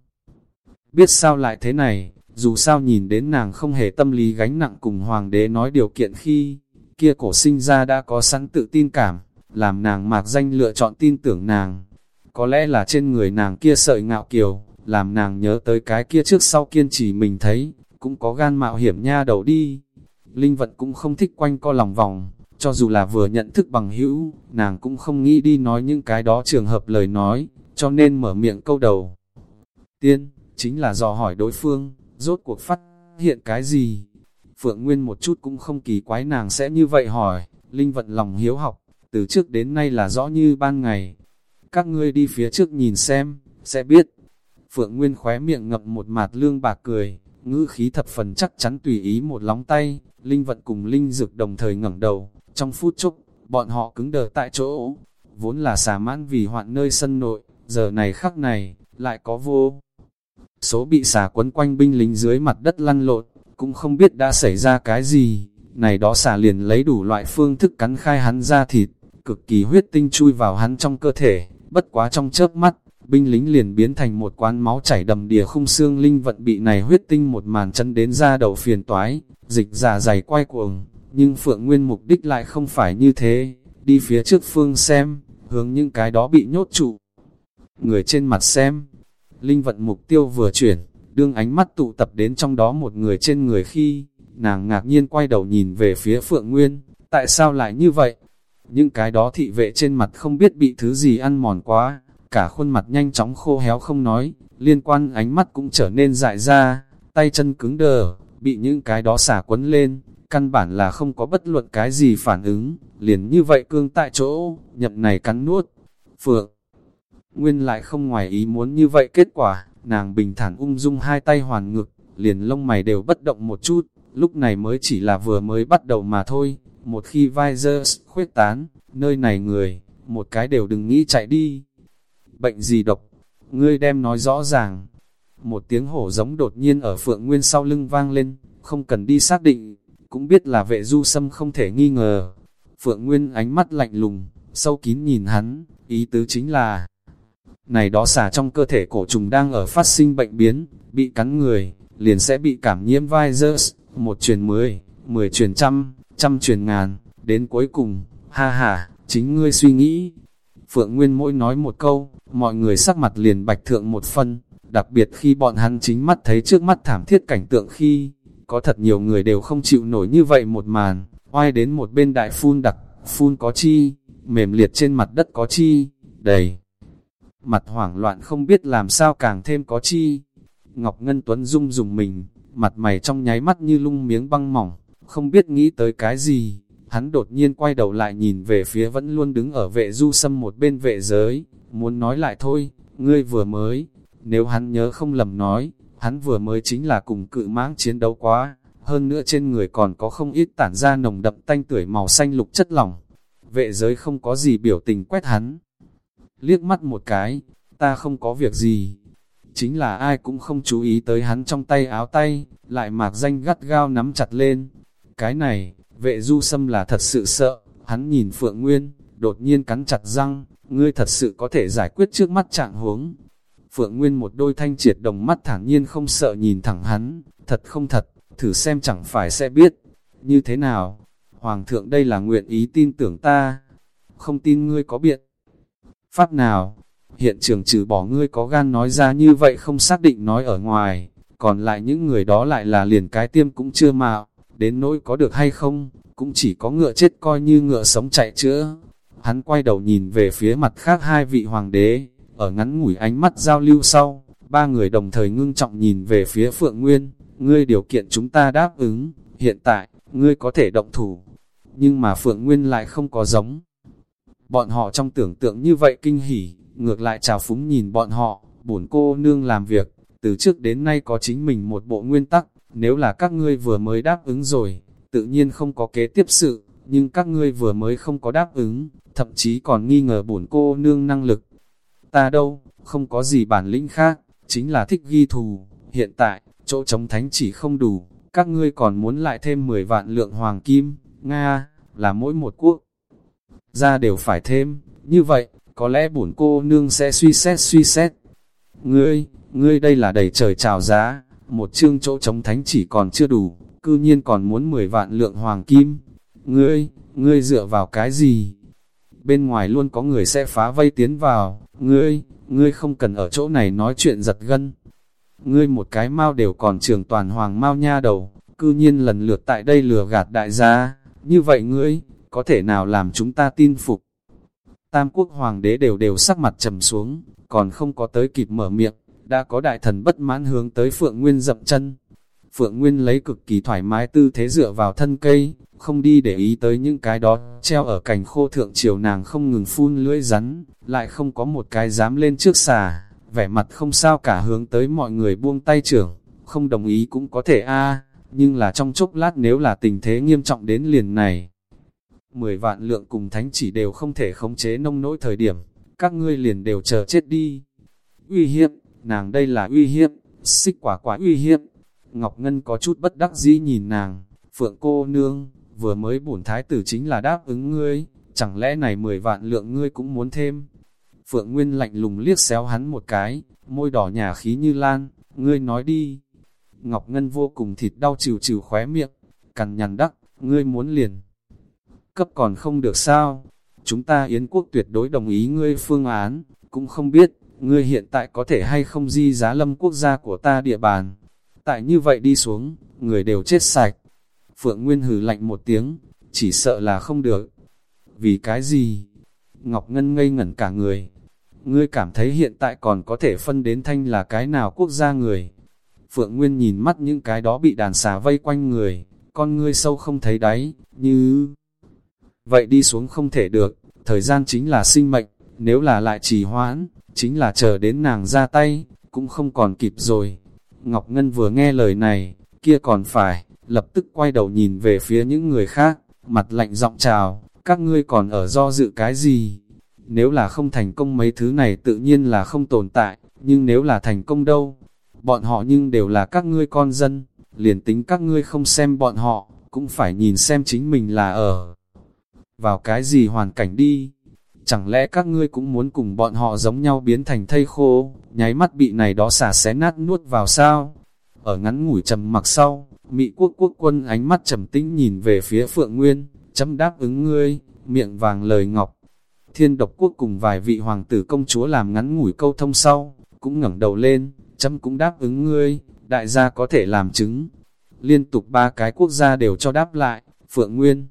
Biết sao lại thế này, dù sao nhìn đến nàng không hề tâm lý gánh nặng cùng hoàng đế nói điều kiện khi, kia cổ sinh ra đã có sẵn tự tin cảm, làm nàng mạc danh lựa chọn tin tưởng nàng. Có lẽ là trên người nàng kia sợi ngạo kiều, làm nàng nhớ tới cái kia trước sau kiên trì mình thấy, cũng có gan mạo hiểm nha đầu đi. Linh vận cũng không thích quanh co lòng vòng, cho dù là vừa nhận thức bằng hữu, nàng cũng không nghĩ đi nói những cái đó trường hợp lời nói, cho nên mở miệng câu đầu. Tiên, chính là dò hỏi đối phương, rốt cuộc phát hiện cái gì? Phượng Nguyên một chút cũng không kỳ quái nàng sẽ như vậy hỏi, Linh vận lòng hiếu học, từ trước đến nay là rõ như ban ngày. Các ngươi đi phía trước nhìn xem, sẽ biết. Phượng Nguyên khóe miệng ngậm một mạt lương bạc cười, ngữ khí thập phần chắc chắn tùy ý một lóng tay, Linh vận cùng Linh dược đồng thời ngẩng đầu, trong phút chốc, bọn họ cứng đờ tại chỗ. vốn là xà mãn vì hoạn nơi sân nội, giờ này khắc này, lại có vô. Số bị xà quấn quanh binh lính dưới mặt đất lăn lộn, cũng không biết đã xảy ra cái gì, này đó xà liền lấy đủ loại phương thức cắn khai hắn ra thịt, cực kỳ huyết tinh chui vào hắn trong cơ thể, bất quá trong chớp mắt, binh lính liền biến thành một quán máu chảy đầm đìa khung xương linh vận bị này huyết tinh một màn chân đến ra đầu phiền toái, dịch giả dày quay cuồng, nhưng Phượng Nguyên mục đích lại không phải như thế, đi phía trước phương xem, hướng những cái đó bị nhốt trụ. Người trên mặt xem, linh vận mục tiêu vừa chuyển, đương ánh mắt tụ tập đến trong đó một người trên người khi, nàng ngạc nhiên quay đầu nhìn về phía Phượng Nguyên, tại sao lại như vậy? Những cái đó thị vệ trên mặt không biết bị thứ gì ăn mòn quá, cả khuôn mặt nhanh chóng khô héo không nói, liên quan ánh mắt cũng trở nên dại ra, tay chân cứng đờ, bị những cái đó xả quấn lên, căn bản là không có bất luận cái gì phản ứng, liền như vậy cương tại chỗ, nhậm này cắn nuốt. Phượng Nguyên lại không ngoài ý muốn như vậy kết quả, nàng bình thản ung dung hai tay hoàn ngực, liền lông mày đều bất động một chút, lúc này mới chỉ là vừa mới bắt đầu mà thôi, một khi vai khuyết tán, nơi này người, một cái đều đừng nghĩ chạy đi. Bệnh gì độc? Ngươi đem nói rõ ràng. Một tiếng hổ giống đột nhiên ở phượng nguyên sau lưng vang lên, không cần đi xác định, cũng biết là vệ du sâm không thể nghi ngờ. Phượng Nguyên ánh mắt lạnh lùng, sâu kín nhìn hắn, ý tứ chính là này đó xả trong cơ thể cổ trùng đang ở phát sinh bệnh biến, bị cắn người, liền sẽ bị cảm nhiễm virus, một truyền mười, mười truyền trăm, trăm truyền ngàn, đến cuối cùng, ha ha, chính ngươi suy nghĩ. Phượng Nguyên mỗi nói một câu, mọi người sắc mặt liền bạch thượng một phân, đặc biệt khi bọn hắn chính mắt thấy trước mắt thảm thiết cảnh tượng khi, có thật nhiều người đều không chịu nổi như vậy một màn, oai đến một bên đại phun đặc, phun có chi, mềm liệt trên mặt đất có chi, đầy. Mặt hoảng loạn không biết làm sao càng thêm có chi. Ngọc Ngân Tuấn Dung dùng mình, mặt mày trong nháy mắt như lung miếng băng mỏng, không biết nghĩ tới cái gì. Hắn đột nhiên quay đầu lại nhìn về phía vẫn luôn đứng ở vệ du sâm một bên vệ giới, muốn nói lại thôi, ngươi vừa mới, nếu hắn nhớ không lầm nói, hắn vừa mới chính là cùng cự mãng chiến đấu quá, hơn nữa trên người còn có không ít tản ra nồng đậm tanh tuổi màu xanh lục chất lỏng. Vệ giới không có gì biểu tình quét hắn. Liếc mắt một cái, ta không có việc gì. Chính là ai cũng không chú ý tới hắn trong tay áo tay, lại mạc danh gắt gao nắm chặt lên. Cái này, vệ du sâm là thật sự sợ, hắn nhìn Phượng Nguyên, đột nhiên cắn chặt răng, ngươi thật sự có thể giải quyết trước mắt trạng huống. Phượng Nguyên một đôi thanh triệt đồng mắt thản nhiên không sợ nhìn thẳng hắn, thật không thật, thử xem chẳng phải sẽ biết. Như thế nào? Hoàng thượng đây là nguyện ý tin tưởng ta. Không tin ngươi có biện. Pháp nào? Hiện trường trừ bỏ ngươi có gan nói ra như vậy không xác định nói ở ngoài, còn lại những người đó lại là liền cái tiêm cũng chưa mạo, đến nỗi có được hay không, cũng chỉ có ngựa chết coi như ngựa sống chạy chữa. Hắn quay đầu nhìn về phía mặt khác hai vị hoàng đế, ở ngắn ngủi ánh mắt giao lưu sau, ba người đồng thời ngưng trọng nhìn về phía Phượng Nguyên, ngươi điều kiện chúng ta đáp ứng, hiện tại, ngươi có thể động thủ. Nhưng mà Phượng Nguyên lại không có giống. Bọn họ trong tưởng tượng như vậy kinh hỉ, ngược lại chào phúng nhìn bọn họ, bổn cô nương làm việc, từ trước đến nay có chính mình một bộ nguyên tắc, nếu là các ngươi vừa mới đáp ứng rồi, tự nhiên không có kế tiếp sự, nhưng các ngươi vừa mới không có đáp ứng, thậm chí còn nghi ngờ bổn cô nương năng lực, ta đâu, không có gì bản lĩnh khác, chính là thích ghi thù, hiện tại, chỗ chống thánh chỉ không đủ, các ngươi còn muốn lại thêm 10 vạn lượng hoàng kim, Nga, là mỗi một quốc gia đều phải thêm, như vậy, có lẽ bổn cô nương sẽ suy xét suy xét. Ngươi, ngươi đây là đầy trời trào giá, một chương chỗ chống thánh chỉ còn chưa đủ, cư nhiên còn muốn 10 vạn lượng hoàng kim. Ngươi, ngươi dựa vào cái gì? Bên ngoài luôn có người sẽ phá vây tiến vào, Ngươi, ngươi không cần ở chỗ này nói chuyện giật gân. Ngươi một cái mau đều còn trường toàn hoàng mau nha đầu, cư nhiên lần lượt tại đây lừa gạt đại gia. Như vậy ngươi, có thể nào làm chúng ta tin phục? Tam quốc hoàng đế đều đều sắc mặt trầm xuống, còn không có tới kịp mở miệng, đã có đại thần bất mãn hướng tới Phượng Nguyên dậm chân. Phượng Nguyên lấy cực kỳ thoải mái tư thế dựa vào thân cây, không đi để ý tới những cái đó, treo ở cành khô thượng chiều nàng không ngừng phun lưỡi rắn, lại không có một cái dám lên trước xà, vẻ mặt không sao cả hướng tới mọi người buông tay trưởng, không đồng ý cũng có thể a nhưng là trong chốc lát nếu là tình thế nghiêm trọng đến liền này. 10 vạn lượng cùng thánh chỉ đều không thể khống chế nông nỗi thời điểm, các ngươi liền đều chờ chết đi. Uy hiếp, nàng đây là uy hiếp, xích quả quả uy hiếp. Ngọc Ngân có chút bất đắc dĩ nhìn nàng, phượng cô nương, vừa mới bổn thái tử chính là đáp ứng ngươi, chẳng lẽ này 10 vạn lượng ngươi cũng muốn thêm. Phượng Nguyên lạnh lùng liếc xéo hắn một cái, môi đỏ nhà khí như lan, ngươi nói đi. Ngọc Ngân vô cùng thịt đau trừ trừ khóe miệng, cằn nhằn đắc, ngươi muốn liền. Cấp còn không được sao, chúng ta Yến quốc tuyệt đối đồng ý ngươi phương án, cũng không biết, ngươi hiện tại có thể hay không di giá lâm quốc gia của ta địa bàn. Tại như vậy đi xuống, người đều chết sạch. Phượng Nguyên hừ lạnh một tiếng, chỉ sợ là không được. Vì cái gì? Ngọc Ngân ngây ngẩn cả người. Ngươi cảm thấy hiện tại còn có thể phân đến thanh là cái nào quốc gia người. Phượng Nguyên nhìn mắt những cái đó bị đàn xà vây quanh người, con ngươi sâu không thấy đáy, như... Vậy đi xuống không thể được, thời gian chính là sinh mệnh, nếu là lại trì hoãn, chính là chờ đến nàng ra tay, cũng không còn kịp rồi. Ngọc Ngân vừa nghe lời này, kia còn phải, lập tức quay đầu nhìn về phía những người khác, mặt lạnh giọng chào, các ngươi còn ở do dự cái gì? Nếu là không thành công mấy thứ này tự nhiên là không tồn tại, nhưng nếu là thành công đâu? Bọn họ nhưng đều là các ngươi con dân, liền tính các ngươi không xem bọn họ, cũng phải nhìn xem chính mình là ở vào cái gì hoàn cảnh đi. Chẳng lẽ các ngươi cũng muốn cùng bọn họ giống nhau biến thành thây khô, nháy mắt bị này đó xả xé nát nuốt vào sao? Ở ngắn ngủi trầm mặc sau, Mỹ quốc quốc quân ánh mắt trầm tĩnh nhìn về phía Phượng Nguyên, chấm đáp ứng ngươi, miệng vàng lời ngọc. Thiên độc quốc cùng vài vị hoàng tử công chúa làm ngắn ngủi câu thông sau, cũng ngẩng đầu lên, chấm cũng đáp ứng ngươi, đại gia có thể làm chứng. Liên tục ba cái quốc gia đều cho đáp lại, Phượng Nguyên.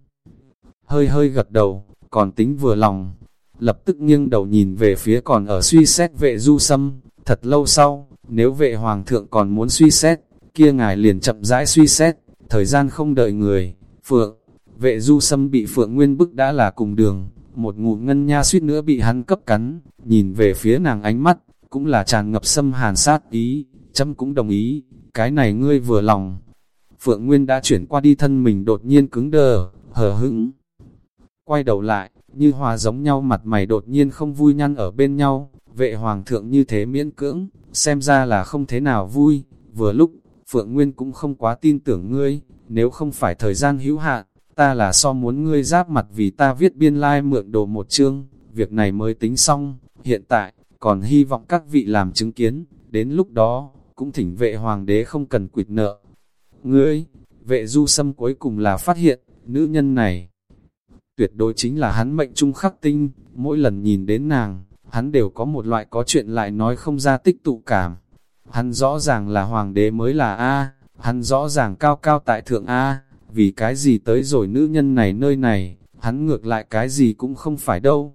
Hơi hơi gật đầu, còn tính vừa lòng, lập tức nghiêng đầu nhìn về phía còn ở suy xét vệ du sâm, thật lâu sau, nếu vệ hoàng thượng còn muốn suy xét, kia ngài liền chậm rãi suy xét, thời gian không đợi người, phượng, vệ du sâm bị phượng nguyên bức đã là cùng đường, một ngụm ngân nha suýt nữa bị hắn cấp cắn, nhìn về phía nàng ánh mắt, cũng là tràn ngập sâm hàn sát ý, chấm cũng đồng ý, cái này ngươi vừa lòng. Phượng Nguyên đã chuyển qua đi thân mình đột nhiên cứng đờ, hờ hững. Quay đầu lại, như hòa giống nhau mặt mày đột nhiên không vui nhăn ở bên nhau, vệ hoàng thượng như thế miễn cưỡng, xem ra là không thế nào vui, vừa lúc, Phượng Nguyên cũng không quá tin tưởng ngươi, nếu không phải thời gian hữu hạn, ta là so muốn ngươi giáp mặt vì ta viết biên lai like mượn đồ một chương, việc này mới tính xong, hiện tại, còn hy vọng các vị làm chứng kiến, đến lúc đó, cũng thỉnh vệ hoàng đế không cần quỵt nợ. Ngươi, vệ du sâm cuối cùng là phát hiện, nữ nhân này, tuyệt đối chính là hắn mệnh trung khắc tinh, mỗi lần nhìn đến nàng, hắn đều có một loại có chuyện lại nói không ra tích tụ cảm. Hắn rõ ràng là hoàng đế mới là A, hắn rõ ràng cao cao tại thượng A, vì cái gì tới rồi nữ nhân này nơi này, hắn ngược lại cái gì cũng không phải đâu.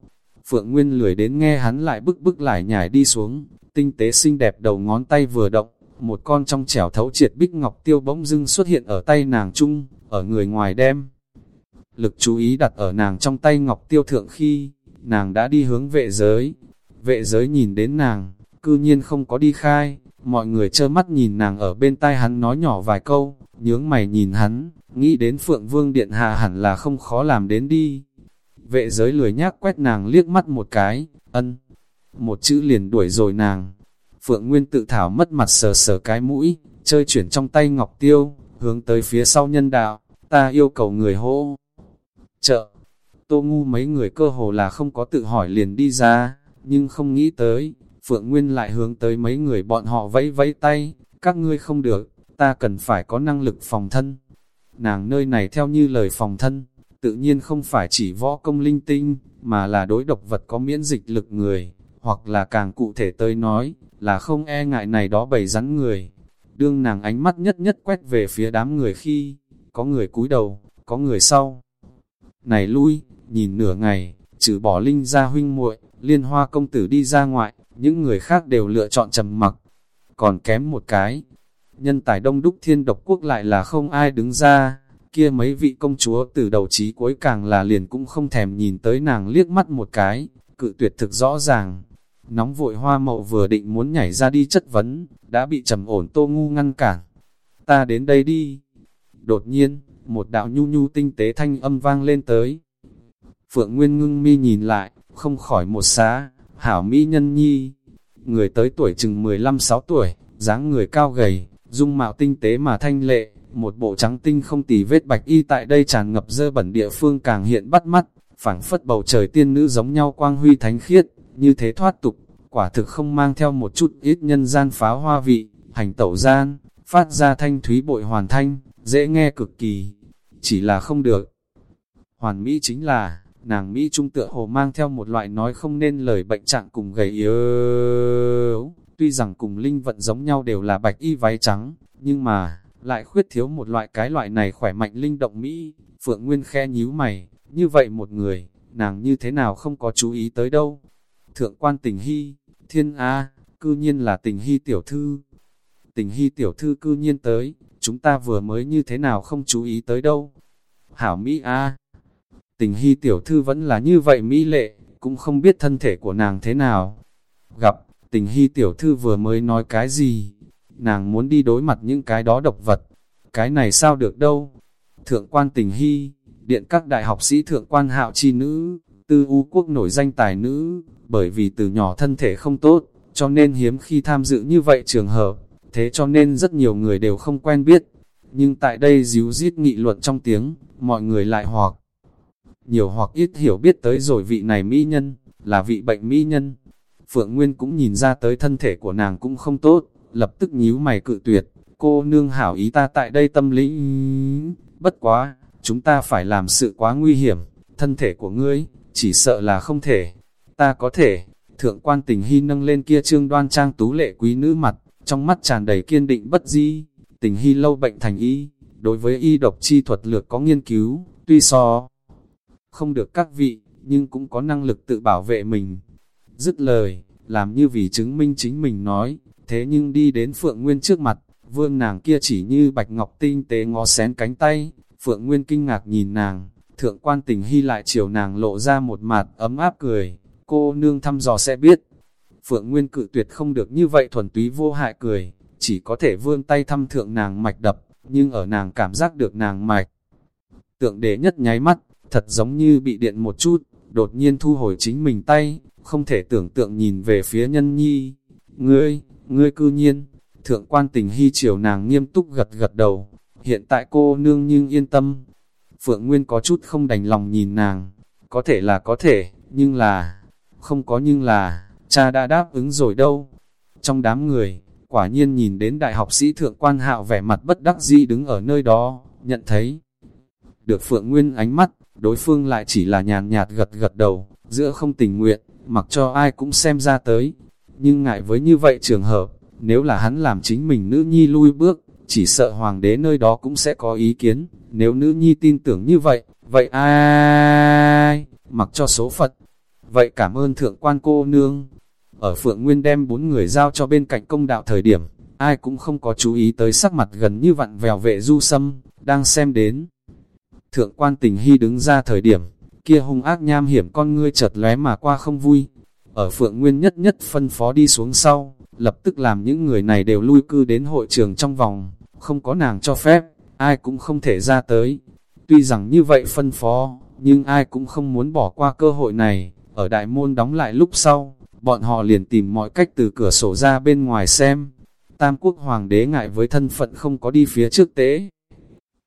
Phượng Nguyên lười đến nghe hắn lại bức bức lại nhảy đi xuống, tinh tế xinh đẹp đầu ngón tay vừa động, một con trong chẻo thấu triệt bích ngọc tiêu bỗng dưng xuất hiện ở tay nàng chung, ở người ngoài đem. Lực chú ý đặt ở nàng trong tay ngọc tiêu thượng khi, nàng đã đi hướng vệ giới. Vệ giới nhìn đến nàng, cư nhiên không có đi khai, mọi người trơ mắt nhìn nàng ở bên tai hắn nói nhỏ vài câu, nhướng mày nhìn hắn, nghĩ đến Phượng Vương Điện Hạ hẳn là không khó làm đến đi. Vệ giới lười nhác quét nàng liếc mắt một cái, ân, một chữ liền đuổi rồi nàng. Phượng Nguyên tự thảo mất mặt sờ sờ cái mũi, chơi chuyển trong tay ngọc tiêu, hướng tới phía sau nhân đạo, ta yêu cầu người hô. Chợ, tô ngu mấy người cơ hồ là không có tự hỏi liền đi ra, nhưng không nghĩ tới, Phượng Nguyên lại hướng tới mấy người bọn họ vẫy vẫy tay, các ngươi không được, ta cần phải có năng lực phòng thân. Nàng nơi này theo như lời phòng thân, tự nhiên không phải chỉ võ công linh tinh, mà là đối độc vật có miễn dịch lực người, hoặc là càng cụ thể tới nói, là không e ngại này đó bầy rắn người. Đương nàng ánh mắt nhất nhất quét về phía đám người khi, có người cúi đầu, có người sau. Này lui, nhìn nửa ngày, trừ bỏ linh ra huynh muội liên hoa công tử đi ra ngoại, những người khác đều lựa chọn trầm mặc. Còn kém một cái, nhân tài đông đúc thiên độc quốc lại là không ai đứng ra, kia mấy vị công chúa từ đầu chí cuối càng là liền cũng không thèm nhìn tới nàng liếc mắt một cái, cự tuyệt thực rõ ràng. Nóng vội hoa mậu vừa định muốn nhảy ra đi chất vấn, đã bị trầm ổn tô ngu ngăn cản. Ta đến đây đi. Đột nhiên, một đạo nhu nhu tinh tế thanh âm vang lên tới. Phượng Nguyên ngưng mi nhìn lại, không khỏi một xá, hảo mỹ nhân nhi. Người tới tuổi chừng 15-6 tuổi, dáng người cao gầy, dung mạo tinh tế mà thanh lệ, một bộ trắng tinh không tì vết bạch y tại đây tràn ngập dơ bẩn địa phương càng hiện bắt mắt, phảng phất bầu trời tiên nữ giống nhau quang huy thánh khiết, như thế thoát tục, quả thực không mang theo một chút ít nhân gian phá hoa vị, hành tẩu gian, phát ra thanh thúy bội hoàn thanh, dễ nghe cực kỳ, chỉ là không được. Hoàn mỹ chính là, nàng Mỹ trung tựa hồ mang theo một loại nói không nên lời bệnh trạng cùng gầy yếu. Tuy rằng cùng linh vận giống nhau đều là bạch y váy trắng, nhưng mà, lại khuyết thiếu một loại cái loại này khỏe mạnh linh động Mỹ. Phượng Nguyên khe nhíu mày, như vậy một người, nàng như thế nào không có chú ý tới đâu. Thượng quan tình hy, thiên A, cư nhiên là tình hy tiểu thư. Tình hy tiểu thư cư nhiên tới, chúng ta vừa mới như thế nào không chú ý tới đâu. Hảo Mỹ A, tình hy tiểu thư vẫn là như vậy Mỹ lệ, cũng không biết thân thể của nàng thế nào. Gặp, tình hy tiểu thư vừa mới nói cái gì, nàng muốn đi đối mặt những cái đó độc vật. Cái này sao được đâu? Thượng quan tình hy, điện các đại học sĩ thượng quan hạo chi nữ, tư u quốc nổi danh tài nữ, bởi vì từ nhỏ thân thể không tốt, cho nên hiếm khi tham dự như vậy trường hợp, thế cho nên rất nhiều người đều không quen biết. Nhưng tại đây díu dít nghị luận trong tiếng, mọi người lại hoặc nhiều hoặc ít hiểu biết tới rồi vị này mỹ nhân, là vị bệnh mỹ nhân. Phượng Nguyên cũng nhìn ra tới thân thể của nàng cũng không tốt, lập tức nhíu mày cự tuyệt, cô nương hảo ý ta tại đây tâm lý, bất quá, chúng ta phải làm sự quá nguy hiểm, thân thể của ngươi, chỉ sợ là không thể, ta có thể, thượng quan tình hy nâng lên kia trương đoan trang tú lệ quý nữ mặt, trong mắt tràn đầy kiên định bất di, tình hy lâu bệnh thành y, đối với y độc chi thuật lược có nghiên cứu, tuy so không được các vị, nhưng cũng có năng lực tự bảo vệ mình. Dứt lời, làm như vì chứng minh chính mình nói, thế nhưng đi đến Phượng Nguyên trước mặt, vương nàng kia chỉ như bạch ngọc tinh tế ngó xén cánh tay, Phượng Nguyên kinh ngạc nhìn nàng, thượng quan tình hy lại chiều nàng lộ ra một mặt ấm áp cười, cô nương thăm dò sẽ biết. Phượng Nguyên cự tuyệt không được như vậy thuần túy vô hại cười, chỉ có thể vươn tay thăm thượng nàng mạch đập, nhưng ở nàng cảm giác được nàng mạch. Tượng đế nhất nháy mắt, thật giống như bị điện một chút, đột nhiên thu hồi chính mình tay, không thể tưởng tượng nhìn về phía nhân nhi. Ngươi, ngươi cư nhiên, thượng quan tình hy chiều nàng nghiêm túc gật gật đầu, hiện tại cô nương nhưng yên tâm. Phượng Nguyên có chút không đành lòng nhìn nàng, có thể là có thể, nhưng là, không có nhưng là, cha đã đáp ứng rồi đâu. Trong đám người, quả nhiên nhìn đến đại học sĩ thượng quan hạo vẻ mặt bất đắc dĩ đứng ở nơi đó, nhận thấy. Được Phượng Nguyên ánh mắt, đối phương lại chỉ là nhàn nhạt gật gật đầu, giữa không tình nguyện, mặc cho ai cũng xem ra tới. Nhưng ngại với như vậy trường hợp, nếu là hắn làm chính mình nữ nhi lui bước, chỉ sợ hoàng đế nơi đó cũng sẽ có ý kiến, nếu nữ nhi tin tưởng như vậy, vậy ai, mặc cho số Phật. Vậy cảm ơn thượng quan cô nương. Ở Phượng Nguyên đem bốn người giao cho bên cạnh công đạo thời điểm, ai cũng không có chú ý tới sắc mặt gần như vặn vèo vệ du sâm, đang xem đến. Thượng quan tình hy đứng ra thời điểm, kia hung ác nham hiểm con ngươi chợt lóe mà qua không vui. Ở Phượng Nguyên nhất nhất phân phó đi xuống sau, lập tức làm những người này đều lui cư đến hội trường trong vòng, không có nàng cho phép, ai cũng không thể ra tới. Tuy rằng như vậy phân phó, nhưng ai cũng không muốn bỏ qua cơ hội này, ở đại môn đóng lại lúc sau, bọn họ liền tìm mọi cách từ cửa sổ ra bên ngoài xem. Tam quốc hoàng đế ngại với thân phận không có đi phía trước tế.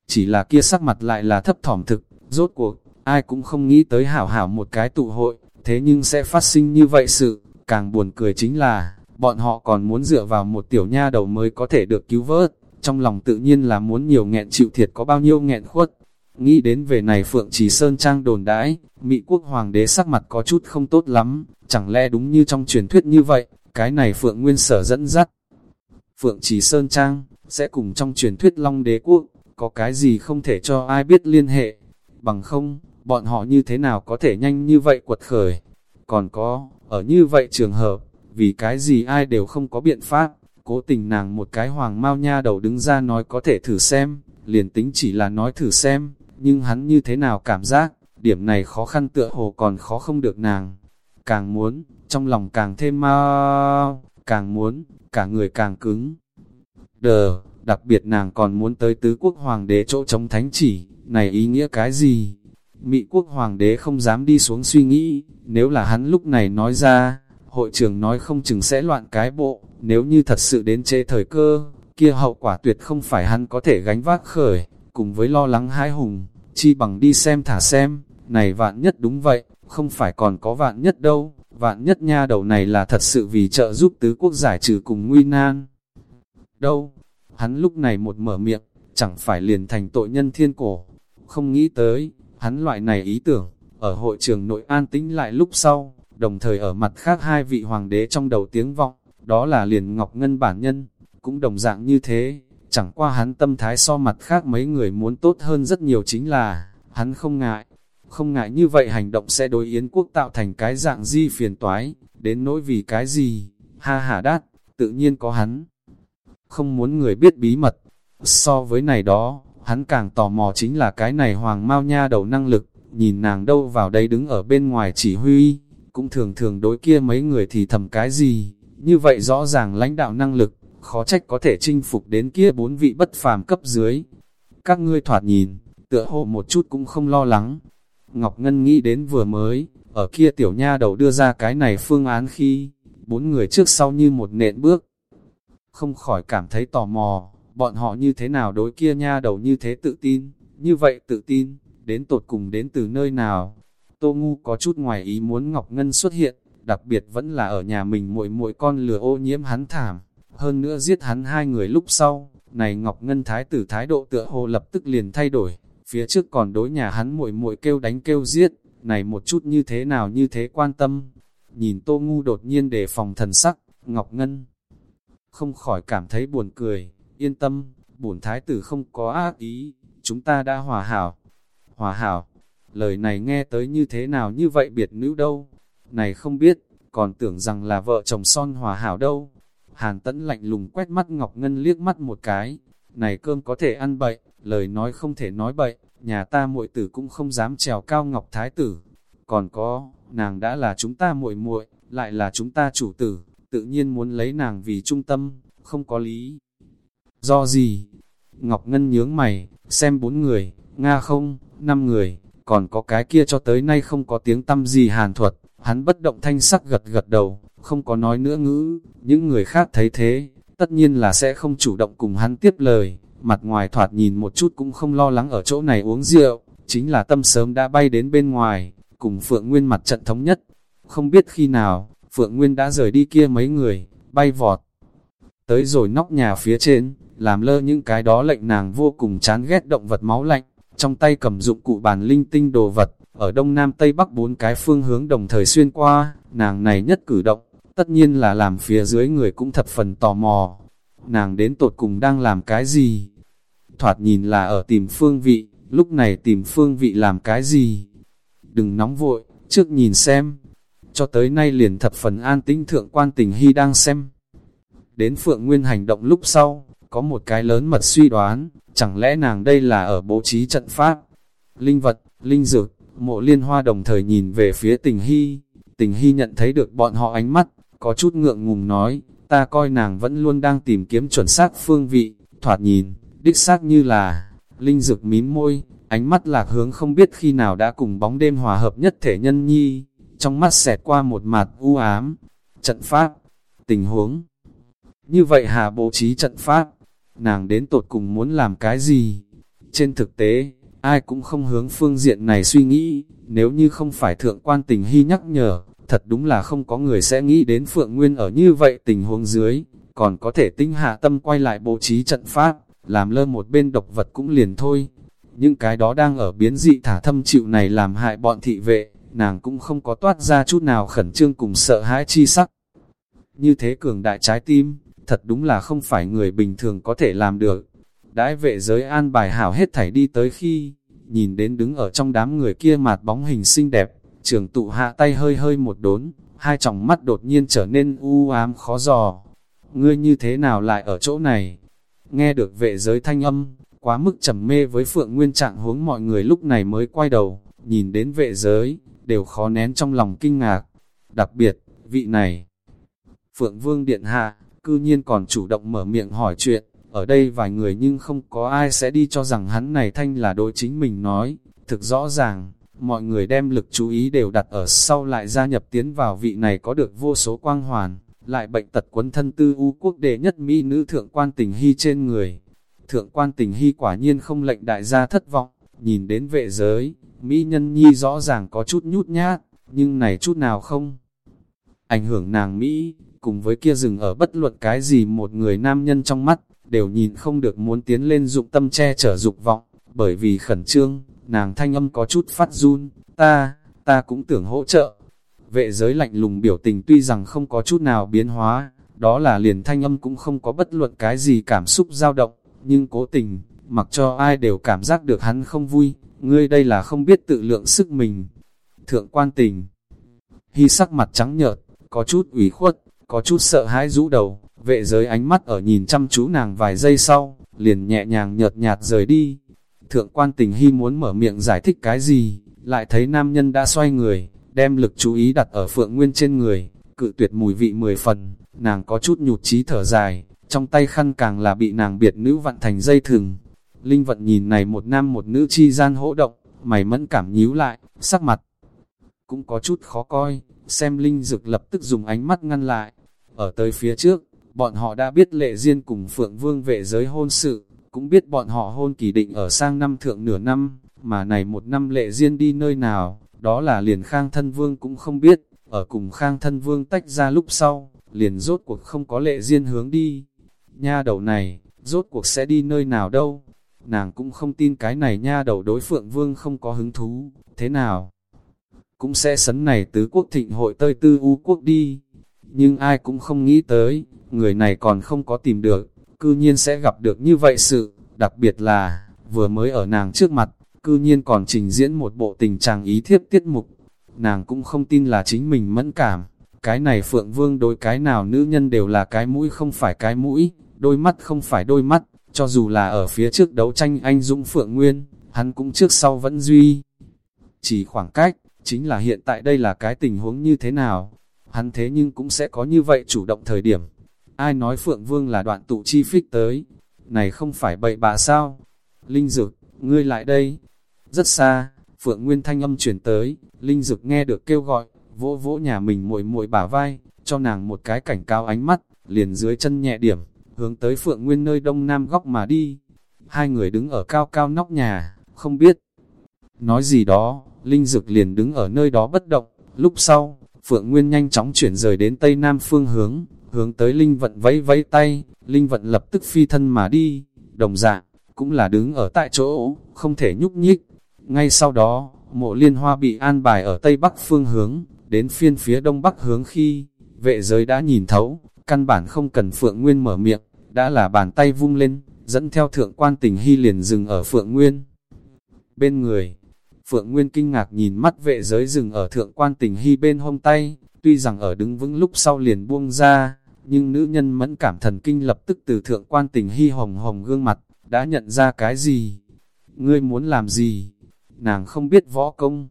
Chỉ là kia sắc mặt lại là thấp thỏm thực, rốt cuộc, ai cũng không nghĩ tới hảo hảo một cái tụ hội, thế nhưng sẽ phát sinh như vậy sự, càng buồn cười chính là, bọn họ còn muốn dựa vào một tiểu nha đầu mới có thể được cứu vớt, trong lòng tự nhiên là muốn nhiều nghẹn chịu thiệt có bao nhiêu nghẹn khuất. Nghĩ đến về này Phượng Trì Sơn Trang đồn đãi, Mỹ quốc hoàng đế sắc mặt có chút không tốt lắm, chẳng lẽ đúng như trong truyền thuyết như vậy, cái này Phượng Nguyên Sở dẫn dắt. Phượng Trì Sơn Trang, sẽ cùng trong truyền thuyết Long Đế Quốc, có cái gì không thể cho ai biết liên hệ, bằng không, bọn họ như thế nào có thể nhanh như vậy quật khởi. Còn có, ở như vậy trường hợp, vì cái gì ai đều không có biện pháp, cố tình nàng một cái hoàng mau nha đầu đứng ra nói có thể thử xem, liền tính chỉ là nói thử xem, nhưng hắn như thế nào cảm giác, điểm này khó khăn tựa hồ còn khó không được nàng. Càng muốn, trong lòng càng thêm mau, càng muốn, cả người càng cứng. Đờ, đặc biệt nàng còn muốn tới tứ quốc hoàng đế chỗ chống thánh chỉ, này ý nghĩa cái gì? Mỹ quốc hoàng đế không dám đi xuống suy nghĩ, nếu là hắn lúc này nói ra, hội trưởng nói không chừng sẽ loạn cái bộ, nếu như thật sự đến chế thời cơ, kia hậu quả tuyệt không phải hắn có thể gánh vác khởi, cùng với lo lắng hai hùng, chi bằng đi xem thả xem, này vạn nhất đúng vậy, không phải còn có vạn nhất đâu, vạn nhất nha đầu này là thật sự vì trợ giúp tứ quốc giải trừ cùng nguy nan. Đâu, hắn lúc này một mở miệng, chẳng phải liền thành tội nhân thiên cổ, không nghĩ tới, hắn loại này ý tưởng, ở hội trường nội an tĩnh lại lúc sau, đồng thời ở mặt khác hai vị hoàng đế trong đầu tiếng vọng, đó là liền Ngọc Ngân bản nhân, cũng đồng dạng như thế, chẳng qua hắn tâm thái so mặt khác mấy người muốn tốt hơn rất nhiều chính là, hắn không ngại, không ngại như vậy hành động sẽ đối Yến quốc tạo thành cái dạng di phiền toái, đến nỗi vì cái gì, ha ha đát, tự nhiên có hắn. Không muốn người biết bí mật, so với này đó, hắn càng tò mò chính là cái này hoàng mau nha đầu năng lực, nhìn nàng đâu vào đây đứng ở bên ngoài chỉ huy, cũng thường thường đối kia mấy người thì thầm cái gì, như vậy rõ ràng lãnh đạo năng lực, khó trách có thể chinh phục đến kia bốn vị bất phàm cấp dưới. Các ngươi thoạt nhìn, tựa hồ một chút cũng không lo lắng. Ngọc Ngân nghĩ đến vừa mới, ở kia tiểu nha đầu đưa ra cái này phương án khi, bốn người trước sau như một nện bước. Không khỏi cảm thấy tò mò, bọn họ như thế nào đối kia nha đầu như thế tự tin, như vậy tự tin, đến tột cùng đến từ nơi nào. Tô Ngu có chút ngoài ý muốn Ngọc Ngân xuất hiện, đặc biệt vẫn là ở nhà mình muội muội con lừa ô nhiễm hắn thảm, hơn nữa giết hắn hai người lúc sau, này Ngọc Ngân thái tử thái độ tựa hồ lập tức liền thay đổi, phía trước còn đối nhà hắn muội muội kêu đánh kêu giết, này một chút như thế nào như thế quan tâm. Nhìn Tô Ngu đột nhiên đề phòng thần sắc, Ngọc Ngân không khỏi cảm thấy buồn cười, yên tâm, bổn thái tử không có ác ý, chúng ta đã hòa hảo. Hòa hảo, lời này nghe tới như thế nào như vậy biệt nữ đâu, này không biết, còn tưởng rằng là vợ chồng son hòa hảo đâu. Hàn tẫn lạnh lùng quét mắt Ngọc Ngân liếc mắt một cái, này cơm có thể ăn bậy, lời nói không thể nói bậy, nhà ta muội tử cũng không dám trèo cao Ngọc Thái tử. Còn có, nàng đã là chúng ta muội muội, lại là chúng ta chủ tử, tự nhiên muốn lấy nàng vì trung tâm, không có lý. Do gì? Ngọc Ngân nhướng mày, xem bốn người, Nga không, năm người, còn có cái kia cho tới nay không có tiếng tâm gì hàn thuật, hắn bất động thanh sắc gật gật đầu, không có nói nữa ngữ, những người khác thấy thế, tất nhiên là sẽ không chủ động cùng hắn tiếp lời, mặt ngoài thoạt nhìn một chút cũng không lo lắng ở chỗ này uống rượu, chính là tâm sớm đã bay đến bên ngoài, cùng Phượng Nguyên mặt trận thống nhất. Không biết khi nào, Phượng Nguyên đã rời đi kia mấy người, bay vọt. Tới rồi nóc nhà phía trên, làm lơ những cái đó lệnh nàng vô cùng chán ghét động vật máu lạnh, trong tay cầm dụng cụ bàn linh tinh đồ vật, ở đông nam tây bắc bốn cái phương hướng đồng thời xuyên qua, nàng này nhất cử động, tất nhiên là làm phía dưới người cũng thập phần tò mò. Nàng đến tột cùng đang làm cái gì? Thoạt nhìn là ở tìm phương vị, lúc này tìm phương vị làm cái gì? Đừng nóng vội, trước nhìn xem. Cho tới nay liền thập phần an tĩnh thượng quan tình hy đang xem. Đến Phượng Nguyên hành động lúc sau, có một cái lớn mật suy đoán, chẳng lẽ nàng đây là ở bố trí trận pháp? Linh vật, linh dược, mộ liên hoa đồng thời nhìn về phía tình hy, tình hy nhận thấy được bọn họ ánh mắt, có chút ngượng ngùng nói, ta coi nàng vẫn luôn đang tìm kiếm chuẩn xác phương vị, thoạt nhìn, đích xác như là, linh dực mím môi, ánh mắt lạc hướng không biết khi nào đã cùng bóng đêm hòa hợp nhất thể nhân nhi, trong mắt xẹt qua một mặt u ám, trận pháp, tình huống. Như vậy hà bố trí trận pháp, nàng đến tột cùng muốn làm cái gì? Trên thực tế, ai cũng không hướng phương diện này suy nghĩ, nếu như không phải thượng quan tình hy nhắc nhở, thật đúng là không có người sẽ nghĩ đến Phượng Nguyên ở như vậy tình huống dưới, còn có thể tinh hạ tâm quay lại bố trí trận pháp, làm lơ một bên độc vật cũng liền thôi. Những cái đó đang ở biến dị thả thâm chịu này làm hại bọn thị vệ, nàng cũng không có toát ra chút nào khẩn trương cùng sợ hãi chi sắc. Như thế cường đại trái tim, thật đúng là không phải người bình thường có thể làm được. Đãi vệ giới an bài hảo hết thảy đi tới khi, nhìn đến đứng ở trong đám người kia mạt bóng hình xinh đẹp, trường tụ hạ tay hơi hơi một đốn, hai tròng mắt đột nhiên trở nên u ám khó dò. Ngươi như thế nào lại ở chỗ này? Nghe được vệ giới thanh âm, quá mức trầm mê với phượng nguyên trạng huống mọi người lúc này mới quay đầu, nhìn đến vệ giới, đều khó nén trong lòng kinh ngạc. Đặc biệt, vị này, Phượng Vương Điện Hạ, cư nhiên còn chủ động mở miệng hỏi chuyện, ở đây vài người nhưng không có ai sẽ đi cho rằng hắn này thanh là đối chính mình nói, thực rõ ràng, mọi người đem lực chú ý đều đặt ở sau lại gia nhập tiến vào vị này có được vô số quang hoàn, lại bệnh tật quấn thân tư u quốc đệ nhất mỹ nữ thượng quan tình hy trên người. Thượng quan tình hy quả nhiên không lệnh đại gia thất vọng, nhìn đến vệ giới, mỹ nhân nhi rõ ràng có chút nhút nhát, nhưng này chút nào không. Ảnh hưởng nàng Mỹ, cùng với kia dừng ở bất luận cái gì một người nam nhân trong mắt, đều nhìn không được muốn tiến lên dụng tâm che chở dục vọng, bởi vì khẩn trương, nàng thanh âm có chút phát run, ta, ta cũng tưởng hỗ trợ. Vệ giới lạnh lùng biểu tình tuy rằng không có chút nào biến hóa, đó là liền thanh âm cũng không có bất luận cái gì cảm xúc dao động, nhưng cố tình, mặc cho ai đều cảm giác được hắn không vui, ngươi đây là không biết tự lượng sức mình. Thượng quan tình, hy sắc mặt trắng nhợt, có chút ủy khuất, có chút sợ hãi rũ đầu, vệ giới ánh mắt ở nhìn chăm chú nàng vài giây sau, liền nhẹ nhàng nhợt nhạt rời đi. Thượng quan tình hy muốn mở miệng giải thích cái gì, lại thấy nam nhân đã xoay người, đem lực chú ý đặt ở phượng nguyên trên người, cự tuyệt mùi vị mười phần, nàng có chút nhụt chí thở dài, trong tay khăn càng là bị nàng biệt nữ vặn thành dây thừng. Linh vận nhìn này một nam một nữ chi gian hỗ động, mày mẫn cảm nhíu lại, sắc mặt cũng có chút khó coi, xem Linh Dực lập tức dùng ánh mắt ngăn lại. Ở tới phía trước, bọn họ đã biết lệ duyên cùng Phượng Vương vệ giới hôn sự, cũng biết bọn họ hôn kỳ định ở sang năm thượng nửa năm, mà này một năm lệ duyên đi nơi nào, đó là liền khang thân vương cũng không biết, ở cùng khang thân vương tách ra lúc sau, liền rốt cuộc không có lệ duyên hướng đi. Nha đầu này, rốt cuộc sẽ đi nơi nào đâu, nàng cũng không tin cái này nha đầu đối phượng vương không có hứng thú, thế nào? Cũng sẽ sấn này tứ quốc thịnh hội tơi tư u quốc đi, nhưng ai cũng không nghĩ tới, người này còn không có tìm được, cư nhiên sẽ gặp được như vậy sự, đặc biệt là, vừa mới ở nàng trước mặt, cư nhiên còn trình diễn một bộ tình trạng ý thiếp tiết mục. Nàng cũng không tin là chính mình mẫn cảm, cái này Phượng Vương đối cái nào nữ nhân đều là cái mũi không phải cái mũi, đôi mắt không phải đôi mắt, cho dù là ở phía trước đấu tranh anh Dũng Phượng Nguyên, hắn cũng trước sau vẫn duy. Chỉ khoảng cách, chính là hiện tại đây là cái tình huống như thế nào, hắn thế nhưng cũng sẽ có như vậy chủ động thời điểm. Ai nói Phượng Vương là đoạn tụ chi phích tới, này không phải bậy bạ sao? Linh Dực, ngươi lại đây. Rất xa, Phượng Nguyên thanh âm chuyển tới, Linh Dực nghe được kêu gọi, vỗ vỗ nhà mình muội muội bả vai, cho nàng một cái cảnh cao ánh mắt, liền dưới chân nhẹ điểm, hướng tới Phượng Nguyên nơi đông nam góc mà đi. Hai người đứng ở cao cao nóc nhà, không biết. Nói gì đó, Linh Dực liền đứng ở nơi đó bất động, lúc sau, Phượng Nguyên nhanh chóng chuyển rời đến tây nam phương hướng, hướng tới Linh Vận vẫy vẫy tay, Linh Vận lập tức phi thân mà đi, đồng dạng, cũng là đứng ở tại chỗ, không thể nhúc nhích. Ngay sau đó, mộ liên hoa bị an bài ở tây bắc phương hướng, đến phiên phía đông bắc hướng khi, vệ giới đã nhìn thấu, căn bản không cần Phượng Nguyên mở miệng, đã là bàn tay vung lên, dẫn theo thượng quan tình hy liền dừng ở Phượng Nguyên. Bên người, Phượng Nguyên kinh ngạc nhìn mắt vệ giới dừng ở thượng quan tình hy bên hông tay, tuy rằng ở đứng vững lúc sau liền buông ra, nhưng nữ nhân mẫn cảm thần kinh lập tức từ thượng quan tình hy hồng hồng gương mặt, đã nhận ra cái gì? Ngươi muốn làm gì? Nàng không biết võ công.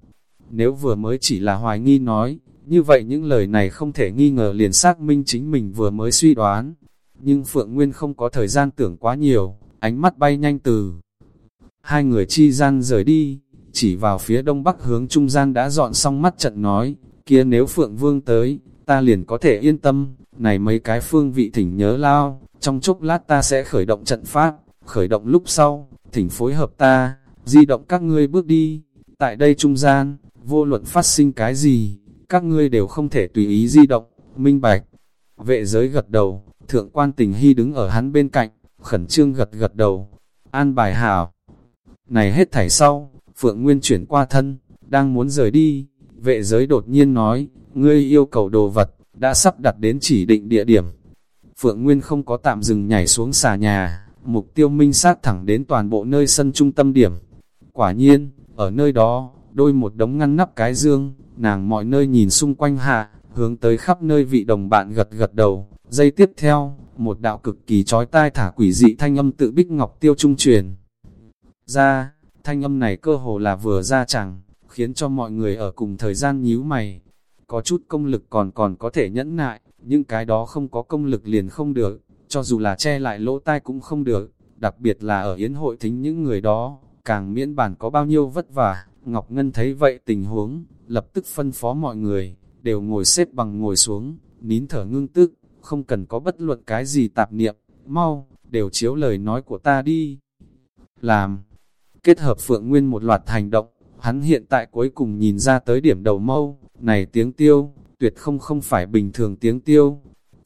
Nếu vừa mới chỉ là hoài nghi nói, như vậy những lời này không thể nghi ngờ liền xác minh chính mình vừa mới suy đoán. Nhưng Phượng Nguyên không có thời gian tưởng quá nhiều, ánh mắt bay nhanh từ. Hai người chi gian rời đi, chỉ vào phía đông bắc hướng trung gian đã dọn xong mắt trận nói, kia nếu Phượng Vương tới, ta liền có thể yên tâm, này mấy cái phương vị thỉnh nhớ lao, trong chốc lát ta sẽ khởi động trận pháp, khởi động lúc sau, thỉnh phối hợp ta, di động các ngươi bước đi, tại đây trung gian, vô luận phát sinh cái gì, các ngươi đều không thể tùy ý di động, minh bạch. Vệ giới gật đầu, thượng quan tình hy đứng ở hắn bên cạnh, khẩn trương gật gật đầu, an bài hảo. Này hết thảy sau, Phượng Nguyên chuyển qua thân, đang muốn rời đi, vệ giới đột nhiên nói, ngươi yêu cầu đồ vật, đã sắp đặt đến chỉ định địa điểm. Phượng Nguyên không có tạm dừng nhảy xuống xà nhà, mục tiêu minh sát thẳng đến toàn bộ nơi sân trung tâm điểm. Quả nhiên, ở nơi đó, đôi một đống ngăn nắp cái dương, nàng mọi nơi nhìn xung quanh hạ, hướng tới khắp nơi vị đồng bạn gật gật đầu. Giây tiếp theo, một đạo cực kỳ trói tai thả quỷ dị thanh âm tự bích ngọc tiêu trung truyền. Ra, thanh âm này cơ hồ là vừa ra chẳng, khiến cho mọi người ở cùng thời gian nhíu mày. Có chút công lực còn còn có thể nhẫn nại, nhưng cái đó không có công lực liền không được, cho dù là che lại lỗ tai cũng không được, đặc biệt là ở yến hội thính những người đó, càng miễn bản có bao nhiêu vất vả, Ngọc Ngân thấy vậy tình huống, lập tức phân phó mọi người, đều ngồi xếp bằng ngồi xuống, nín thở ngưng tức, không cần có bất luận cái gì tạp niệm, mau, đều chiếu lời nói của ta đi. Làm, kết hợp Phượng Nguyên một loạt hành động, hắn hiện tại cuối cùng nhìn ra tới điểm đầu mâu, này tiếng tiêu, tuyệt không không phải bình thường tiếng tiêu.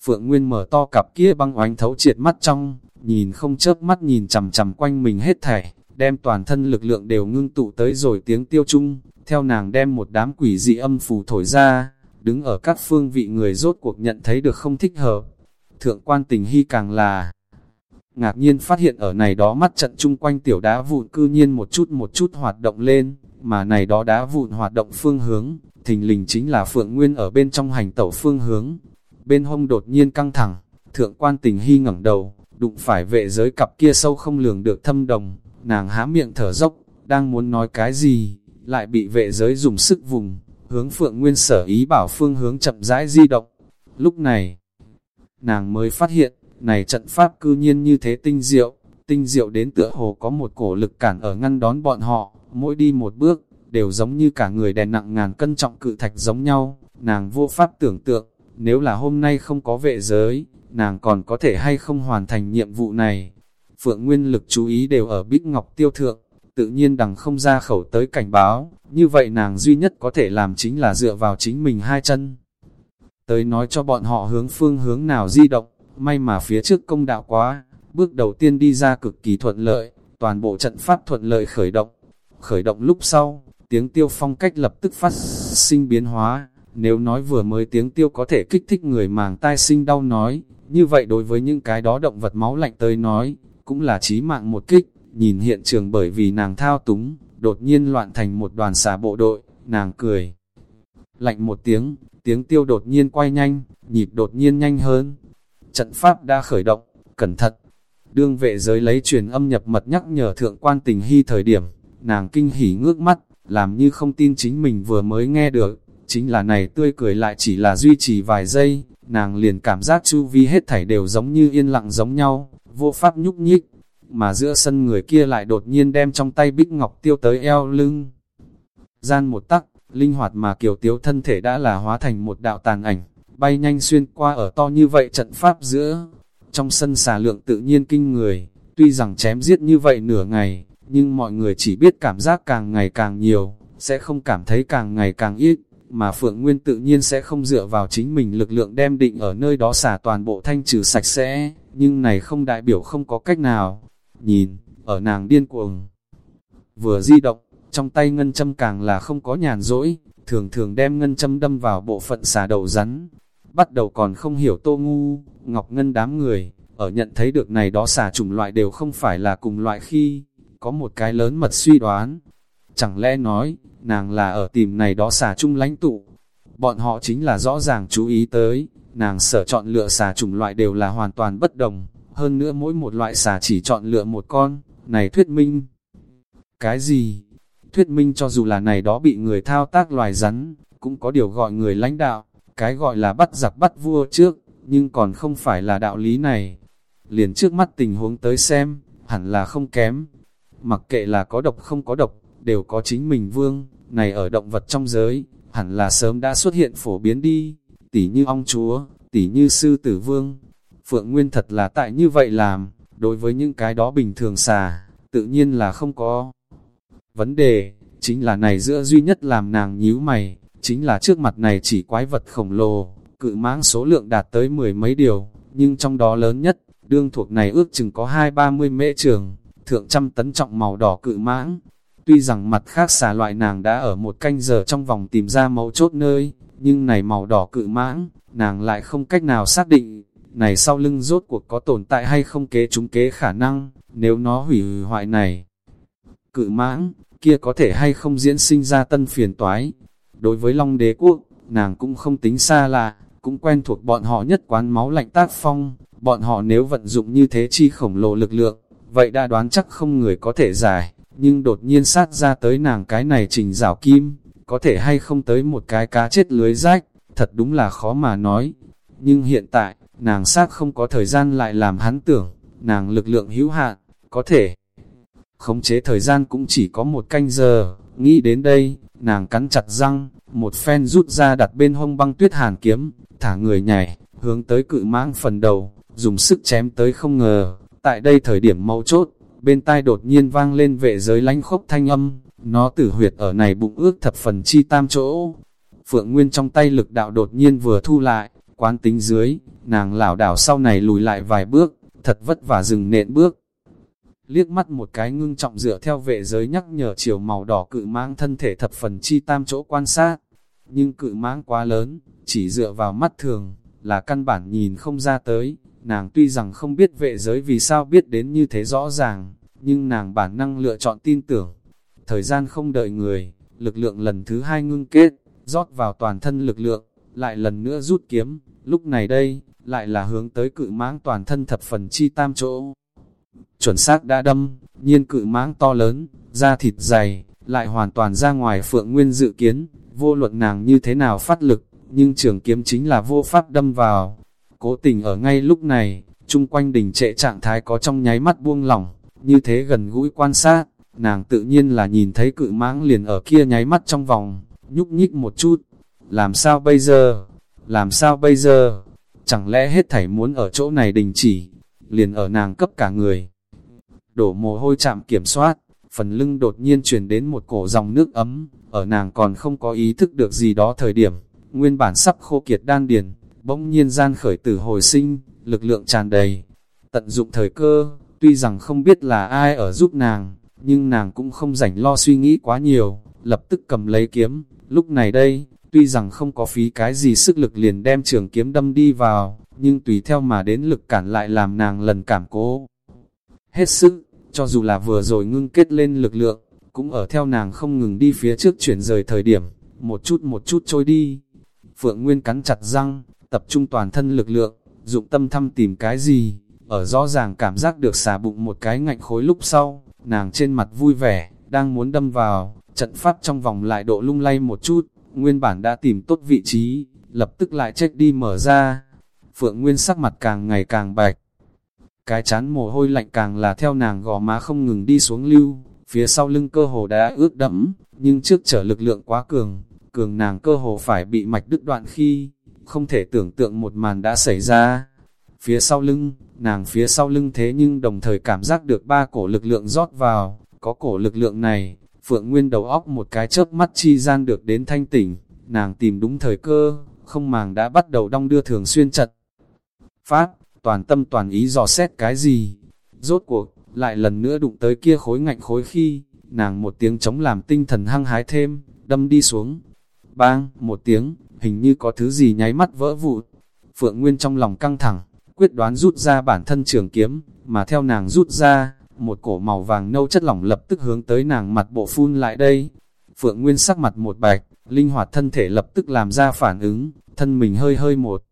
Phượng Nguyên mở to cặp kia băng oánh thấu triệt mắt trong, nhìn không chớp mắt nhìn chằm chằm quanh mình hết thảy, đem toàn thân lực lượng đều ngưng tụ tới rồi tiếng tiêu chung, theo nàng đem một đám quỷ dị âm phù thổi ra, đứng ở các phương vị người rốt cuộc nhận thấy được không thích hợp. Thượng quan tình hy càng là ngạc nhiên phát hiện ở này đó mắt trận chung quanh tiểu đá vụn cư nhiên một chút một chút hoạt động lên, mà này đó đá vụn hoạt động phương hướng, thình lình chính là Phượng Nguyên ở bên trong hành tẩu phương hướng. Bên hông đột nhiên căng thẳng, thượng quan tình hy ngẩng đầu, đụng phải vệ giới cặp kia sâu không lường được thâm đồng, nàng há miệng thở dốc, đang muốn nói cái gì, lại bị vệ giới dùng sức vùng, hướng Phượng Nguyên sở ý bảo phương hướng chậm rãi di động. Lúc này, nàng mới phát hiện, này trận pháp cư nhiên như thế tinh diệu, tinh diệu đến tựa hồ có một cổ lực cản ở ngăn đón bọn họ, mỗi đi một bước, đều giống như cả người đè nặng ngàn cân trọng cự thạch giống nhau, nàng vô pháp tưởng tượng, nếu là hôm nay không có vệ giới, nàng còn có thể hay không hoàn thành nhiệm vụ này. Phượng Nguyên lực chú ý đều ở Bích Ngọc Tiêu Thượng, tự nhiên đằng không ra khẩu tới cảnh báo, như vậy nàng duy nhất có thể làm chính là dựa vào chính mình hai chân. Tới nói cho bọn họ hướng phương hướng nào di động, may mà phía trước công đạo quá, bước đầu tiên đi ra cực kỳ thuận lợi, toàn bộ trận pháp thuận lợi khởi động. Khởi động lúc sau, tiếng tiêu phong cách lập tức phát sinh biến hóa, nếu nói vừa mới tiếng tiêu có thể kích thích người màng tai sinh đau nói, như vậy đối với những cái đó động vật máu lạnh tới nói, cũng là chí mạng một kích, nhìn hiện trường bởi vì nàng thao túng, đột nhiên loạn thành một đoàn xà bộ đội, nàng cười. Lạnh một tiếng, tiếng tiêu đột nhiên quay nhanh, nhịp đột nhiên nhanh hơn. Trận pháp đã khởi động, cẩn thận. Đương vệ giới lấy truyền âm nhập mật nhắc nhở thượng quan tình hy thời điểm, nàng kinh hỉ ngước mắt, làm như không tin chính mình vừa mới nghe được. Chính là này tươi cười lại chỉ là duy trì vài giây, nàng liền cảm giác chu vi hết thảy đều giống như yên lặng giống nhau, vô pháp nhúc nhích, mà giữa sân người kia lại đột nhiên đem trong tay bích ngọc tiêu tới eo lưng. Gian một tắc, linh hoạt mà kiều tiếu thân thể đã là hóa thành một đạo tàn ảnh, bay nhanh xuyên qua ở to như vậy trận pháp giữa. Trong sân xà lượng tự nhiên kinh người, tuy rằng chém giết như vậy nửa ngày, nhưng mọi người chỉ biết cảm giác càng ngày càng nhiều, sẽ không cảm thấy càng ngày càng ít, mà Phượng Nguyên tự nhiên sẽ không dựa vào chính mình lực lượng đem định ở nơi đó xả toàn bộ thanh trừ sạch sẽ, nhưng này không đại biểu không có cách nào. Nhìn, ở nàng điên cuồng, vừa di động, trong tay ngân châm càng là không có nhàn rỗi, thường thường đem ngân châm đâm vào bộ phận xà đầu rắn. Bắt đầu còn không hiểu tô ngu, ngọc ngân đám người, ở nhận thấy được này đó xà chủng loại đều không phải là cùng loại khi, có một cái lớn mật suy đoán. Chẳng lẽ nói, nàng là ở tìm này đó xà chung lãnh tụ. Bọn họ chính là rõ ràng chú ý tới, nàng sở chọn lựa xà chủng loại đều là hoàn toàn bất đồng, hơn nữa mỗi một loại xà chỉ chọn lựa một con, này thuyết minh. Cái gì? Thuyết minh cho dù là này đó bị người thao tác loài rắn, cũng có điều gọi người lãnh đạo, cái gọi là bắt giặc bắt vua trước, nhưng còn không phải là đạo lý này. Liền trước mắt tình huống tới xem, hẳn là không kém. Mặc kệ là có độc không có độc, đều có chính mình vương, này ở động vật trong giới, hẳn là sớm đã xuất hiện phổ biến đi, tỉ như ong chúa, tỉ như sư tử vương. Phượng Nguyên thật là tại như vậy làm, đối với những cái đó bình thường xà, tự nhiên là không có. Vấn đề, chính là này giữa duy nhất làm nàng nhíu mày, chính là trước mặt này chỉ quái vật khổng lồ, cự mãng số lượng đạt tới mười mấy điều, nhưng trong đó lớn nhất, đương thuộc này ước chừng có hai ba mươi mễ trường, thượng trăm tấn trọng màu đỏ cự mãng, Tuy rằng mặt khác xà loại nàng đã ở một canh giờ trong vòng tìm ra mấu chốt nơi, nhưng này màu đỏ cự mãng, nàng lại không cách nào xác định, này sau lưng rốt cuộc có tồn tại hay không kế chúng kế khả năng, nếu nó hủy hoại này. Cự mãng, kia có thể hay không diễn sinh ra tân phiền toái. Đối với Long đế quốc, nàng cũng không tính xa lạ, cũng quen thuộc bọn họ nhất quán máu lạnh tác phong, bọn họ nếu vận dụng như thế chi khổng lồ lực lượng, vậy đã đoán chắc không người có thể giải nhưng đột nhiên sát ra tới nàng cái này trình rào kim, có thể hay không tới một cái cá chết lưới rách, thật đúng là khó mà nói. Nhưng hiện tại, nàng sát không có thời gian lại làm hắn tưởng, nàng lực lượng hữu hạn, có thể khống chế thời gian cũng chỉ có một canh giờ, nghĩ đến đây, nàng cắn chặt răng, một phen rút ra đặt bên hông băng tuyết hàn kiếm, thả người nhảy, hướng tới cự mãng phần đầu, dùng sức chém tới không ngờ, tại đây thời điểm mấu chốt, bên tai đột nhiên vang lên vệ giới lánh khốc thanh âm, nó tử huyệt ở này bụng ước thập phần chi tam chỗ. Phượng Nguyên trong tay lực đạo đột nhiên vừa thu lại, quán tính dưới, nàng lảo đảo sau này lùi lại vài bước, thật vất vả dừng nện bước. Liếc mắt một cái ngưng trọng dựa theo vệ giới nhắc nhở chiều màu đỏ cự mãng thân thể thập phần chi tam chỗ quan sát. Nhưng cự mãng quá lớn, chỉ dựa vào mắt thường, là căn bản nhìn không ra tới. Nàng tuy rằng không biết vệ giới vì sao biết đến như thế rõ ràng, nhưng nàng bản năng lựa chọn tin tưởng. Thời gian không đợi người, lực lượng lần thứ hai ngưng kết, rót vào toàn thân lực lượng, lại lần nữa rút kiếm, lúc này đây, lại là hướng tới cự mãng toàn thân thập phần chi tam chỗ. Chuẩn xác đã đâm, nhiên cự mãng to lớn, da thịt dày, lại hoàn toàn ra ngoài phượng nguyên dự kiến, vô luận nàng như thế nào phát lực, nhưng trường kiếm chính là vô pháp đâm vào. Cố tình ở ngay lúc này, chung quanh đỉnh trệ trạng thái có trong nháy mắt buông lỏng, như thế gần gũi quan sát, nàng tự nhiên là nhìn thấy cự mãng liền ở kia nháy mắt trong vòng, nhúc nhích một chút. Làm sao bây giờ? Làm sao bây giờ? Chẳng lẽ hết thảy muốn ở chỗ này đình chỉ, liền ở nàng cấp cả người. Đổ mồ hôi chạm kiểm soát, phần lưng đột nhiên truyền đến một cổ dòng nước ấm, ở nàng còn không có ý thức được gì đó thời điểm, nguyên bản sắp khô kiệt đan điền, bỗng nhiên gian khởi tử hồi sinh, lực lượng tràn đầy. Tận dụng thời cơ, tuy rằng không biết là ai ở giúp nàng, nhưng nàng cũng không rảnh lo suy nghĩ quá nhiều, lập tức cầm lấy kiếm, lúc này đây, tuy rằng không có phí cái gì sức lực liền đem trường kiếm đâm đi vào, nhưng tùy theo mà đến lực cản lại làm nàng lần cảm cố. Hết sức, cho dù là vừa rồi ngưng kết lên lực lượng, cũng ở theo nàng không ngừng đi phía trước chuyển rời thời điểm, một chút một chút trôi đi. Phượng Nguyên cắn chặt răng, tập trung toàn thân lực lượng, dụng tâm thăm tìm cái gì, ở rõ ràng cảm giác được xả bụng một cái ngạnh khối lúc sau, nàng trên mặt vui vẻ, đang muốn đâm vào, trận pháp trong vòng lại độ lung lay một chút, nguyên bản đã tìm tốt vị trí, lập tức lại check đi mở ra. Phượng Nguyên sắc mặt càng ngày càng bạch. Cái chán mồ hôi lạnh càng là theo nàng gò má không ngừng đi xuống lưu, phía sau lưng cơ hồ đã ướt đẫm, nhưng trước trở lực lượng quá cường, cường nàng cơ hồ phải bị mạch đứt đoạn khi, không thể tưởng tượng một màn đã xảy ra. Phía sau lưng, nàng phía sau lưng thế nhưng đồng thời cảm giác được ba cổ lực lượng rót vào, có cổ lực lượng này, Phượng Nguyên đầu óc một cái chớp mắt chi gian được đến thanh tỉnh, nàng tìm đúng thời cơ, không màng đã bắt đầu đong đưa thường xuyên chật. Phát, toàn tâm toàn ý dò xét cái gì? Rốt cuộc, lại lần nữa đụng tới kia khối ngạnh khối khi, nàng một tiếng chống làm tinh thần hăng hái thêm, đâm đi xuống. Bang, một tiếng, hình như có thứ gì nháy mắt vỡ vụn, Phượng Nguyên trong lòng căng thẳng, quyết đoán rút ra bản thân trường kiếm, mà theo nàng rút ra, một cổ màu vàng nâu chất lỏng lập tức hướng tới nàng mặt bộ phun lại đây. Phượng Nguyên sắc mặt một bạch, linh hoạt thân thể lập tức làm ra phản ứng, thân mình hơi hơi một.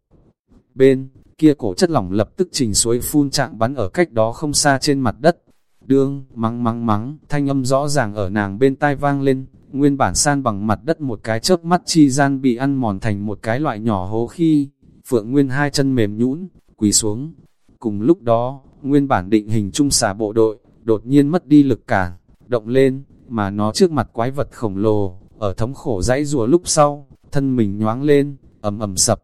Bên, kia cổ chất lỏng lập tức trình suối phun trạng bắn ở cách đó không xa trên mặt đất. Đương, mắng mắng mắng, thanh âm rõ ràng ở nàng bên tai vang lên, nguyên bản san bằng mặt đất một cái chớp mắt chi gian bị ăn mòn thành một cái loại nhỏ hố khi, Phượng Nguyên hai chân mềm nhũn, quỳ xuống. Cùng lúc đó, nguyên bản định hình trung xà bộ đội, đột nhiên mất đi lực cản, động lên, mà nó trước mặt quái vật khổng lồ, ở thống khổ dãy rùa lúc sau, thân mình nhoáng lên, ầm ầm sập.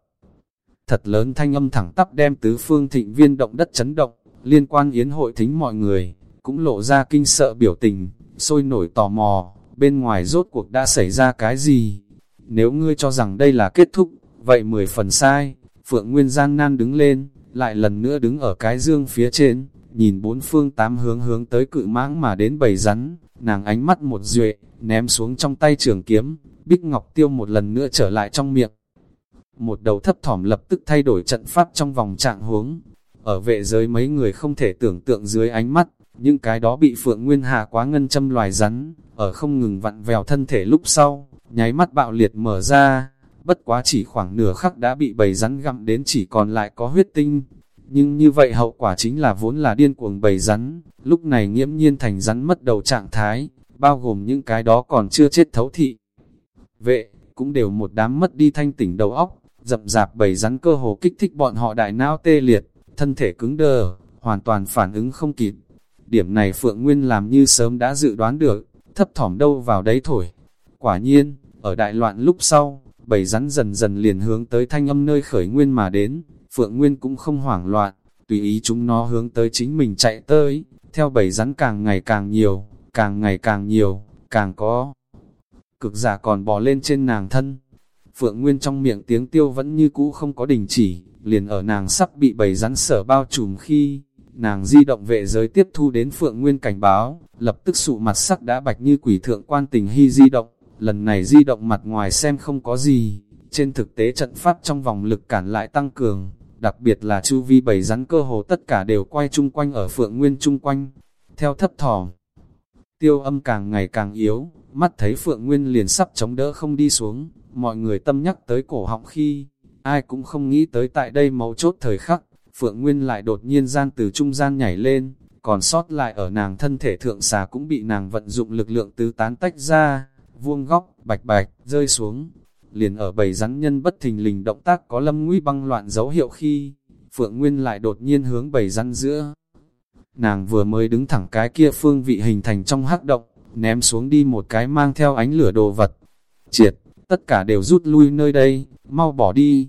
Thật lớn thanh âm thẳng tắp đem tứ phương thịnh viên động đất chấn động, liên quan yến hội thính mọi người, cũng lộ ra kinh sợ biểu tình, sôi nổi tò mò, bên ngoài rốt cuộc đã xảy ra cái gì. Nếu ngươi cho rằng đây là kết thúc, vậy mười phần sai, Phượng Nguyên gian nan đứng lên, lại lần nữa đứng ở cái dương phía trên, nhìn bốn phương tám hướng hướng tới cự mãng mà đến bầy rắn, nàng ánh mắt một duệ, ném xuống trong tay trường kiếm, Bích Ngọc Tiêu một lần nữa trở lại trong miệng. Một đầu thấp thỏm lập tức thay đổi trận pháp trong vòng trạng huống. Ở vệ giới mấy người không thể tưởng tượng dưới ánh mắt, những cái đó bị Phượng Nguyên Hạ quá ngân châm loài rắn, ở không ngừng vặn vèo thân thể lúc sau, nháy mắt bạo liệt mở ra, bất quá chỉ khoảng nửa khắc đã bị bầy rắn gặm đến chỉ còn lại có huyết tinh. Nhưng như vậy hậu quả chính là vốn là điên cuồng bầy rắn, lúc này nghiễm nhiên thành rắn mất đầu trạng thái, bao gồm những cái đó còn chưa chết thấu thị. Vệ, cũng đều một đám mất đi thanh tỉnh đầu óc, dập dạp bầy rắn cơ hồ kích thích bọn họ đại não tê liệt, thân thể cứng đờ, hoàn toàn phản ứng không kịp. Điểm này Phượng Nguyên làm như sớm đã dự đoán được, thấp thỏm đâu vào đấy thổi. Quả nhiên, ở đại loạn lúc sau, bầy rắn dần dần liền hướng tới thanh âm nơi khởi nguyên mà đến, Phượng Nguyên cũng không hoảng loạn, tùy ý chúng nó hướng tới chính mình chạy tới, theo bầy rắn càng ngày càng nhiều, càng ngày càng nhiều, càng có. Cực giả còn bò lên trên nàng thân. Phượng Nguyên trong miệng tiếng tiêu vẫn như cũ không có đình chỉ, liền ở nàng sắp bị bầy rắn sở bao trùm khi, nàng di động vệ giới tiếp thu đến Phượng Nguyên cảnh báo, lập tức sụ mặt sắc đã bạch như quỷ thượng quan tình hy di động, lần này di động mặt ngoài xem không có gì, trên thực tế trận pháp trong vòng lực cản lại tăng cường, đặc biệt là chu vi bảy rắn cơ hồ tất cả đều quay chung quanh ở Phượng Nguyên chung quanh, theo thấp thỏm. Tiêu âm càng ngày càng yếu, mắt thấy Phượng Nguyên liền sắp chống đỡ không đi xuống, mọi người tâm nhắc tới cổ họng khi, ai cũng không nghĩ tới tại đây mấu chốt thời khắc, Phượng Nguyên lại đột nhiên gian từ trung gian nhảy lên, còn sót lại ở nàng thân thể thượng xà cũng bị nàng vận dụng lực lượng tứ tán tách ra, vuông góc, bạch bạch, rơi xuống. Liền ở bầy rắn nhân bất thình lình động tác có lâm nguy băng loạn dấu hiệu khi, Phượng Nguyên lại đột nhiên hướng bầy rắn giữa. Nàng vừa mới đứng thẳng cái kia phương vị hình thành trong hắc động, ném xuống đi một cái mang theo ánh lửa đồ vật. Triệt, tất cả đều rút lui nơi đây, mau bỏ đi.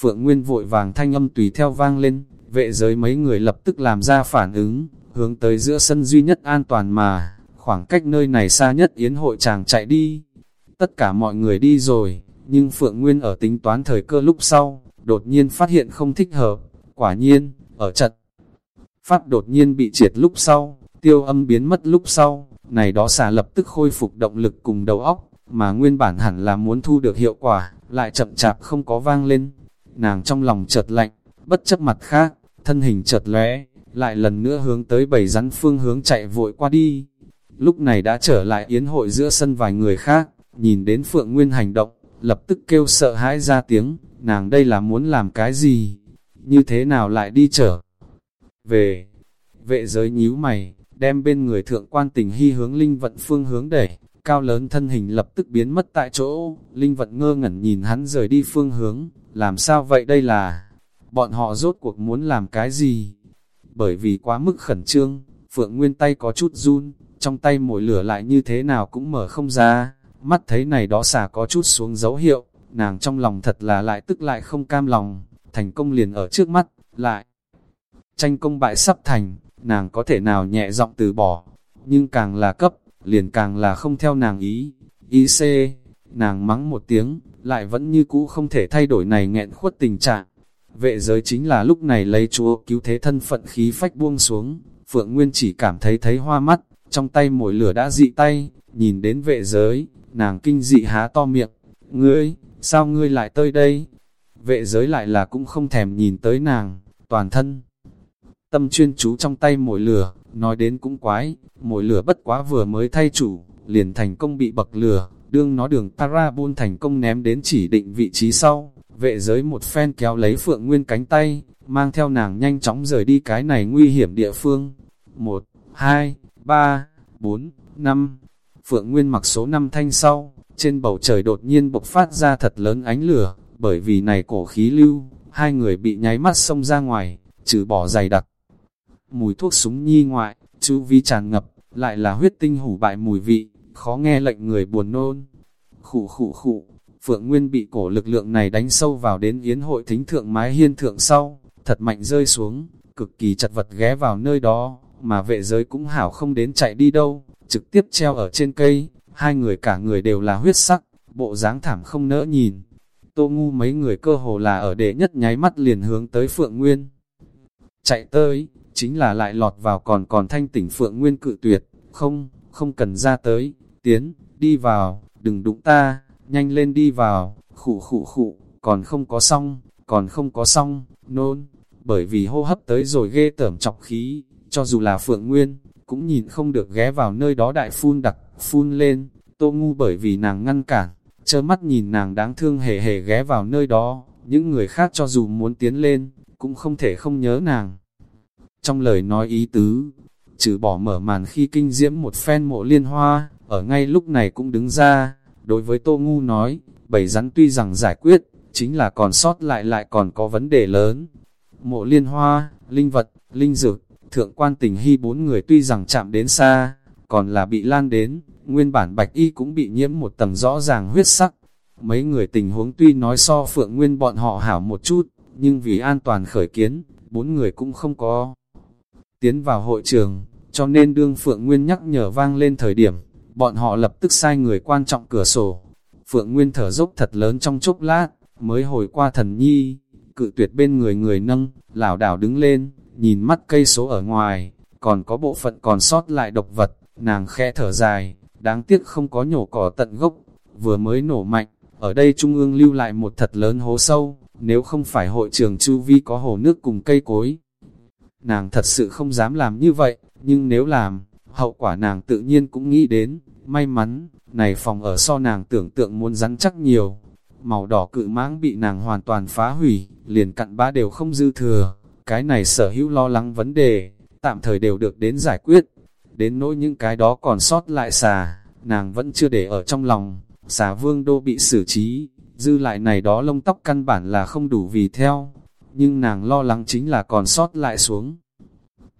Phượng Nguyên vội vàng thanh âm tùy theo vang lên, vệ giới mấy người lập tức làm ra phản ứng, hướng tới giữa sân duy nhất an toàn mà, khoảng cách nơi này xa nhất yến hội chàng chạy đi. Tất cả mọi người đi rồi, nhưng Phượng Nguyên ở tính toán thời cơ lúc sau, đột nhiên phát hiện không thích hợp, quả nhiên, ở trận. Phát đột nhiên bị triệt lúc sau, tiêu âm biến mất lúc sau, này đó xả lập tức khôi phục động lực cùng đầu óc, mà nguyên bản hẳn là muốn thu được hiệu quả, lại chậm chạp không có vang lên. Nàng trong lòng chợt lạnh, bất chấp mặt khác, thân hình chợt lóe, lại lần nữa hướng tới bảy rắn phương hướng chạy vội qua đi. Lúc này đã trở lại yến hội giữa sân vài người khác, nhìn đến Phượng Nguyên hành động, lập tức kêu sợ hãi ra tiếng, nàng đây là muốn làm cái gì? Như thế nào lại đi trở? Về, vệ giới nhíu mày, đem bên người thượng quan tình hy hướng linh vận phương hướng đẩy, cao lớn thân hình lập tức biến mất tại chỗ, linh vận ngơ ngẩn nhìn hắn rời đi phương hướng, làm sao vậy đây là, bọn họ rốt cuộc muốn làm cái gì? Bởi vì quá mức khẩn trương, Phượng Nguyên tay có chút run, trong tay mồi lửa lại như thế nào cũng mở không ra, mắt thấy này đó xả có chút xuống dấu hiệu, nàng trong lòng thật là lại tức lại không cam lòng, thành công liền ở trước mắt, lại. Tranh công bại sắp thành, nàng có thể nào nhẹ giọng từ bỏ, nhưng càng là cấp, liền càng là không theo nàng ý. Ý xê, nàng mắng một tiếng, lại vẫn như cũ không thể thay đổi này nghẹn khuất tình trạng. Vệ giới chính là lúc này lấy chúa cứu thế thân phận khí phách buông xuống, Phượng Nguyên chỉ cảm thấy thấy hoa mắt, trong tay mồi lửa đã dị tay, nhìn đến vệ giới, nàng kinh dị há to miệng, ngươi, sao ngươi lại tới đây? Vệ giới lại là cũng không thèm nhìn tới nàng, toàn thân. Tâm chuyên chú trong tay mồi lửa, nói đến cũng quái, mồi lửa bất quá vừa mới thay chủ, liền thành công bị bậc lửa, đương nó đường parabol thành công ném đến chỉ định vị trí sau, vệ giới một phen kéo lấy Phượng Nguyên cánh tay, mang theo nàng nhanh chóng rời đi cái này nguy hiểm địa phương. Một, hai, ba, bốn, năm. Phượng Nguyên mặc số năm thanh sau, trên bầu trời đột nhiên bộc phát ra thật lớn ánh lửa, bởi vì này cổ khí lưu, hai người bị nháy mắt xông ra ngoài, trừ bỏ dày đặc. Mùi thuốc súng nhi ngoại, chú vi tràn ngập, lại là huyết tinh hủ bại mùi vị, khó nghe lệnh người buồn nôn. Khủ khủ khủ, Phượng Nguyên bị cổ lực lượng này đánh sâu vào đến yến hội thính thượng mái hiên thượng sau, thật mạnh rơi xuống, cực kỳ chật vật ghé vào nơi đó, mà vệ giới cũng hảo không đến chạy đi đâu, trực tiếp treo ở trên cây, hai người cả người đều là huyết sắc, bộ dáng thảm không nỡ nhìn. Tô ngu mấy người cơ hồ là ở đệ nhất nháy mắt liền hướng tới Phượng Nguyên. Chạy tới, chính là lại lọt vào còn còn thanh tỉnh Phượng Nguyên cự tuyệt, không, không cần ra tới, tiến, đi vào, đừng đụng ta, nhanh lên đi vào, khụ khụ khụ, còn không có xong, còn không có xong, nôn, bởi vì hô hấp tới rồi ghê tởm chọc khí, cho dù là Phượng Nguyên, cũng nhìn không được ghé vào nơi đó đại phun đặc, phun lên, tô ngu bởi vì nàng ngăn cản, chơ mắt nhìn nàng đáng thương hề hề ghé vào nơi đó, những người khác cho dù muốn tiến lên, cũng không thể không nhớ nàng. Trong lời nói ý tứ, trừ bỏ mở màn khi kinh diễm một phen mộ liên hoa, ở ngay lúc này cũng đứng ra, đối với Tô Ngu nói, bảy rắn tuy rằng giải quyết, chính là còn sót lại lại còn có vấn đề lớn. Mộ liên hoa, linh vật, linh dược, thượng quan tình hy bốn người tuy rằng chạm đến xa, còn là bị lan đến, nguyên bản bạch y cũng bị nhiễm một tầng rõ ràng huyết sắc. Mấy người tình huống tuy nói so Phượng Nguyên bọn họ hảo một chút, nhưng vì an toàn khởi kiến, bốn người cũng không có tiến vào hội trường, cho nên đương Phượng Nguyên nhắc nhở vang lên thời điểm, bọn họ lập tức sai người quan trọng cửa sổ. Phượng Nguyên thở dốc thật lớn trong chốc lát, mới hồi qua thần nhi, cự tuyệt bên người người nâng, lảo đảo đứng lên, nhìn mắt cây số ở ngoài, còn có bộ phận còn sót lại độc vật, nàng khẽ thở dài, đáng tiếc không có nhổ cỏ tận gốc, vừa mới nổ mạnh, ở đây trung ương lưu lại một thật lớn hố sâu, nếu không phải hội trường chu vi có hồ nước cùng cây cối. Nàng thật sự không dám làm như vậy, nhưng nếu làm, hậu quả nàng tự nhiên cũng nghĩ đến, may mắn, này phòng ở so nàng tưởng tượng muốn rắn chắc nhiều. Màu đỏ cự mãng bị nàng hoàn toàn phá hủy, liền cặn bã đều không dư thừa. Cái này sở hữu lo lắng vấn đề, tạm thời đều được đến giải quyết. Đến nỗi những cái đó còn sót lại xà, nàng vẫn chưa để ở trong lòng. Xà vương đô bị xử trí, dư lại này đó lông tóc căn bản là không đủ vì theo. Nhưng nàng lo lắng chính là còn sót lại xuống.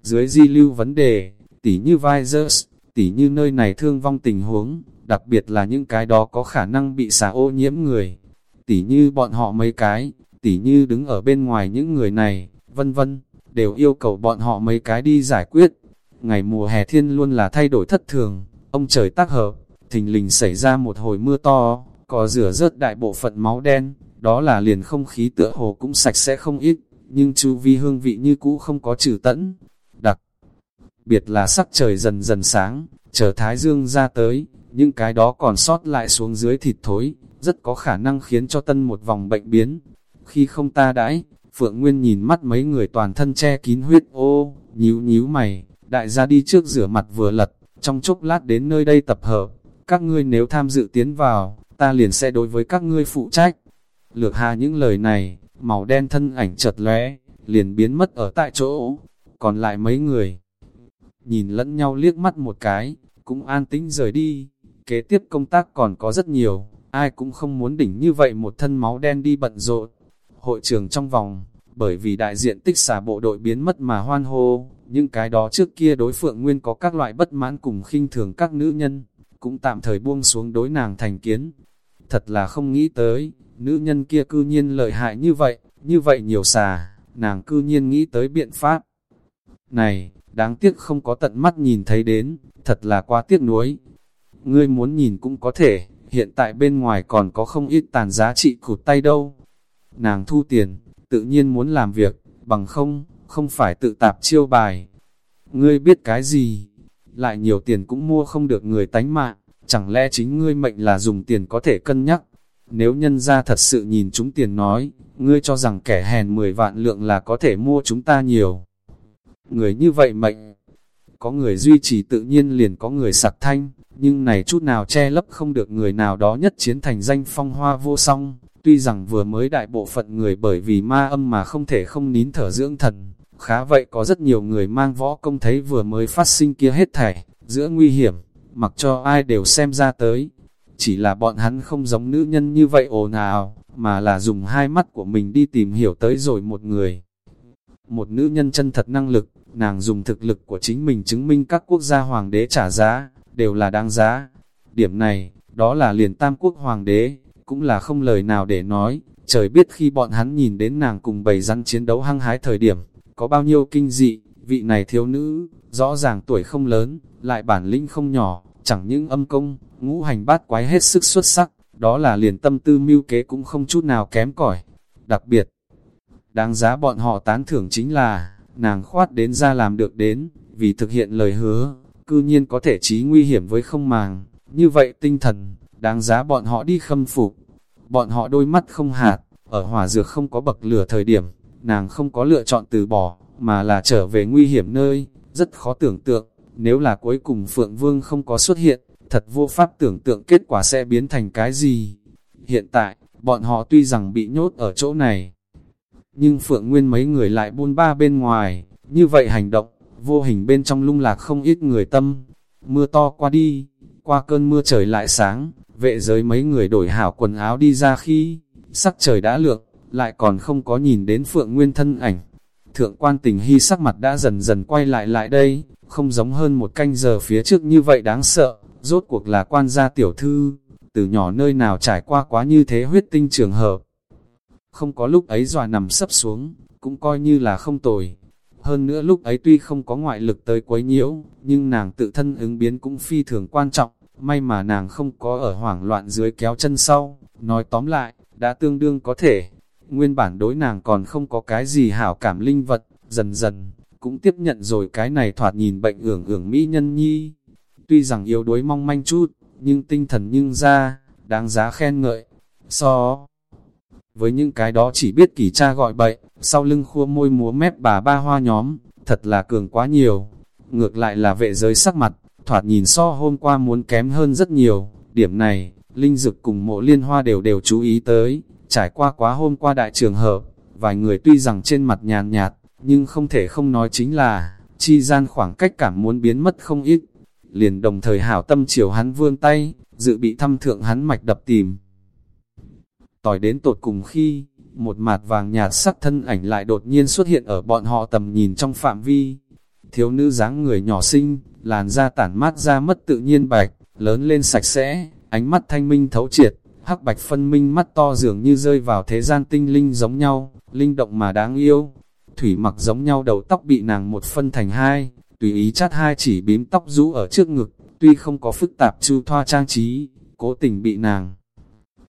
Dưới di lưu vấn đề, tỉ như Visors, tỉ như nơi này thương vong tình huống, đặc biệt là những cái đó có khả năng bị xả ô nhiễm người, tỉ như bọn họ mấy cái, tỉ như đứng ở bên ngoài những người này, vân vân, đều yêu cầu bọn họ mấy cái đi giải quyết. Ngày mùa hè thiên luôn là thay đổi thất thường, ông trời tác hợp, thình lình xảy ra một hồi mưa to, có rửa rớt đại bộ phận máu đen, đó là liền không khí tựa hồ cũng sạch sẽ không ít, nhưng chu vi hương vị như cũ không có trừ tẫn. Đặc biệt là sắc trời dần dần sáng, chờ thái dương ra tới, những cái đó còn sót lại xuống dưới thịt thối, rất có khả năng khiến cho tân một vòng bệnh biến. Khi không ta đãi, Phượng Nguyên nhìn mắt mấy người toàn thân che kín huyết ô, nhíu nhíu mày, đại gia đi trước rửa mặt vừa lật, trong chốc lát đến nơi đây tập hợp, các ngươi nếu tham dự tiến vào, ta liền sẽ đối với các ngươi phụ trách. Lược hà những lời này, màu đen thân ảnh chật lóe, liền biến mất ở tại chỗ, còn lại mấy người. Nhìn lẫn nhau liếc mắt một cái, cũng an tĩnh rời đi, kế tiếp công tác còn có rất nhiều, ai cũng không muốn đỉnh như vậy một thân máu đen đi bận rộn. Hội trường trong vòng, bởi vì đại diện tích xả bộ đội biến mất mà hoan hô, những cái đó trước kia đối phượng nguyên có các loại bất mãn cùng khinh thường các nữ nhân, cũng tạm thời buông xuống đối nàng thành kiến. Thật là không nghĩ tới, nữ nhân kia cư nhiên lợi hại như vậy, như vậy nhiều xà, nàng cư nhiên nghĩ tới biện pháp. Này, đáng tiếc không có tận mắt nhìn thấy đến, thật là quá tiếc nuối. Ngươi muốn nhìn cũng có thể, hiện tại bên ngoài còn có không ít tàn giá trị cụt tay đâu. Nàng thu tiền, tự nhiên muốn làm việc, bằng không, không phải tự tạp chiêu bài. Ngươi biết cái gì? Lại nhiều tiền cũng mua không được người tánh mạng, chẳng lẽ chính ngươi mệnh là dùng tiền có thể cân nhắc? Nếu nhân ra thật sự nhìn chúng tiền nói, ngươi cho rằng kẻ hèn 10 vạn lượng là có thể mua chúng ta nhiều. Người như vậy mệnh, có người duy trì tự nhiên liền có người sạc thanh, nhưng này chút nào che lấp không được người nào đó nhất chiến thành danh phong hoa vô song. Tuy rằng vừa mới đại bộ phận người bởi vì ma âm mà không thể không nín thở dưỡng thần, khá vậy có rất nhiều người mang võ công thấy vừa mới phát sinh kia hết thảy, giữa nguy hiểm, mặc cho ai đều xem ra tới. Chỉ là bọn hắn không giống nữ nhân như vậy ồn ào, mà là dùng hai mắt của mình đi tìm hiểu tới rồi một người. Một nữ nhân chân thật năng lực, nàng dùng thực lực của chính mình chứng minh các quốc gia hoàng đế trả giá, đều là đáng giá. Điểm này, đó là liền tam quốc hoàng đế, cũng là không lời nào để nói, trời biết khi bọn hắn nhìn đến nàng cùng bầy rắn chiến đấu hăng hái thời điểm, có bao nhiêu kinh dị, vị này thiếu nữ, rõ ràng tuổi không lớn, lại bản lĩnh không nhỏ, chẳng những âm công, ngũ hành bát quái hết sức xuất sắc, đó là liền tâm tư mưu kế cũng không chút nào kém cỏi. Đặc biệt, đáng giá bọn họ tán thưởng chính là, nàng khoát đến ra làm được đến, vì thực hiện lời hứa, cư nhiên có thể trí nguy hiểm với không màng, như vậy tinh thần, đáng giá bọn họ đi khâm phục. Bọn họ đôi mắt không hạt, ở hỏa dược không có bậc lửa thời điểm, nàng không có lựa chọn từ bỏ, mà là trở về nguy hiểm nơi, rất khó tưởng tượng, nếu là cuối cùng Phượng Vương không có xuất hiện, thật vô pháp tưởng tượng kết quả sẽ biến thành cái gì. Hiện tại, bọn họ tuy rằng bị nhốt ở chỗ này, nhưng Phượng Nguyên mấy người lại buôn ba bên ngoài, như vậy hành động, vô hình bên trong lung lạc không ít người tâm. Mưa to qua đi, qua cơn mưa trời lại sáng, vệ giới mấy người đổi hảo quần áo đi ra khi, sắc trời đã lượng, lại còn không có nhìn đến Phượng Nguyên thân ảnh. Thượng quan tình hy sắc mặt đã dần dần quay lại lại đây, không giống hơn một canh giờ phía trước như vậy đáng sợ, rốt cuộc là quan gia tiểu thư, từ nhỏ nơi nào trải qua quá như thế huyết tinh trường hợp. Không có lúc ấy dòa nằm sấp xuống, cũng coi như là không tồi. Hơn nữa lúc ấy tuy không có ngoại lực tới quấy nhiễu, nhưng nàng tự thân ứng biến cũng phi thường quan trọng, may mà nàng không có ở hoảng loạn dưới kéo chân sau, nói tóm lại, đã tương đương có thể. Nguyên bản đối nàng còn không có cái gì hảo cảm linh vật, dần dần, cũng tiếp nhận rồi cái này thoạt nhìn bệnh ưởng ưởng mỹ nhân nhi. Tuy rằng yếu đuối mong manh chút, nhưng tinh thần nhưng ra, đáng giá khen ngợi. So với những cái đó chỉ biết kỳ cha gọi bậy, sau lưng khua môi múa mép bà ba hoa nhóm, thật là cường quá nhiều. Ngược lại là vệ giới sắc mặt, thoạt nhìn so hôm qua muốn kém hơn rất nhiều. Điểm này, Linh Dực cùng mộ liên hoa đều đều chú ý tới, trải qua quá hôm qua đại trường hợp, vài người tuy rằng trên mặt nhàn nhạt, nhưng không thể không nói chính là, chi gian khoảng cách cảm muốn biến mất không ít. Liền đồng thời hảo tâm chiều hắn vươn tay, dự bị thăm thượng hắn mạch đập tìm. Tỏi đến tột cùng khi, một mạt vàng nhạt sắc thân ảnh lại đột nhiên xuất hiện ở bọn họ tầm nhìn trong phạm vi. Thiếu nữ dáng người nhỏ xinh, làn da tản mát ra mất tự nhiên bạch, lớn lên sạch sẽ, ánh mắt thanh minh thấu triệt, hắc bạch phân minh mắt to dường như rơi vào thế gian tinh linh giống nhau, linh động mà đáng yêu. Thủy mặc giống nhau đầu tóc bị nàng một phân thành hai, tùy ý chát hai chỉ bím tóc rũ ở trước ngực, tuy không có phức tạp chu thoa trang trí, cố tình bị nàng.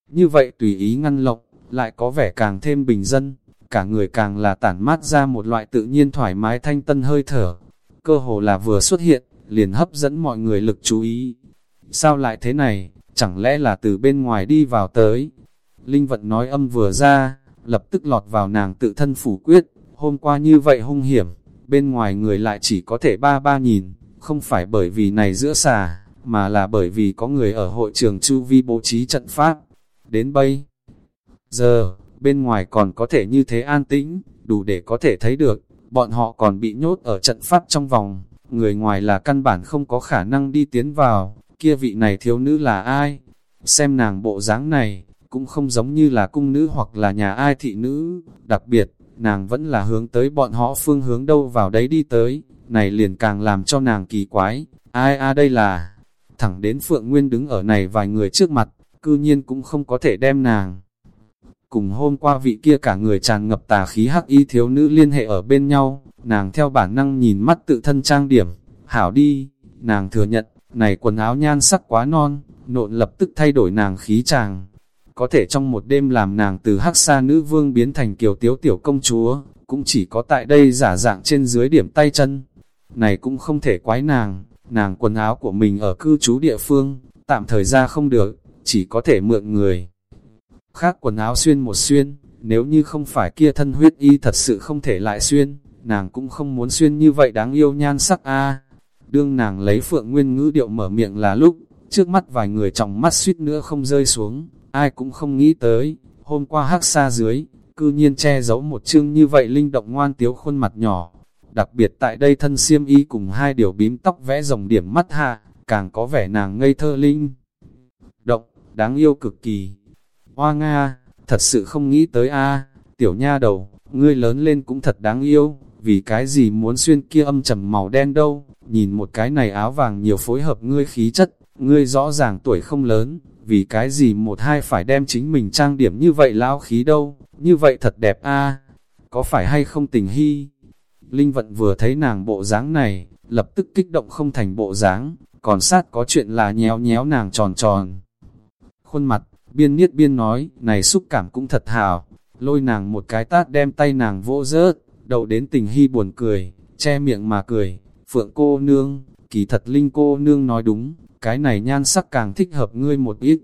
Như vậy tùy ý ngăn lộng, lại có vẻ càng thêm bình dân, cả người càng là tản mát ra một loại tự nhiên thoải mái thanh tân hơi thở. Cơ hồ là vừa xuất hiện, liền hấp dẫn mọi người lực chú ý. Sao lại thế này, chẳng lẽ là từ bên ngoài đi vào tới? Linh vận nói âm vừa ra, lập tức lọt vào nàng tự thân phủ quyết, hôm qua như vậy hung hiểm, bên ngoài người lại chỉ có thể ba ba nhìn, không phải bởi vì này giữa xà, mà là bởi vì có người ở hội trường chu vi bố trí trận pháp. Đến bây giờ, bên ngoài còn có thể như thế an tĩnh, đủ để có thể thấy được, bọn họ còn bị nhốt ở trận pháp trong vòng, người ngoài là căn bản không có khả năng đi tiến vào, kia vị này thiếu nữ là ai? Xem nàng bộ dáng này, cũng không giống như là cung nữ hoặc là nhà ai thị nữ, đặc biệt, nàng vẫn là hướng tới bọn họ phương hướng đâu vào đấy đi tới, này liền càng làm cho nàng kỳ quái, ai a đây là, thẳng đến Phượng Nguyên đứng ở này vài người trước mặt, cư nhiên cũng không có thể đem nàng. Cùng hôm qua vị kia cả người tràn ngập tà khí hắc y thiếu nữ liên hệ ở bên nhau, nàng theo bản năng nhìn mắt tự thân trang điểm, hảo đi, nàng thừa nhận, này quần áo nhan sắc quá non, nộn lập tức thay đổi nàng khí chàng. Có thể trong một đêm làm nàng từ hắc sa nữ vương biến thành kiều tiếu tiểu công chúa, cũng chỉ có tại đây giả dạng trên dưới điểm tay chân. Này cũng không thể quái nàng, nàng quần áo của mình ở cư trú địa phương, tạm thời ra không được, chỉ có thể mượn người. Khác quần áo xuyên một xuyên, nếu như không phải kia thân huyết y thật sự không thể lại xuyên, nàng cũng không muốn xuyên như vậy đáng yêu nhan sắc a Đương nàng lấy phượng nguyên ngữ điệu mở miệng là lúc, trước mắt vài người trong mắt suýt nữa không rơi xuống, ai cũng không nghĩ tới, hôm qua hắc xa dưới, cư nhiên che giấu một chương như vậy linh động ngoan tiếu khuôn mặt nhỏ. Đặc biệt tại đây thân siêm y cùng hai điều bím tóc vẽ rồng điểm mắt hạ, càng có vẻ nàng ngây thơ linh. Động, đáng yêu cực kỳ. Hoa Nga, thật sự không nghĩ tới a tiểu nha đầu, ngươi lớn lên cũng thật đáng yêu, vì cái gì muốn xuyên kia âm trầm màu đen đâu, nhìn một cái này áo vàng nhiều phối hợp ngươi khí chất, ngươi rõ ràng tuổi không lớn, vì cái gì một hai phải đem chính mình trang điểm như vậy lão khí đâu, như vậy thật đẹp a có phải hay không tình hy? Linh vận vừa thấy nàng bộ dáng này, lập tức kích động không thành bộ dáng, còn sát có chuyện là nhéo nhéo nàng tròn tròn. Khuôn mặt, biên niết biên nói, này xúc cảm cũng thật hào, lôi nàng một cái tát đem tay nàng vỗ rớt, đầu đến tình hy buồn cười, che miệng mà cười, phượng cô nương, kỳ thật linh cô nương nói đúng, cái này nhan sắc càng thích hợp ngươi một ít.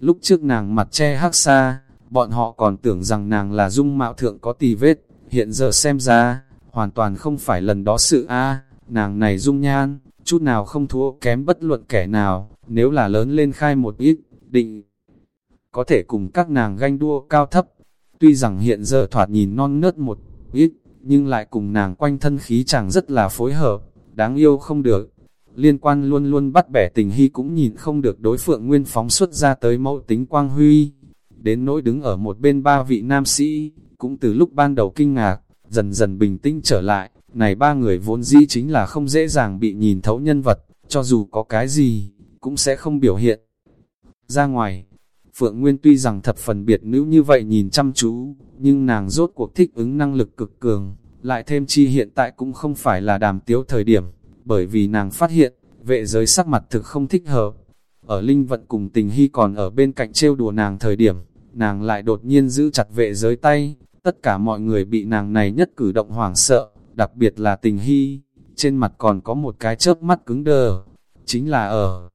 Lúc trước nàng mặt che hắc xa, bọn họ còn tưởng rằng nàng là dung mạo thượng có tì vết, hiện giờ xem ra, hoàn toàn không phải lần đó sự a nàng này dung nhan, chút nào không thua kém bất luận kẻ nào, nếu là lớn lên khai một ít, định có thể cùng các nàng ganh đua cao thấp. Tuy rằng hiện giờ thoạt nhìn non nớt một ít, nhưng lại cùng nàng quanh thân khí chẳng rất là phối hợp, đáng yêu không được. Liên quan luôn luôn bắt bẻ tình hy cũng nhìn không được đối phượng nguyên phóng xuất ra tới mẫu tính quang huy. Đến nỗi đứng ở một bên ba vị nam sĩ, cũng từ lúc ban đầu kinh ngạc, dần dần bình tĩnh trở lại, này ba người vốn dĩ chính là không dễ dàng bị nhìn thấu nhân vật, cho dù có cái gì, cũng sẽ không biểu hiện. Ra ngoài, Phượng Nguyên tuy rằng thập phần biệt nữ như vậy nhìn chăm chú, nhưng nàng rốt cuộc thích ứng năng lực cực cường, lại thêm chi hiện tại cũng không phải là đàm tiếu thời điểm, bởi vì nàng phát hiện, vệ giới sắc mặt thực không thích hợp. Ở Linh Vận cùng tình hy còn ở bên cạnh trêu đùa nàng thời điểm, nàng lại đột nhiên giữ chặt vệ giới tay, tất cả mọi người bị nàng này nhất cử động hoảng sợ, đặc biệt là tình hy, trên mặt còn có một cái chớp mắt cứng đờ, chính là ở.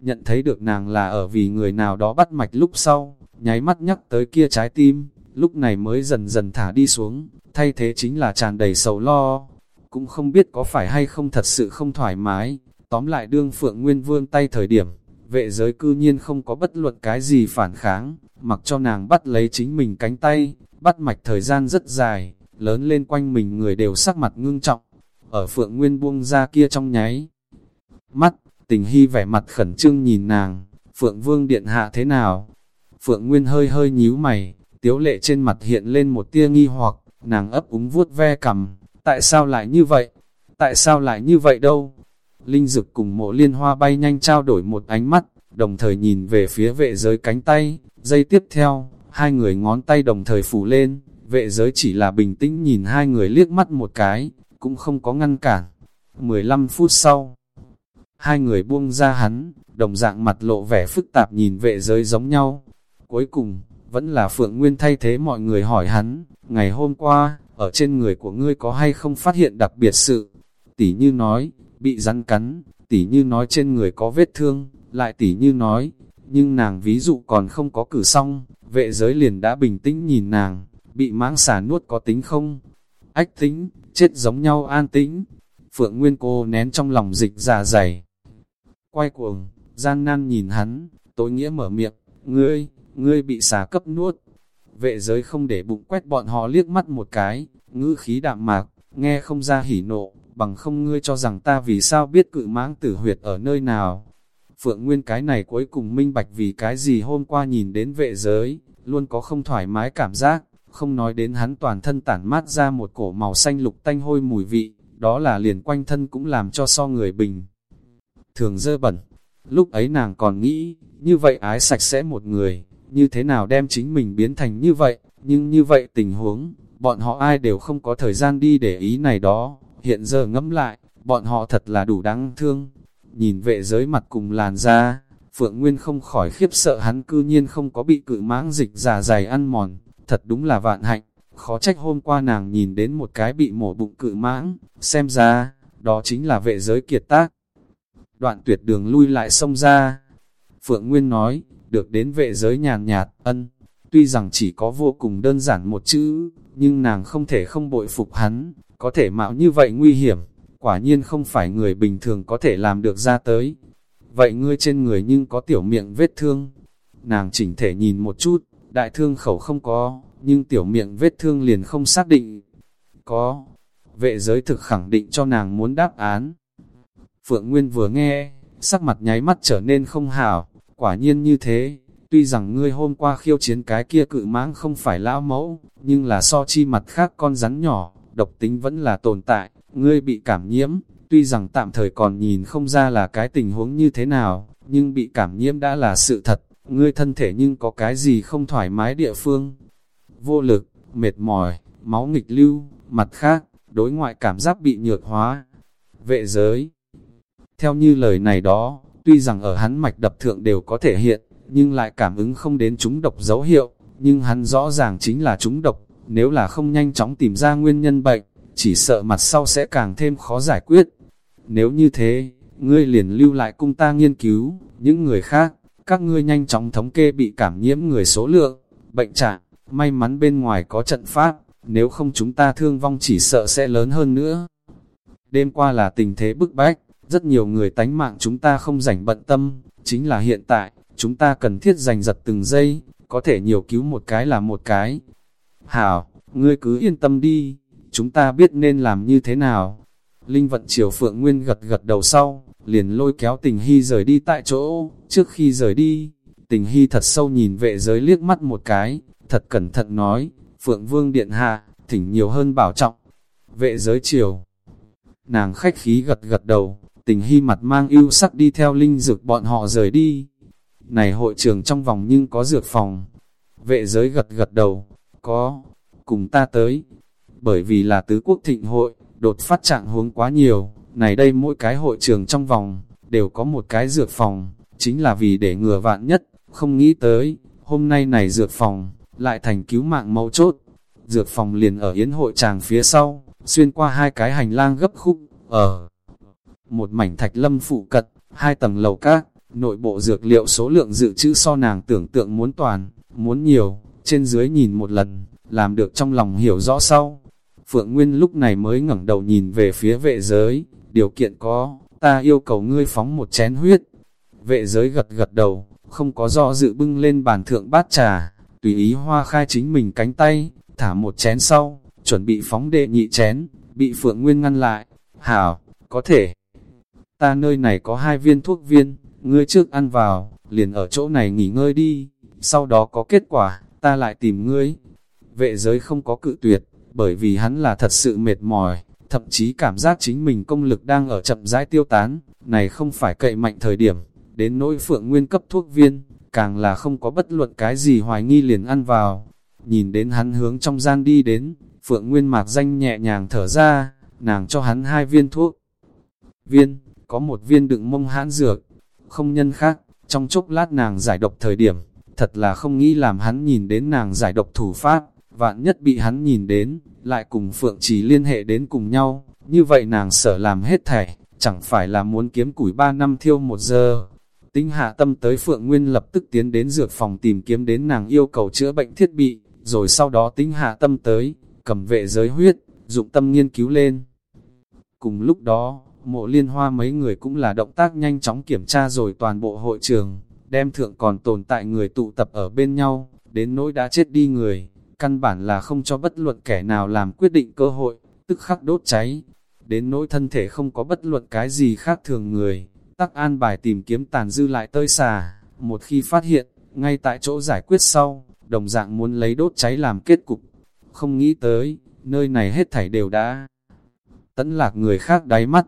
Nhận thấy được nàng là ở vì người nào đó bắt mạch lúc sau, nháy mắt nhắc tới kia trái tim, lúc này mới dần dần thả đi xuống, thay thế chính là tràn đầy sầu lo. Cũng không biết có phải hay không thật sự không thoải mái, tóm lại đương Phượng Nguyên vương tay thời điểm, vệ giới cư nhiên không có bất luận cái gì phản kháng, mặc cho nàng bắt lấy chính mình cánh tay, bắt mạch thời gian rất dài, lớn lên quanh mình người đều sắc mặt ngưng trọng, ở Phượng Nguyên buông ra kia trong nháy. Mắt, tình hy vẻ mặt khẩn trương nhìn nàng, Phượng Vương Điện Hạ thế nào? Phượng Nguyên hơi hơi nhíu mày, tiếu lệ trên mặt hiện lên một tia nghi hoặc, nàng ấp úng vuốt ve cầm, tại sao lại như vậy? Tại sao lại như vậy đâu? Linh Dực cùng mộ liên hoa bay nhanh trao đổi một ánh mắt, đồng thời nhìn về phía vệ giới cánh tay, dây tiếp theo, hai người ngón tay đồng thời phủ lên, vệ giới chỉ là bình tĩnh nhìn hai người liếc mắt một cái, cũng không có ngăn cản. 15 phút sau, hai người buông ra hắn, đồng dạng mặt lộ vẻ phức tạp nhìn vệ giới giống nhau. Cuối cùng, vẫn là Phượng Nguyên thay thế mọi người hỏi hắn, ngày hôm qua, ở trên người của ngươi có hay không phát hiện đặc biệt sự? Tỷ như nói, bị rắn cắn, tỷ như nói trên người có vết thương, lại tỷ như nói, nhưng nàng ví dụ còn không có cử xong, vệ giới liền đã bình tĩnh nhìn nàng, bị mãng xà nuốt có tính không? Ách tính, chết giống nhau an tĩnh. Phượng Nguyên cô nén trong lòng dịch già dày. Quay cuồng, gian nan nhìn hắn, tối nghĩa mở miệng, ngươi, ngươi bị xà cấp nuốt. Vệ giới không để bụng quét bọn họ liếc mắt một cái, ngữ khí đạm mạc, nghe không ra hỉ nộ, bằng không ngươi cho rằng ta vì sao biết cự mãng tử huyệt ở nơi nào. Phượng Nguyên cái này cuối cùng minh bạch vì cái gì hôm qua nhìn đến vệ giới, luôn có không thoải mái cảm giác, không nói đến hắn toàn thân tản mát ra một cổ màu xanh lục tanh hôi mùi vị, đó là liền quanh thân cũng làm cho so người bình. Thường dơ bẩn, lúc ấy nàng còn nghĩ, như vậy ái sạch sẽ một người, như thế nào đem chính mình biến thành như vậy, nhưng như vậy tình huống, bọn họ ai đều không có thời gian đi để ý này đó, hiện giờ ngẫm lại, bọn họ thật là đủ đáng thương. Nhìn vệ giới mặt cùng làn da, Phượng Nguyên không khỏi khiếp sợ hắn cư nhiên không có bị cự mãng dịch giả dày ăn mòn, thật đúng là vạn hạnh, khó trách hôm qua nàng nhìn đến một cái bị mổ bụng cự mãng, xem ra, đó chính là vệ giới kiệt tác. Đoạn tuyệt đường lui lại xông ra. Phượng Nguyên nói, được đến vệ giới nhàn nhạt, ân, tuy rằng chỉ có vô cùng đơn giản một chữ, nhưng nàng không thể không bội phục hắn, có thể mạo như vậy nguy hiểm, quả nhiên không phải người bình thường có thể làm được ra tới. Vậy ngươi trên người nhưng có tiểu miệng vết thương. Nàng chỉnh thể nhìn một chút, đại thương khẩu không có, nhưng tiểu miệng vết thương liền không xác định. Có, vệ giới thực khẳng định cho nàng muốn đáp án. Phượng Nguyên vừa nghe, sắc mặt nháy mắt trở nên không hảo, quả nhiên như thế. Tuy rằng ngươi hôm qua khiêu chiến cái kia cự mãng không phải lão mẫu, nhưng là so chi mặt khác con rắn nhỏ, độc tính vẫn là tồn tại, ngươi bị cảm nhiễm, tuy rằng tạm thời còn nhìn không ra là cái tình huống như thế nào, nhưng bị cảm nhiễm đã là sự thật, ngươi thân thể nhưng có cái gì không thoải mái địa phương. Vô lực, mệt mỏi, máu nghịch lưu, mặt khác, đối ngoại cảm giác bị nhược hóa. Vệ giới theo như lời này đó, tuy rằng ở hắn mạch đập thượng đều có thể hiện, nhưng lại cảm ứng không đến chúng độc dấu hiệu, nhưng hắn rõ ràng chính là chúng độc, nếu là không nhanh chóng tìm ra nguyên nhân bệnh, chỉ sợ mặt sau sẽ càng thêm khó giải quyết. Nếu như thế, ngươi liền lưu lại cung ta nghiên cứu, những người khác, các ngươi nhanh chóng thống kê bị cảm nhiễm người số lượng, bệnh trạng, may mắn bên ngoài có trận pháp, nếu không chúng ta thương vong chỉ sợ sẽ lớn hơn nữa. Đêm qua là tình thế bức bách, rất nhiều người tánh mạng chúng ta không rảnh bận tâm, chính là hiện tại, chúng ta cần thiết giành giật từng giây, có thể nhiều cứu một cái là một cái. Hảo, ngươi cứ yên tâm đi, chúng ta biết nên làm như thế nào. Linh vận triều Phượng Nguyên gật gật đầu sau, liền lôi kéo tình hy rời đi tại chỗ, trước khi rời đi, tình hy thật sâu nhìn vệ giới liếc mắt một cái, thật cẩn thận nói, Phượng Vương Điện Hạ, thỉnh nhiều hơn bảo trọng. Vệ giới triều, nàng khách khí gật gật đầu, tình hy mặt mang ưu sắc đi theo linh dược bọn họ rời đi. Này hội trường trong vòng nhưng có dược phòng. Vệ giới gật gật đầu, có, cùng ta tới. Bởi vì là tứ quốc thịnh hội, đột phát trạng huống quá nhiều, này đây mỗi cái hội trường trong vòng, đều có một cái dược phòng, chính là vì để ngừa vạn nhất, không nghĩ tới, hôm nay này dược phòng, lại thành cứu mạng mấu chốt. Dược phòng liền ở yến hội tràng phía sau, xuyên qua hai cái hành lang gấp khúc, ở một mảnh thạch lâm phụ cận, hai tầng lầu các, nội bộ dược liệu số lượng dự trữ so nàng tưởng tượng muốn toàn, muốn nhiều, trên dưới nhìn một lần, làm được trong lòng hiểu rõ sau. Phượng Nguyên lúc này mới ngẩng đầu nhìn về phía vệ giới, điều kiện có, ta yêu cầu ngươi phóng một chén huyết. Vệ giới gật gật đầu, không có do dự bưng lên bàn thượng bát trà, tùy ý hoa khai chính mình cánh tay, thả một chén sau, chuẩn bị phóng đệ nhị chén, bị Phượng Nguyên ngăn lại. Hảo, có thể. Ta nơi này có hai viên thuốc viên, ngươi trước ăn vào, liền ở chỗ này nghỉ ngơi đi, sau đó có kết quả, ta lại tìm ngươi. Vệ giới không có cự tuyệt, bởi vì hắn là thật sự mệt mỏi, thậm chí cảm giác chính mình công lực đang ở chậm rãi tiêu tán, này không phải cậy mạnh thời điểm, đến nỗi phượng nguyên cấp thuốc viên, càng là không có bất luận cái gì hoài nghi liền ăn vào. Nhìn đến hắn hướng trong gian đi đến, phượng nguyên mạc danh nhẹ nhàng thở ra, nàng cho hắn hai viên thuốc. Viên, có một viên đựng mông hãn dược, không nhân khác, trong chốc lát nàng giải độc thời điểm, thật là không nghĩ làm hắn nhìn đến nàng giải độc thủ pháp, vạn nhất bị hắn nhìn đến, lại cùng Phượng Trì liên hệ đến cùng nhau, như vậy nàng sợ làm hết thảy, chẳng phải là muốn kiếm củi 3 năm thiêu một giờ. Tính hạ tâm tới Phượng Nguyên lập tức tiến đến dược phòng tìm kiếm đến nàng yêu cầu chữa bệnh thiết bị, rồi sau đó tính hạ tâm tới, cầm vệ giới huyết, dụng tâm nghiên cứu lên. Cùng lúc đó, mộ liên hoa mấy người cũng là động tác nhanh chóng kiểm tra rồi toàn bộ hội trường, đem thượng còn tồn tại người tụ tập ở bên nhau, đến nỗi đã chết đi người, căn bản là không cho bất luận kẻ nào làm quyết định cơ hội, tức khắc đốt cháy. Đến nỗi thân thể không có bất luận cái gì khác thường người, tắc an bài tìm kiếm tàn dư lại tơi xà, một khi phát hiện, ngay tại chỗ giải quyết sau, đồng dạng muốn lấy đốt cháy làm kết cục. Không nghĩ tới, nơi này hết thảy đều đã tấn lạc người khác đáy mắt.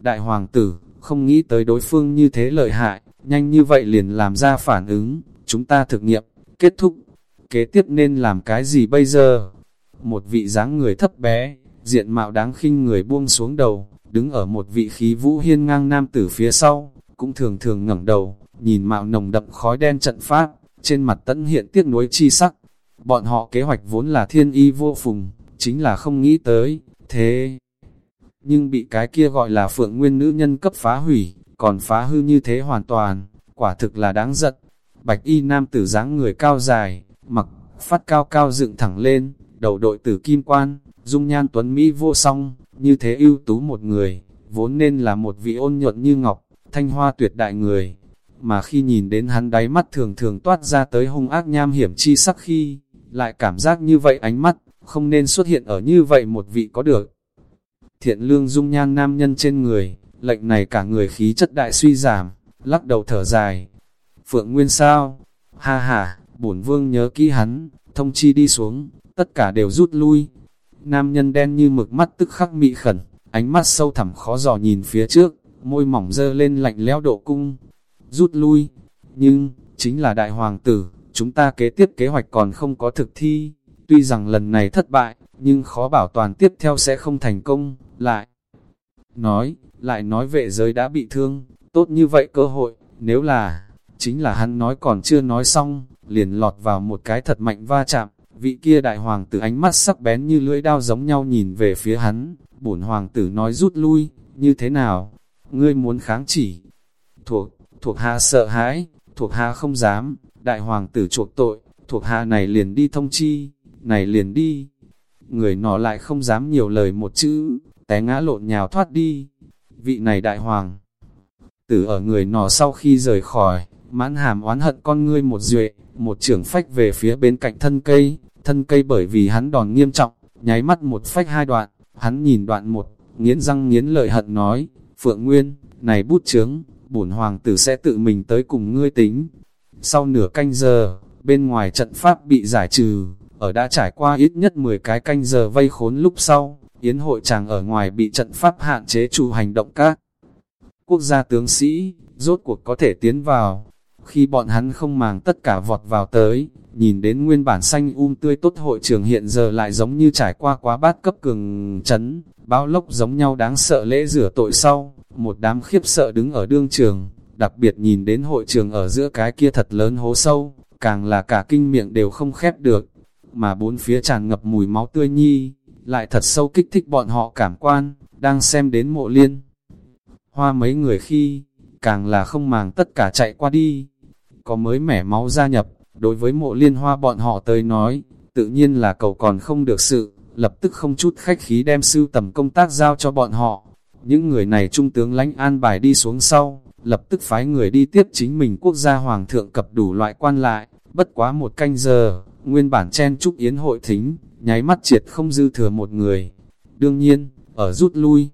Đại hoàng tử, không nghĩ tới đối phương như thế lợi hại, nhanh như vậy liền làm ra phản ứng, chúng ta thực nghiệm, kết thúc kế tiếp nên làm cái gì bây giờ? Một vị dáng người thấp bé, diện mạo đáng khinh người buông xuống đầu, đứng ở một vị khí vũ hiên ngang nam tử phía sau, cũng thường thường ngẩng đầu, nhìn mạo nồng đậm khói đen trận pháp, trên mặt tẫn hiện tiếc nuối chi sắc. Bọn họ kế hoạch vốn là thiên y vô phùng, chính là không nghĩ tới, thế. Nhưng bị cái kia gọi là phượng nguyên nữ nhân cấp phá hủy, còn phá hư như thế hoàn toàn, quả thực là đáng giận. Bạch y nam tử dáng người cao dài, mặc, phát cao cao dựng thẳng lên, đầu đội tử kim quan, dung nhan tuấn Mỹ vô song, như thế ưu tú một người, vốn nên là một vị ôn nhuận như ngọc, thanh hoa tuyệt đại người. Mà khi nhìn đến hắn đáy mắt thường thường toát ra tới hung ác nham hiểm chi sắc khi, lại cảm giác như vậy ánh mắt, không nên xuất hiện ở như vậy một vị có được. Thiện lương dung nhan nam nhân trên người, lệnh này cả người khí chất đại suy giảm, lắc đầu thở dài. Phượng Nguyên sao? Ha ha, bổn vương nhớ kỹ hắn, thông chi đi xuống, tất cả đều rút lui. Nam nhân đen như mực mắt tức khắc mị khẩn, ánh mắt sâu thẳm khó dò nhìn phía trước, môi mỏng dơ lên lạnh lẽo độ cung. Rút lui, nhưng, chính là đại hoàng tử, chúng ta kế tiếp kế hoạch còn không có thực thi. Tuy rằng lần này thất bại, nhưng khó bảo toàn tiếp theo sẽ không thành công, lại. Nói, lại nói vệ giới đã bị thương, tốt như vậy cơ hội, nếu là, chính là hắn nói còn chưa nói xong, liền lọt vào một cái thật mạnh va chạm, vị kia đại hoàng tử ánh mắt sắc bén như lưỡi đao giống nhau nhìn về phía hắn, bổn hoàng tử nói rút lui, như thế nào, ngươi muốn kháng chỉ, thuộc, thuộc hạ sợ hãi, thuộc hạ không dám, đại hoàng tử chuộc tội, thuộc hạ này liền đi thông chi, này liền đi, người nọ lại không dám nhiều lời một chữ, té ngã lộn nhào thoát đi, vị này đại hoàng tử ở người nọ sau khi rời khỏi, mãn hàm oán hận con ngươi một duệ, một trưởng phách về phía bên cạnh thân cây, thân cây bởi vì hắn đòn nghiêm trọng, nháy mắt một phách hai đoạn, hắn nhìn đoạn một, nghiến răng nghiến lợi hận nói, Phượng Nguyên, này bút chướng, bổn hoàng tử sẽ tự mình tới cùng ngươi tính. Sau nửa canh giờ, bên ngoài trận pháp bị giải trừ, ở đã trải qua ít nhất 10 cái canh giờ vây khốn lúc sau, yến hội chàng ở ngoài bị trận pháp hạn chế chủ hành động các. quốc gia tướng sĩ, rốt cuộc có thể tiến vào. Khi bọn hắn không màng tất cả vọt vào tới, nhìn đến nguyên bản xanh um tươi tốt hội trường hiện giờ lại giống như trải qua quá bát cấp cường chấn, bao lốc giống nhau đáng sợ lễ rửa tội sau, một đám khiếp sợ đứng ở đương trường, đặc biệt nhìn đến hội trường ở giữa cái kia thật lớn hố sâu, càng là cả kinh miệng đều không khép được, mà bốn phía tràn ngập mùi máu tươi nhi, lại thật sâu kích thích bọn họ cảm quan, đang xem đến mộ liên. Hoa mấy người khi, càng là không màng tất cả chạy qua đi, có mới mẻ máu gia nhập, đối với mộ liên hoa bọn họ tới nói, tự nhiên là cầu còn không được sự, lập tức không chút khách khí đem sưu tầm công tác giao cho bọn họ. Những người này trung tướng lãnh an bài đi xuống sau, lập tức phái người đi tiếp chính mình quốc gia hoàng thượng cập đủ loại quan lại, bất quá một canh giờ, nguyên bản chen trúc yến hội thính, nháy mắt triệt không dư thừa một người. Đương nhiên, ở rút lui.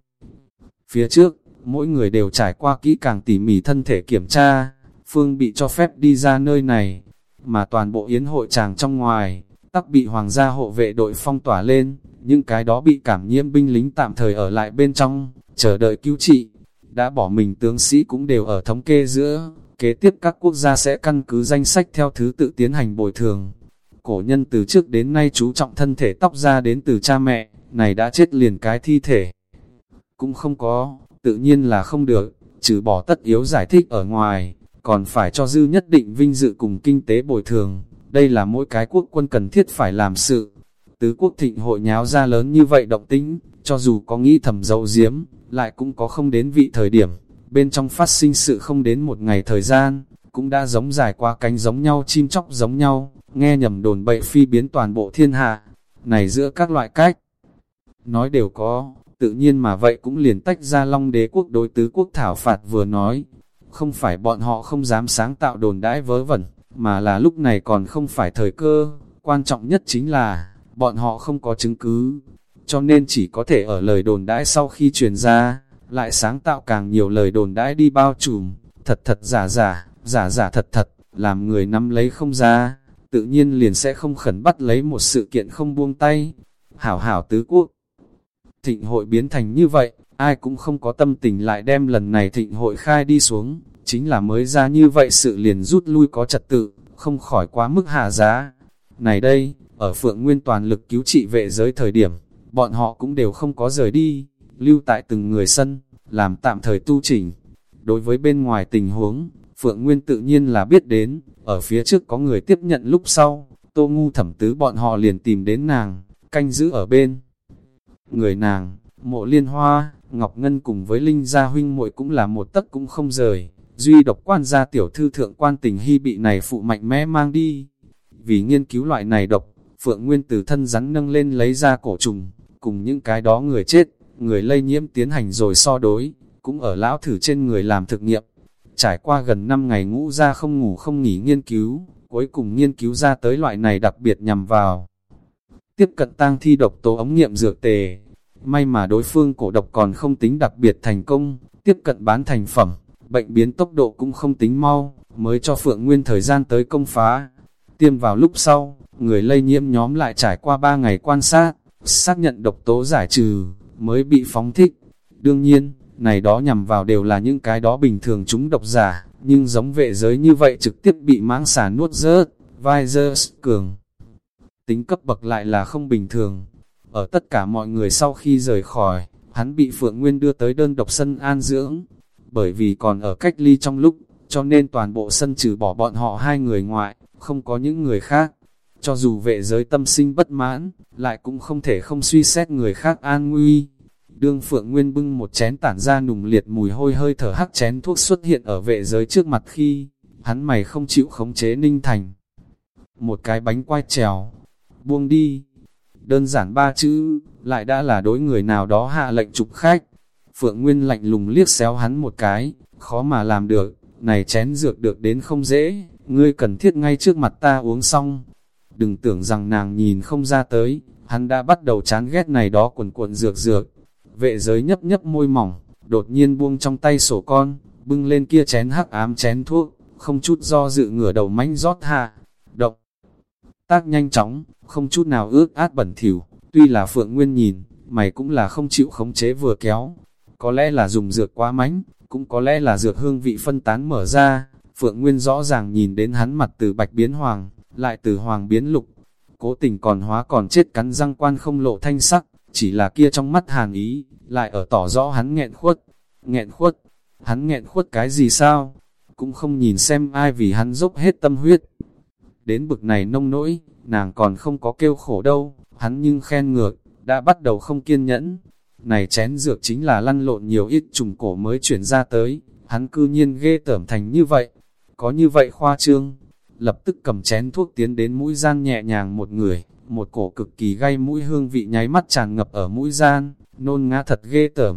Phía trước, mỗi người đều trải qua kỹ càng tỉ mỉ thân thể kiểm tra, phương bị cho phép đi ra nơi này, mà toàn bộ yến hội chàng trong ngoài, tắc bị hoàng gia hộ vệ đội phong tỏa lên, những cái đó bị cảm nhiễm binh lính tạm thời ở lại bên trong, chờ đợi cứu trị. Đã bỏ mình tướng sĩ cũng đều ở thống kê giữa, kế tiếp các quốc gia sẽ căn cứ danh sách theo thứ tự tiến hành bồi thường. Cổ nhân từ trước đến nay chú trọng thân thể tóc ra đến từ cha mẹ, này đã chết liền cái thi thể. Cũng không có, tự nhiên là không được, trừ bỏ tất yếu giải thích ở ngoài, còn phải cho dư nhất định vinh dự cùng kinh tế bồi thường. Đây là mỗi cái quốc quân cần thiết phải làm sự. Tứ quốc thịnh hội nháo ra lớn như vậy động tính cho dù có nghĩ thầm dậu diếm, lại cũng có không đến vị thời điểm. Bên trong phát sinh sự không đến một ngày thời gian, cũng đã giống dài qua cánh giống nhau chim chóc giống nhau, nghe nhầm đồn bậy phi biến toàn bộ thiên hạ. Này giữa các loại cách, nói đều có, tự nhiên mà vậy cũng liền tách ra long đế quốc đối tứ quốc thảo phạt vừa nói. Không phải bọn họ không dám sáng tạo đồn đãi vớ vẩn, mà là lúc này còn không phải thời cơ, quan trọng nhất chính là, bọn họ không có chứng cứ, cho nên chỉ có thể ở lời đồn đãi sau khi truyền ra, lại sáng tạo càng nhiều lời đồn đãi đi bao trùm, thật thật giả giả, giả giả thật thật, làm người nắm lấy không ra, tự nhiên liền sẽ không khẩn bắt lấy một sự kiện không buông tay. Hảo hảo tứ quốc, thịnh hội biến thành như vậy, ai cũng không có tâm tình lại đem lần này thịnh hội khai đi xuống, chính là mới ra như vậy sự liền rút lui có trật tự, không khỏi quá mức hạ giá. Này đây, ở Phượng Nguyên toàn lực cứu trị vệ giới thời điểm, bọn họ cũng đều không có rời đi, lưu tại từng người sân, làm tạm thời tu chỉnh. Đối với bên ngoài tình huống, Phượng Nguyên tự nhiên là biết đến, ở phía trước có người tiếp nhận lúc sau, tô ngu thẩm tứ bọn họ liền tìm đến nàng, canh giữ ở bên. Người nàng, mộ liên hoa, Ngọc Ngân cùng với Linh Gia huynh muội cũng là một tấc cũng không rời, duy độc quan gia tiểu thư thượng quan tình hy bị này phụ mạnh mẽ mang đi. Vì nghiên cứu loại này độc, Phượng Nguyên từ thân rắn nâng lên lấy ra cổ trùng, cùng những cái đó người chết, người lây nhiễm tiến hành rồi so đối, cũng ở lão thử trên người làm thực nghiệm. Trải qua gần 5 ngày ngũ ra không ngủ không nghỉ nghiên cứu, cuối cùng nghiên cứu ra tới loại này đặc biệt nhằm vào. Tiếp cận tang thi độc tố ống nghiệm dược tề, may mà đối phương cổ độc còn không tính đặc biệt thành công, tiếp cận bán thành phẩm, bệnh biến tốc độ cũng không tính mau, mới cho Phượng Nguyên thời gian tới công phá. Tiêm vào lúc sau, người lây nhiễm nhóm lại trải qua 3 ngày quan sát, xác nhận độc tố giải trừ, mới bị phóng thích. Đương nhiên, này đó nhằm vào đều là những cái đó bình thường chúng độc giả, nhưng giống vệ giới như vậy trực tiếp bị mãng xà nuốt rớt, Visors cường. Tính cấp bậc lại là không bình thường. Ở tất cả mọi người sau khi rời khỏi, hắn bị Phượng Nguyên đưa tới đơn độc sân an dưỡng. Bởi vì còn ở cách ly trong lúc, cho nên toàn bộ sân trừ bỏ bọn họ hai người ngoại, không có những người khác. Cho dù vệ giới tâm sinh bất mãn, lại cũng không thể không suy xét người khác an nguy. Đương Phượng Nguyên bưng một chén tản ra nùng liệt mùi hôi hơi thở hắc chén thuốc xuất hiện ở vệ giới trước mặt khi, hắn mày không chịu khống chế ninh thành. Một cái bánh quai trèo, buông đi. Đơn giản ba chữ, lại đã là đối người nào đó hạ lệnh trục khách. Phượng Nguyên lạnh lùng liếc xéo hắn một cái, khó mà làm được, này chén dược được đến không dễ, ngươi cần thiết ngay trước mặt ta uống xong. Đừng tưởng rằng nàng nhìn không ra tới, hắn đã bắt đầu chán ghét này đó quần cuộn dược dược. Vệ giới nhấp nhấp môi mỏng, đột nhiên buông trong tay sổ con, bưng lên kia chén hắc ám chén thuốc, không chút do dự ngửa đầu mánh rót hạ. Động, tác nhanh chóng, không chút nào ước át bẩn thỉu. tuy là Phượng Nguyên nhìn, mày cũng là không chịu khống chế vừa kéo. Có lẽ là dùng dược quá mánh, cũng có lẽ là dược hương vị phân tán mở ra, Phượng Nguyên rõ ràng nhìn đến hắn mặt từ bạch biến hoàng, lại từ hoàng biến lục, cố tình còn hóa còn chết cắn răng quan không lộ thanh sắc, chỉ là kia trong mắt hàn ý, lại ở tỏ rõ hắn nghẹn khuất, nghẹn khuất, hắn nghẹn khuất cái gì sao, cũng không nhìn xem ai vì hắn dốc hết tâm huyết. Đến bực này nông nỗi, nàng còn không có kêu khổ đâu, hắn nhưng khen ngược, đã bắt đầu không kiên nhẫn. Này chén dược chính là lăn lộn nhiều ít trùng cổ mới chuyển ra tới, hắn cư nhiên ghê tởm thành như vậy, có như vậy khoa trương. Lập tức cầm chén thuốc tiến đến mũi gian nhẹ nhàng một người, một cổ cực kỳ gay mũi hương vị nháy mắt tràn ngập ở mũi gian, nôn ngã thật ghê tởm.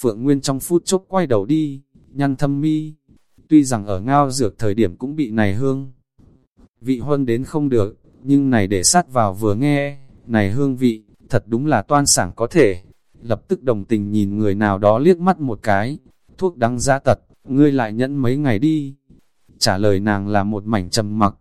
Phượng Nguyên trong phút chốc quay đầu đi, nhăn thâm mi. Tuy rằng ở ngao dược thời điểm cũng bị này hương vị huân đến không được, nhưng này để sát vào vừa nghe, này hương vị, thật đúng là toan sảng có thể. Lập tức đồng tình nhìn người nào đó liếc mắt một cái, thuốc đắng giá tật, ngươi lại nhẫn mấy ngày đi. Trả lời nàng là một mảnh trầm mặc,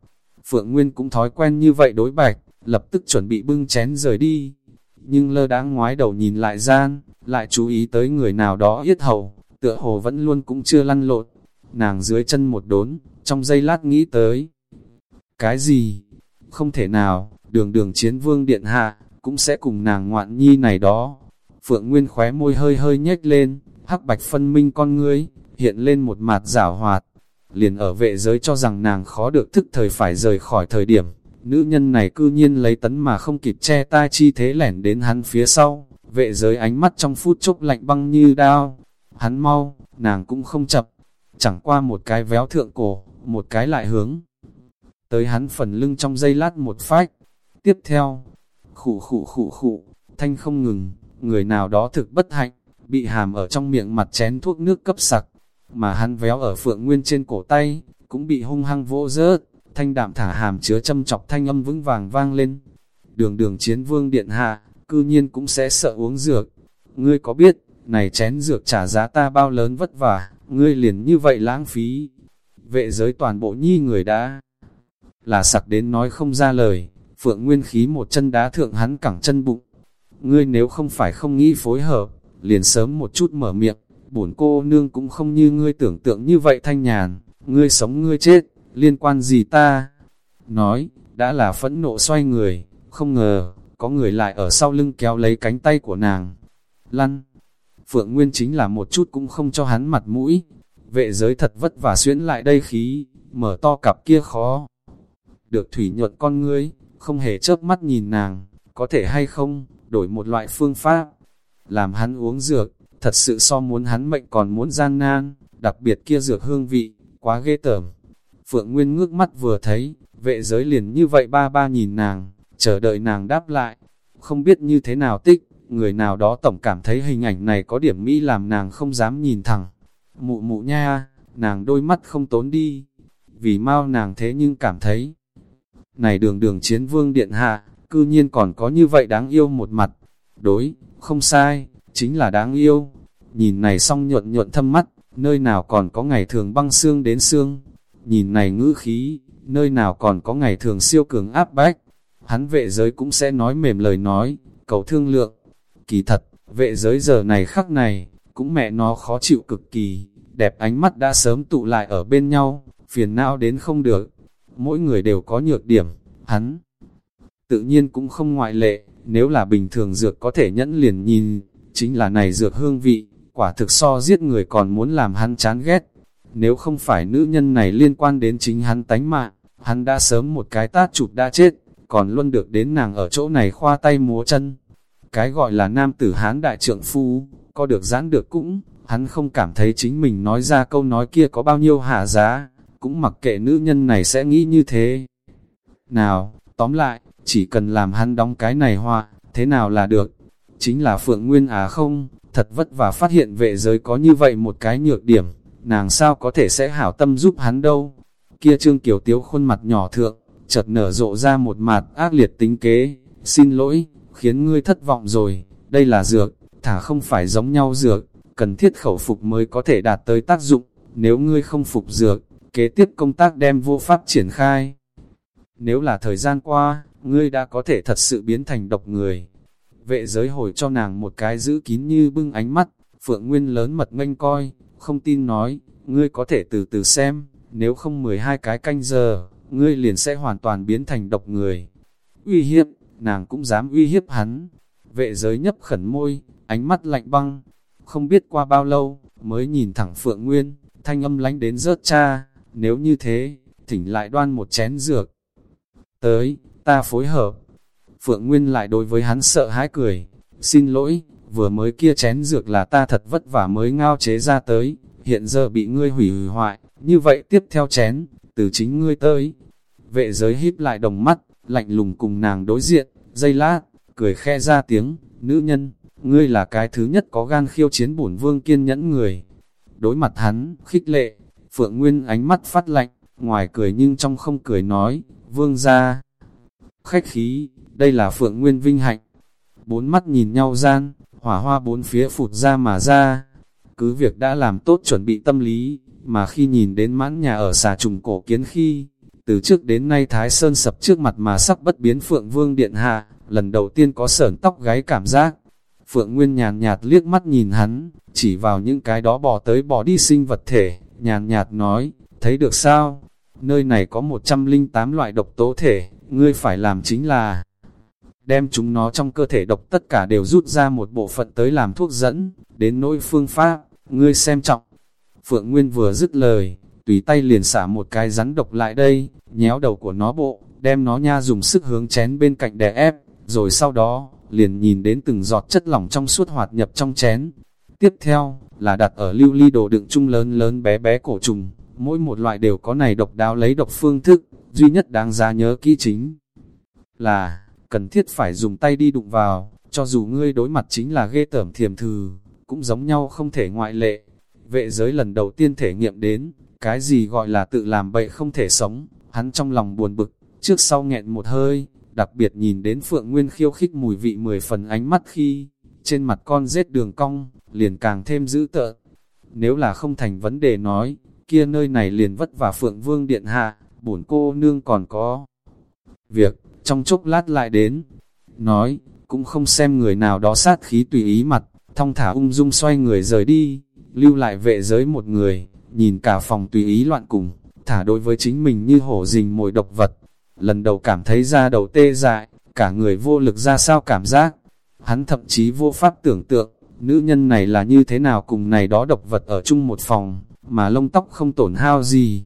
Phượng Nguyên cũng thói quen như vậy đối bạch, lập tức chuẩn bị bưng chén rời đi. Nhưng lơ đáng ngoái đầu nhìn lại gian, lại chú ý tới người nào đó yết hầu, tựa hồ vẫn luôn cũng chưa lăn lộn. Nàng dưới chân một đốn, trong giây lát nghĩ tới. Cái gì? Không thể nào, đường đường chiến vương điện hạ, cũng sẽ cùng nàng ngoạn nhi này đó. Phượng Nguyên khóe môi hơi hơi nhếch lên, hắc bạch phân minh con ngươi, hiện lên một mặt giả hoạt. Liền ở vệ giới cho rằng nàng khó được thức thời phải rời khỏi thời điểm, nữ nhân này cư nhiên lấy tấn mà không kịp che tai chi thế lẻn đến hắn phía sau, vệ giới ánh mắt trong phút chốc lạnh băng như đao. Hắn mau, nàng cũng không chập, chẳng qua một cái véo thượng cổ, một cái lại hướng. Tới hắn phần lưng trong dây lát một phách. Tiếp theo, khụ khụ khụ khụ, thanh không ngừng, người nào đó thực bất hạnh, bị hàm ở trong miệng mặt chén thuốc nước cấp sặc, mà hắn véo ở phượng nguyên trên cổ tay, cũng bị hung hăng vỗ rớt, thanh đạm thả hàm chứa châm chọc thanh âm vững vàng vang lên. Đường đường chiến vương điện hạ, cư nhiên cũng sẽ sợ uống dược. Ngươi có biết, này chén dược trả giá ta bao lớn vất vả, ngươi liền như vậy lãng phí. Vệ giới toàn bộ nhi người đã là sặc đến nói không ra lời, Phượng Nguyên khí một chân đá thượng hắn cẳng chân bụng. Ngươi nếu không phải không nghĩ phối hợp, liền sớm một chút mở miệng, bổn cô nương cũng không như ngươi tưởng tượng như vậy thanh nhàn, ngươi sống ngươi chết, liên quan gì ta? Nói, đã là phẫn nộ xoay người, không ngờ, có người lại ở sau lưng kéo lấy cánh tay của nàng. Lăn, Phượng Nguyên chính là một chút cũng không cho hắn mặt mũi, vệ giới thật vất vả xuyến lại đây khí, mở to cặp kia khó. Được thủy nhuận con ngươi, không hề chớp mắt nhìn nàng, có thể hay không, đổi một loại phương pháp, làm hắn uống dược, thật sự so muốn hắn mệnh còn muốn gian nan, đặc biệt kia dược hương vị, quá ghê tởm. Phượng Nguyên ngước mắt vừa thấy, vệ giới liền như vậy ba ba nhìn nàng, chờ đợi nàng đáp lại, không biết như thế nào tích, người nào đó tổng cảm thấy hình ảnh này có điểm mỹ làm nàng không dám nhìn thẳng. Mụ mụ nha, nàng đôi mắt không tốn đi, vì mau nàng thế nhưng cảm thấy, này đường đường chiến vương điện hạ, cư nhiên còn có như vậy đáng yêu một mặt. Đối, không sai, chính là đáng yêu. Nhìn này xong nhuận nhuận thâm mắt, nơi nào còn có ngày thường băng xương đến xương. Nhìn này ngữ khí, nơi nào còn có ngày thường siêu cường áp bách. Hắn vệ giới cũng sẽ nói mềm lời nói, cầu thương lượng. Kỳ thật, vệ giới giờ này khắc này, cũng mẹ nó khó chịu cực kỳ, đẹp ánh mắt đã sớm tụ lại ở bên nhau, phiền não đến không được mỗi người đều có nhược điểm, hắn tự nhiên cũng không ngoại lệ, nếu là bình thường dược có thể nhẫn liền nhìn, chính là này dược hương vị, quả thực so giết người còn muốn làm hắn chán ghét. Nếu không phải nữ nhân này liên quan đến chính hắn tánh mạng, hắn đã sớm một cái tát chụp đã chết, còn luôn được đến nàng ở chỗ này khoa tay múa chân. Cái gọi là nam tử hán đại trượng phu, có được giãn được cũng, hắn không cảm thấy chính mình nói ra câu nói kia có bao nhiêu hạ giá, cũng mặc kệ nữ nhân này sẽ nghĩ như thế. Nào, tóm lại, chỉ cần làm hắn đóng cái này hoa, thế nào là được? Chính là Phượng Nguyên à không, thật vất vả phát hiện vệ giới có như vậy một cái nhược điểm, nàng sao có thể sẽ hảo tâm giúp hắn đâu. Kia trương kiểu tiếu khuôn mặt nhỏ thượng, chợt nở rộ ra một mặt ác liệt tính kế, xin lỗi, khiến ngươi thất vọng rồi, đây là dược, thả không phải giống nhau dược, cần thiết khẩu phục mới có thể đạt tới tác dụng, nếu ngươi không phục dược, kế tiếp công tác đem vô pháp triển khai. Nếu là thời gian qua, ngươi đã có thể thật sự biến thành độc người. Vệ giới hồi cho nàng một cái giữ kín như bưng ánh mắt, Phượng Nguyên lớn mật nganh coi, không tin nói, ngươi có thể từ từ xem, nếu không 12 cái canh giờ, ngươi liền sẽ hoàn toàn biến thành độc người. Uy hiếp, nàng cũng dám uy hiếp hắn. Vệ giới nhấp khẩn môi, ánh mắt lạnh băng, không biết qua bao lâu, mới nhìn thẳng Phượng Nguyên, thanh âm lánh đến rớt cha, nếu như thế, thỉnh lại đoan một chén dược. Tới, ta phối hợp. Phượng Nguyên lại đối với hắn sợ hãi cười, xin lỗi, vừa mới kia chén dược là ta thật vất vả mới ngao chế ra tới, hiện giờ bị ngươi hủy hủy hoại, như vậy tiếp theo chén, từ chính ngươi tới. Vệ giới híp lại đồng mắt, lạnh lùng cùng nàng đối diện, dây lát, cười khe ra tiếng, nữ nhân, ngươi là cái thứ nhất có gan khiêu chiến bổn vương kiên nhẫn người. Đối mặt hắn, khích lệ, Phượng Nguyên ánh mắt phát lạnh, ngoài cười nhưng trong không cười nói, vương ra. Khách khí, đây là Phượng Nguyên vinh hạnh. Bốn mắt nhìn nhau gian, hỏa hoa bốn phía phụt ra mà ra. Cứ việc đã làm tốt chuẩn bị tâm lý, mà khi nhìn đến mãn nhà ở xà trùng cổ kiến khi, từ trước đến nay Thái Sơn sập trước mặt mà sắp bất biến Phượng Vương Điện Hạ, lần đầu tiên có sởn tóc gáy cảm giác. Phượng Nguyên nhàn nhạt liếc mắt nhìn hắn, chỉ vào những cái đó bò tới bò đi sinh vật thể, nhàn nhạt nói, thấy được sao? Nơi này có 108 loại độc tố thể, ngươi phải làm chính là đem chúng nó trong cơ thể độc tất cả đều rút ra một bộ phận tới làm thuốc dẫn, đến nỗi phương pháp, ngươi xem trọng. Phượng Nguyên vừa dứt lời, tùy tay liền xả một cái rắn độc lại đây, nhéo đầu của nó bộ, đem nó nha dùng sức hướng chén bên cạnh đè ép, rồi sau đó, liền nhìn đến từng giọt chất lỏng trong suốt hoạt nhập trong chén. Tiếp theo, là đặt ở lưu ly đồ đựng chung lớn lớn bé bé cổ trùng, mỗi một loại đều có này độc đáo lấy độc phương thức, duy nhất đáng giá nhớ kỹ chính là, cần thiết phải dùng tay đi đụng vào, cho dù ngươi đối mặt chính là ghê tởm thiềm thừ, cũng giống nhau không thể ngoại lệ. Vệ giới lần đầu tiên thể nghiệm đến, cái gì gọi là tự làm bậy không thể sống, hắn trong lòng buồn bực, trước sau nghẹn một hơi, đặc biệt nhìn đến Phượng Nguyên khiêu khích mùi vị mười phần ánh mắt khi, trên mặt con rết đường cong, liền càng thêm dữ tợn. Nếu là không thành vấn đề nói, kia nơi này liền vất vả Phượng Vương Điện Hạ, bổn cô nương còn có. Việc, trong chốc lát lại đến, nói, cũng không xem người nào đó sát khí tùy ý mặt, thong thả ung dung xoay người rời đi, lưu lại vệ giới một người, nhìn cả phòng tùy ý loạn cùng, thả đối với chính mình như hổ rình mồi độc vật. Lần đầu cảm thấy da đầu tê dại, cả người vô lực ra sao cảm giác. Hắn thậm chí vô pháp tưởng tượng, nữ nhân này là như thế nào cùng này đó độc vật ở chung một phòng, mà lông tóc không tổn hao gì.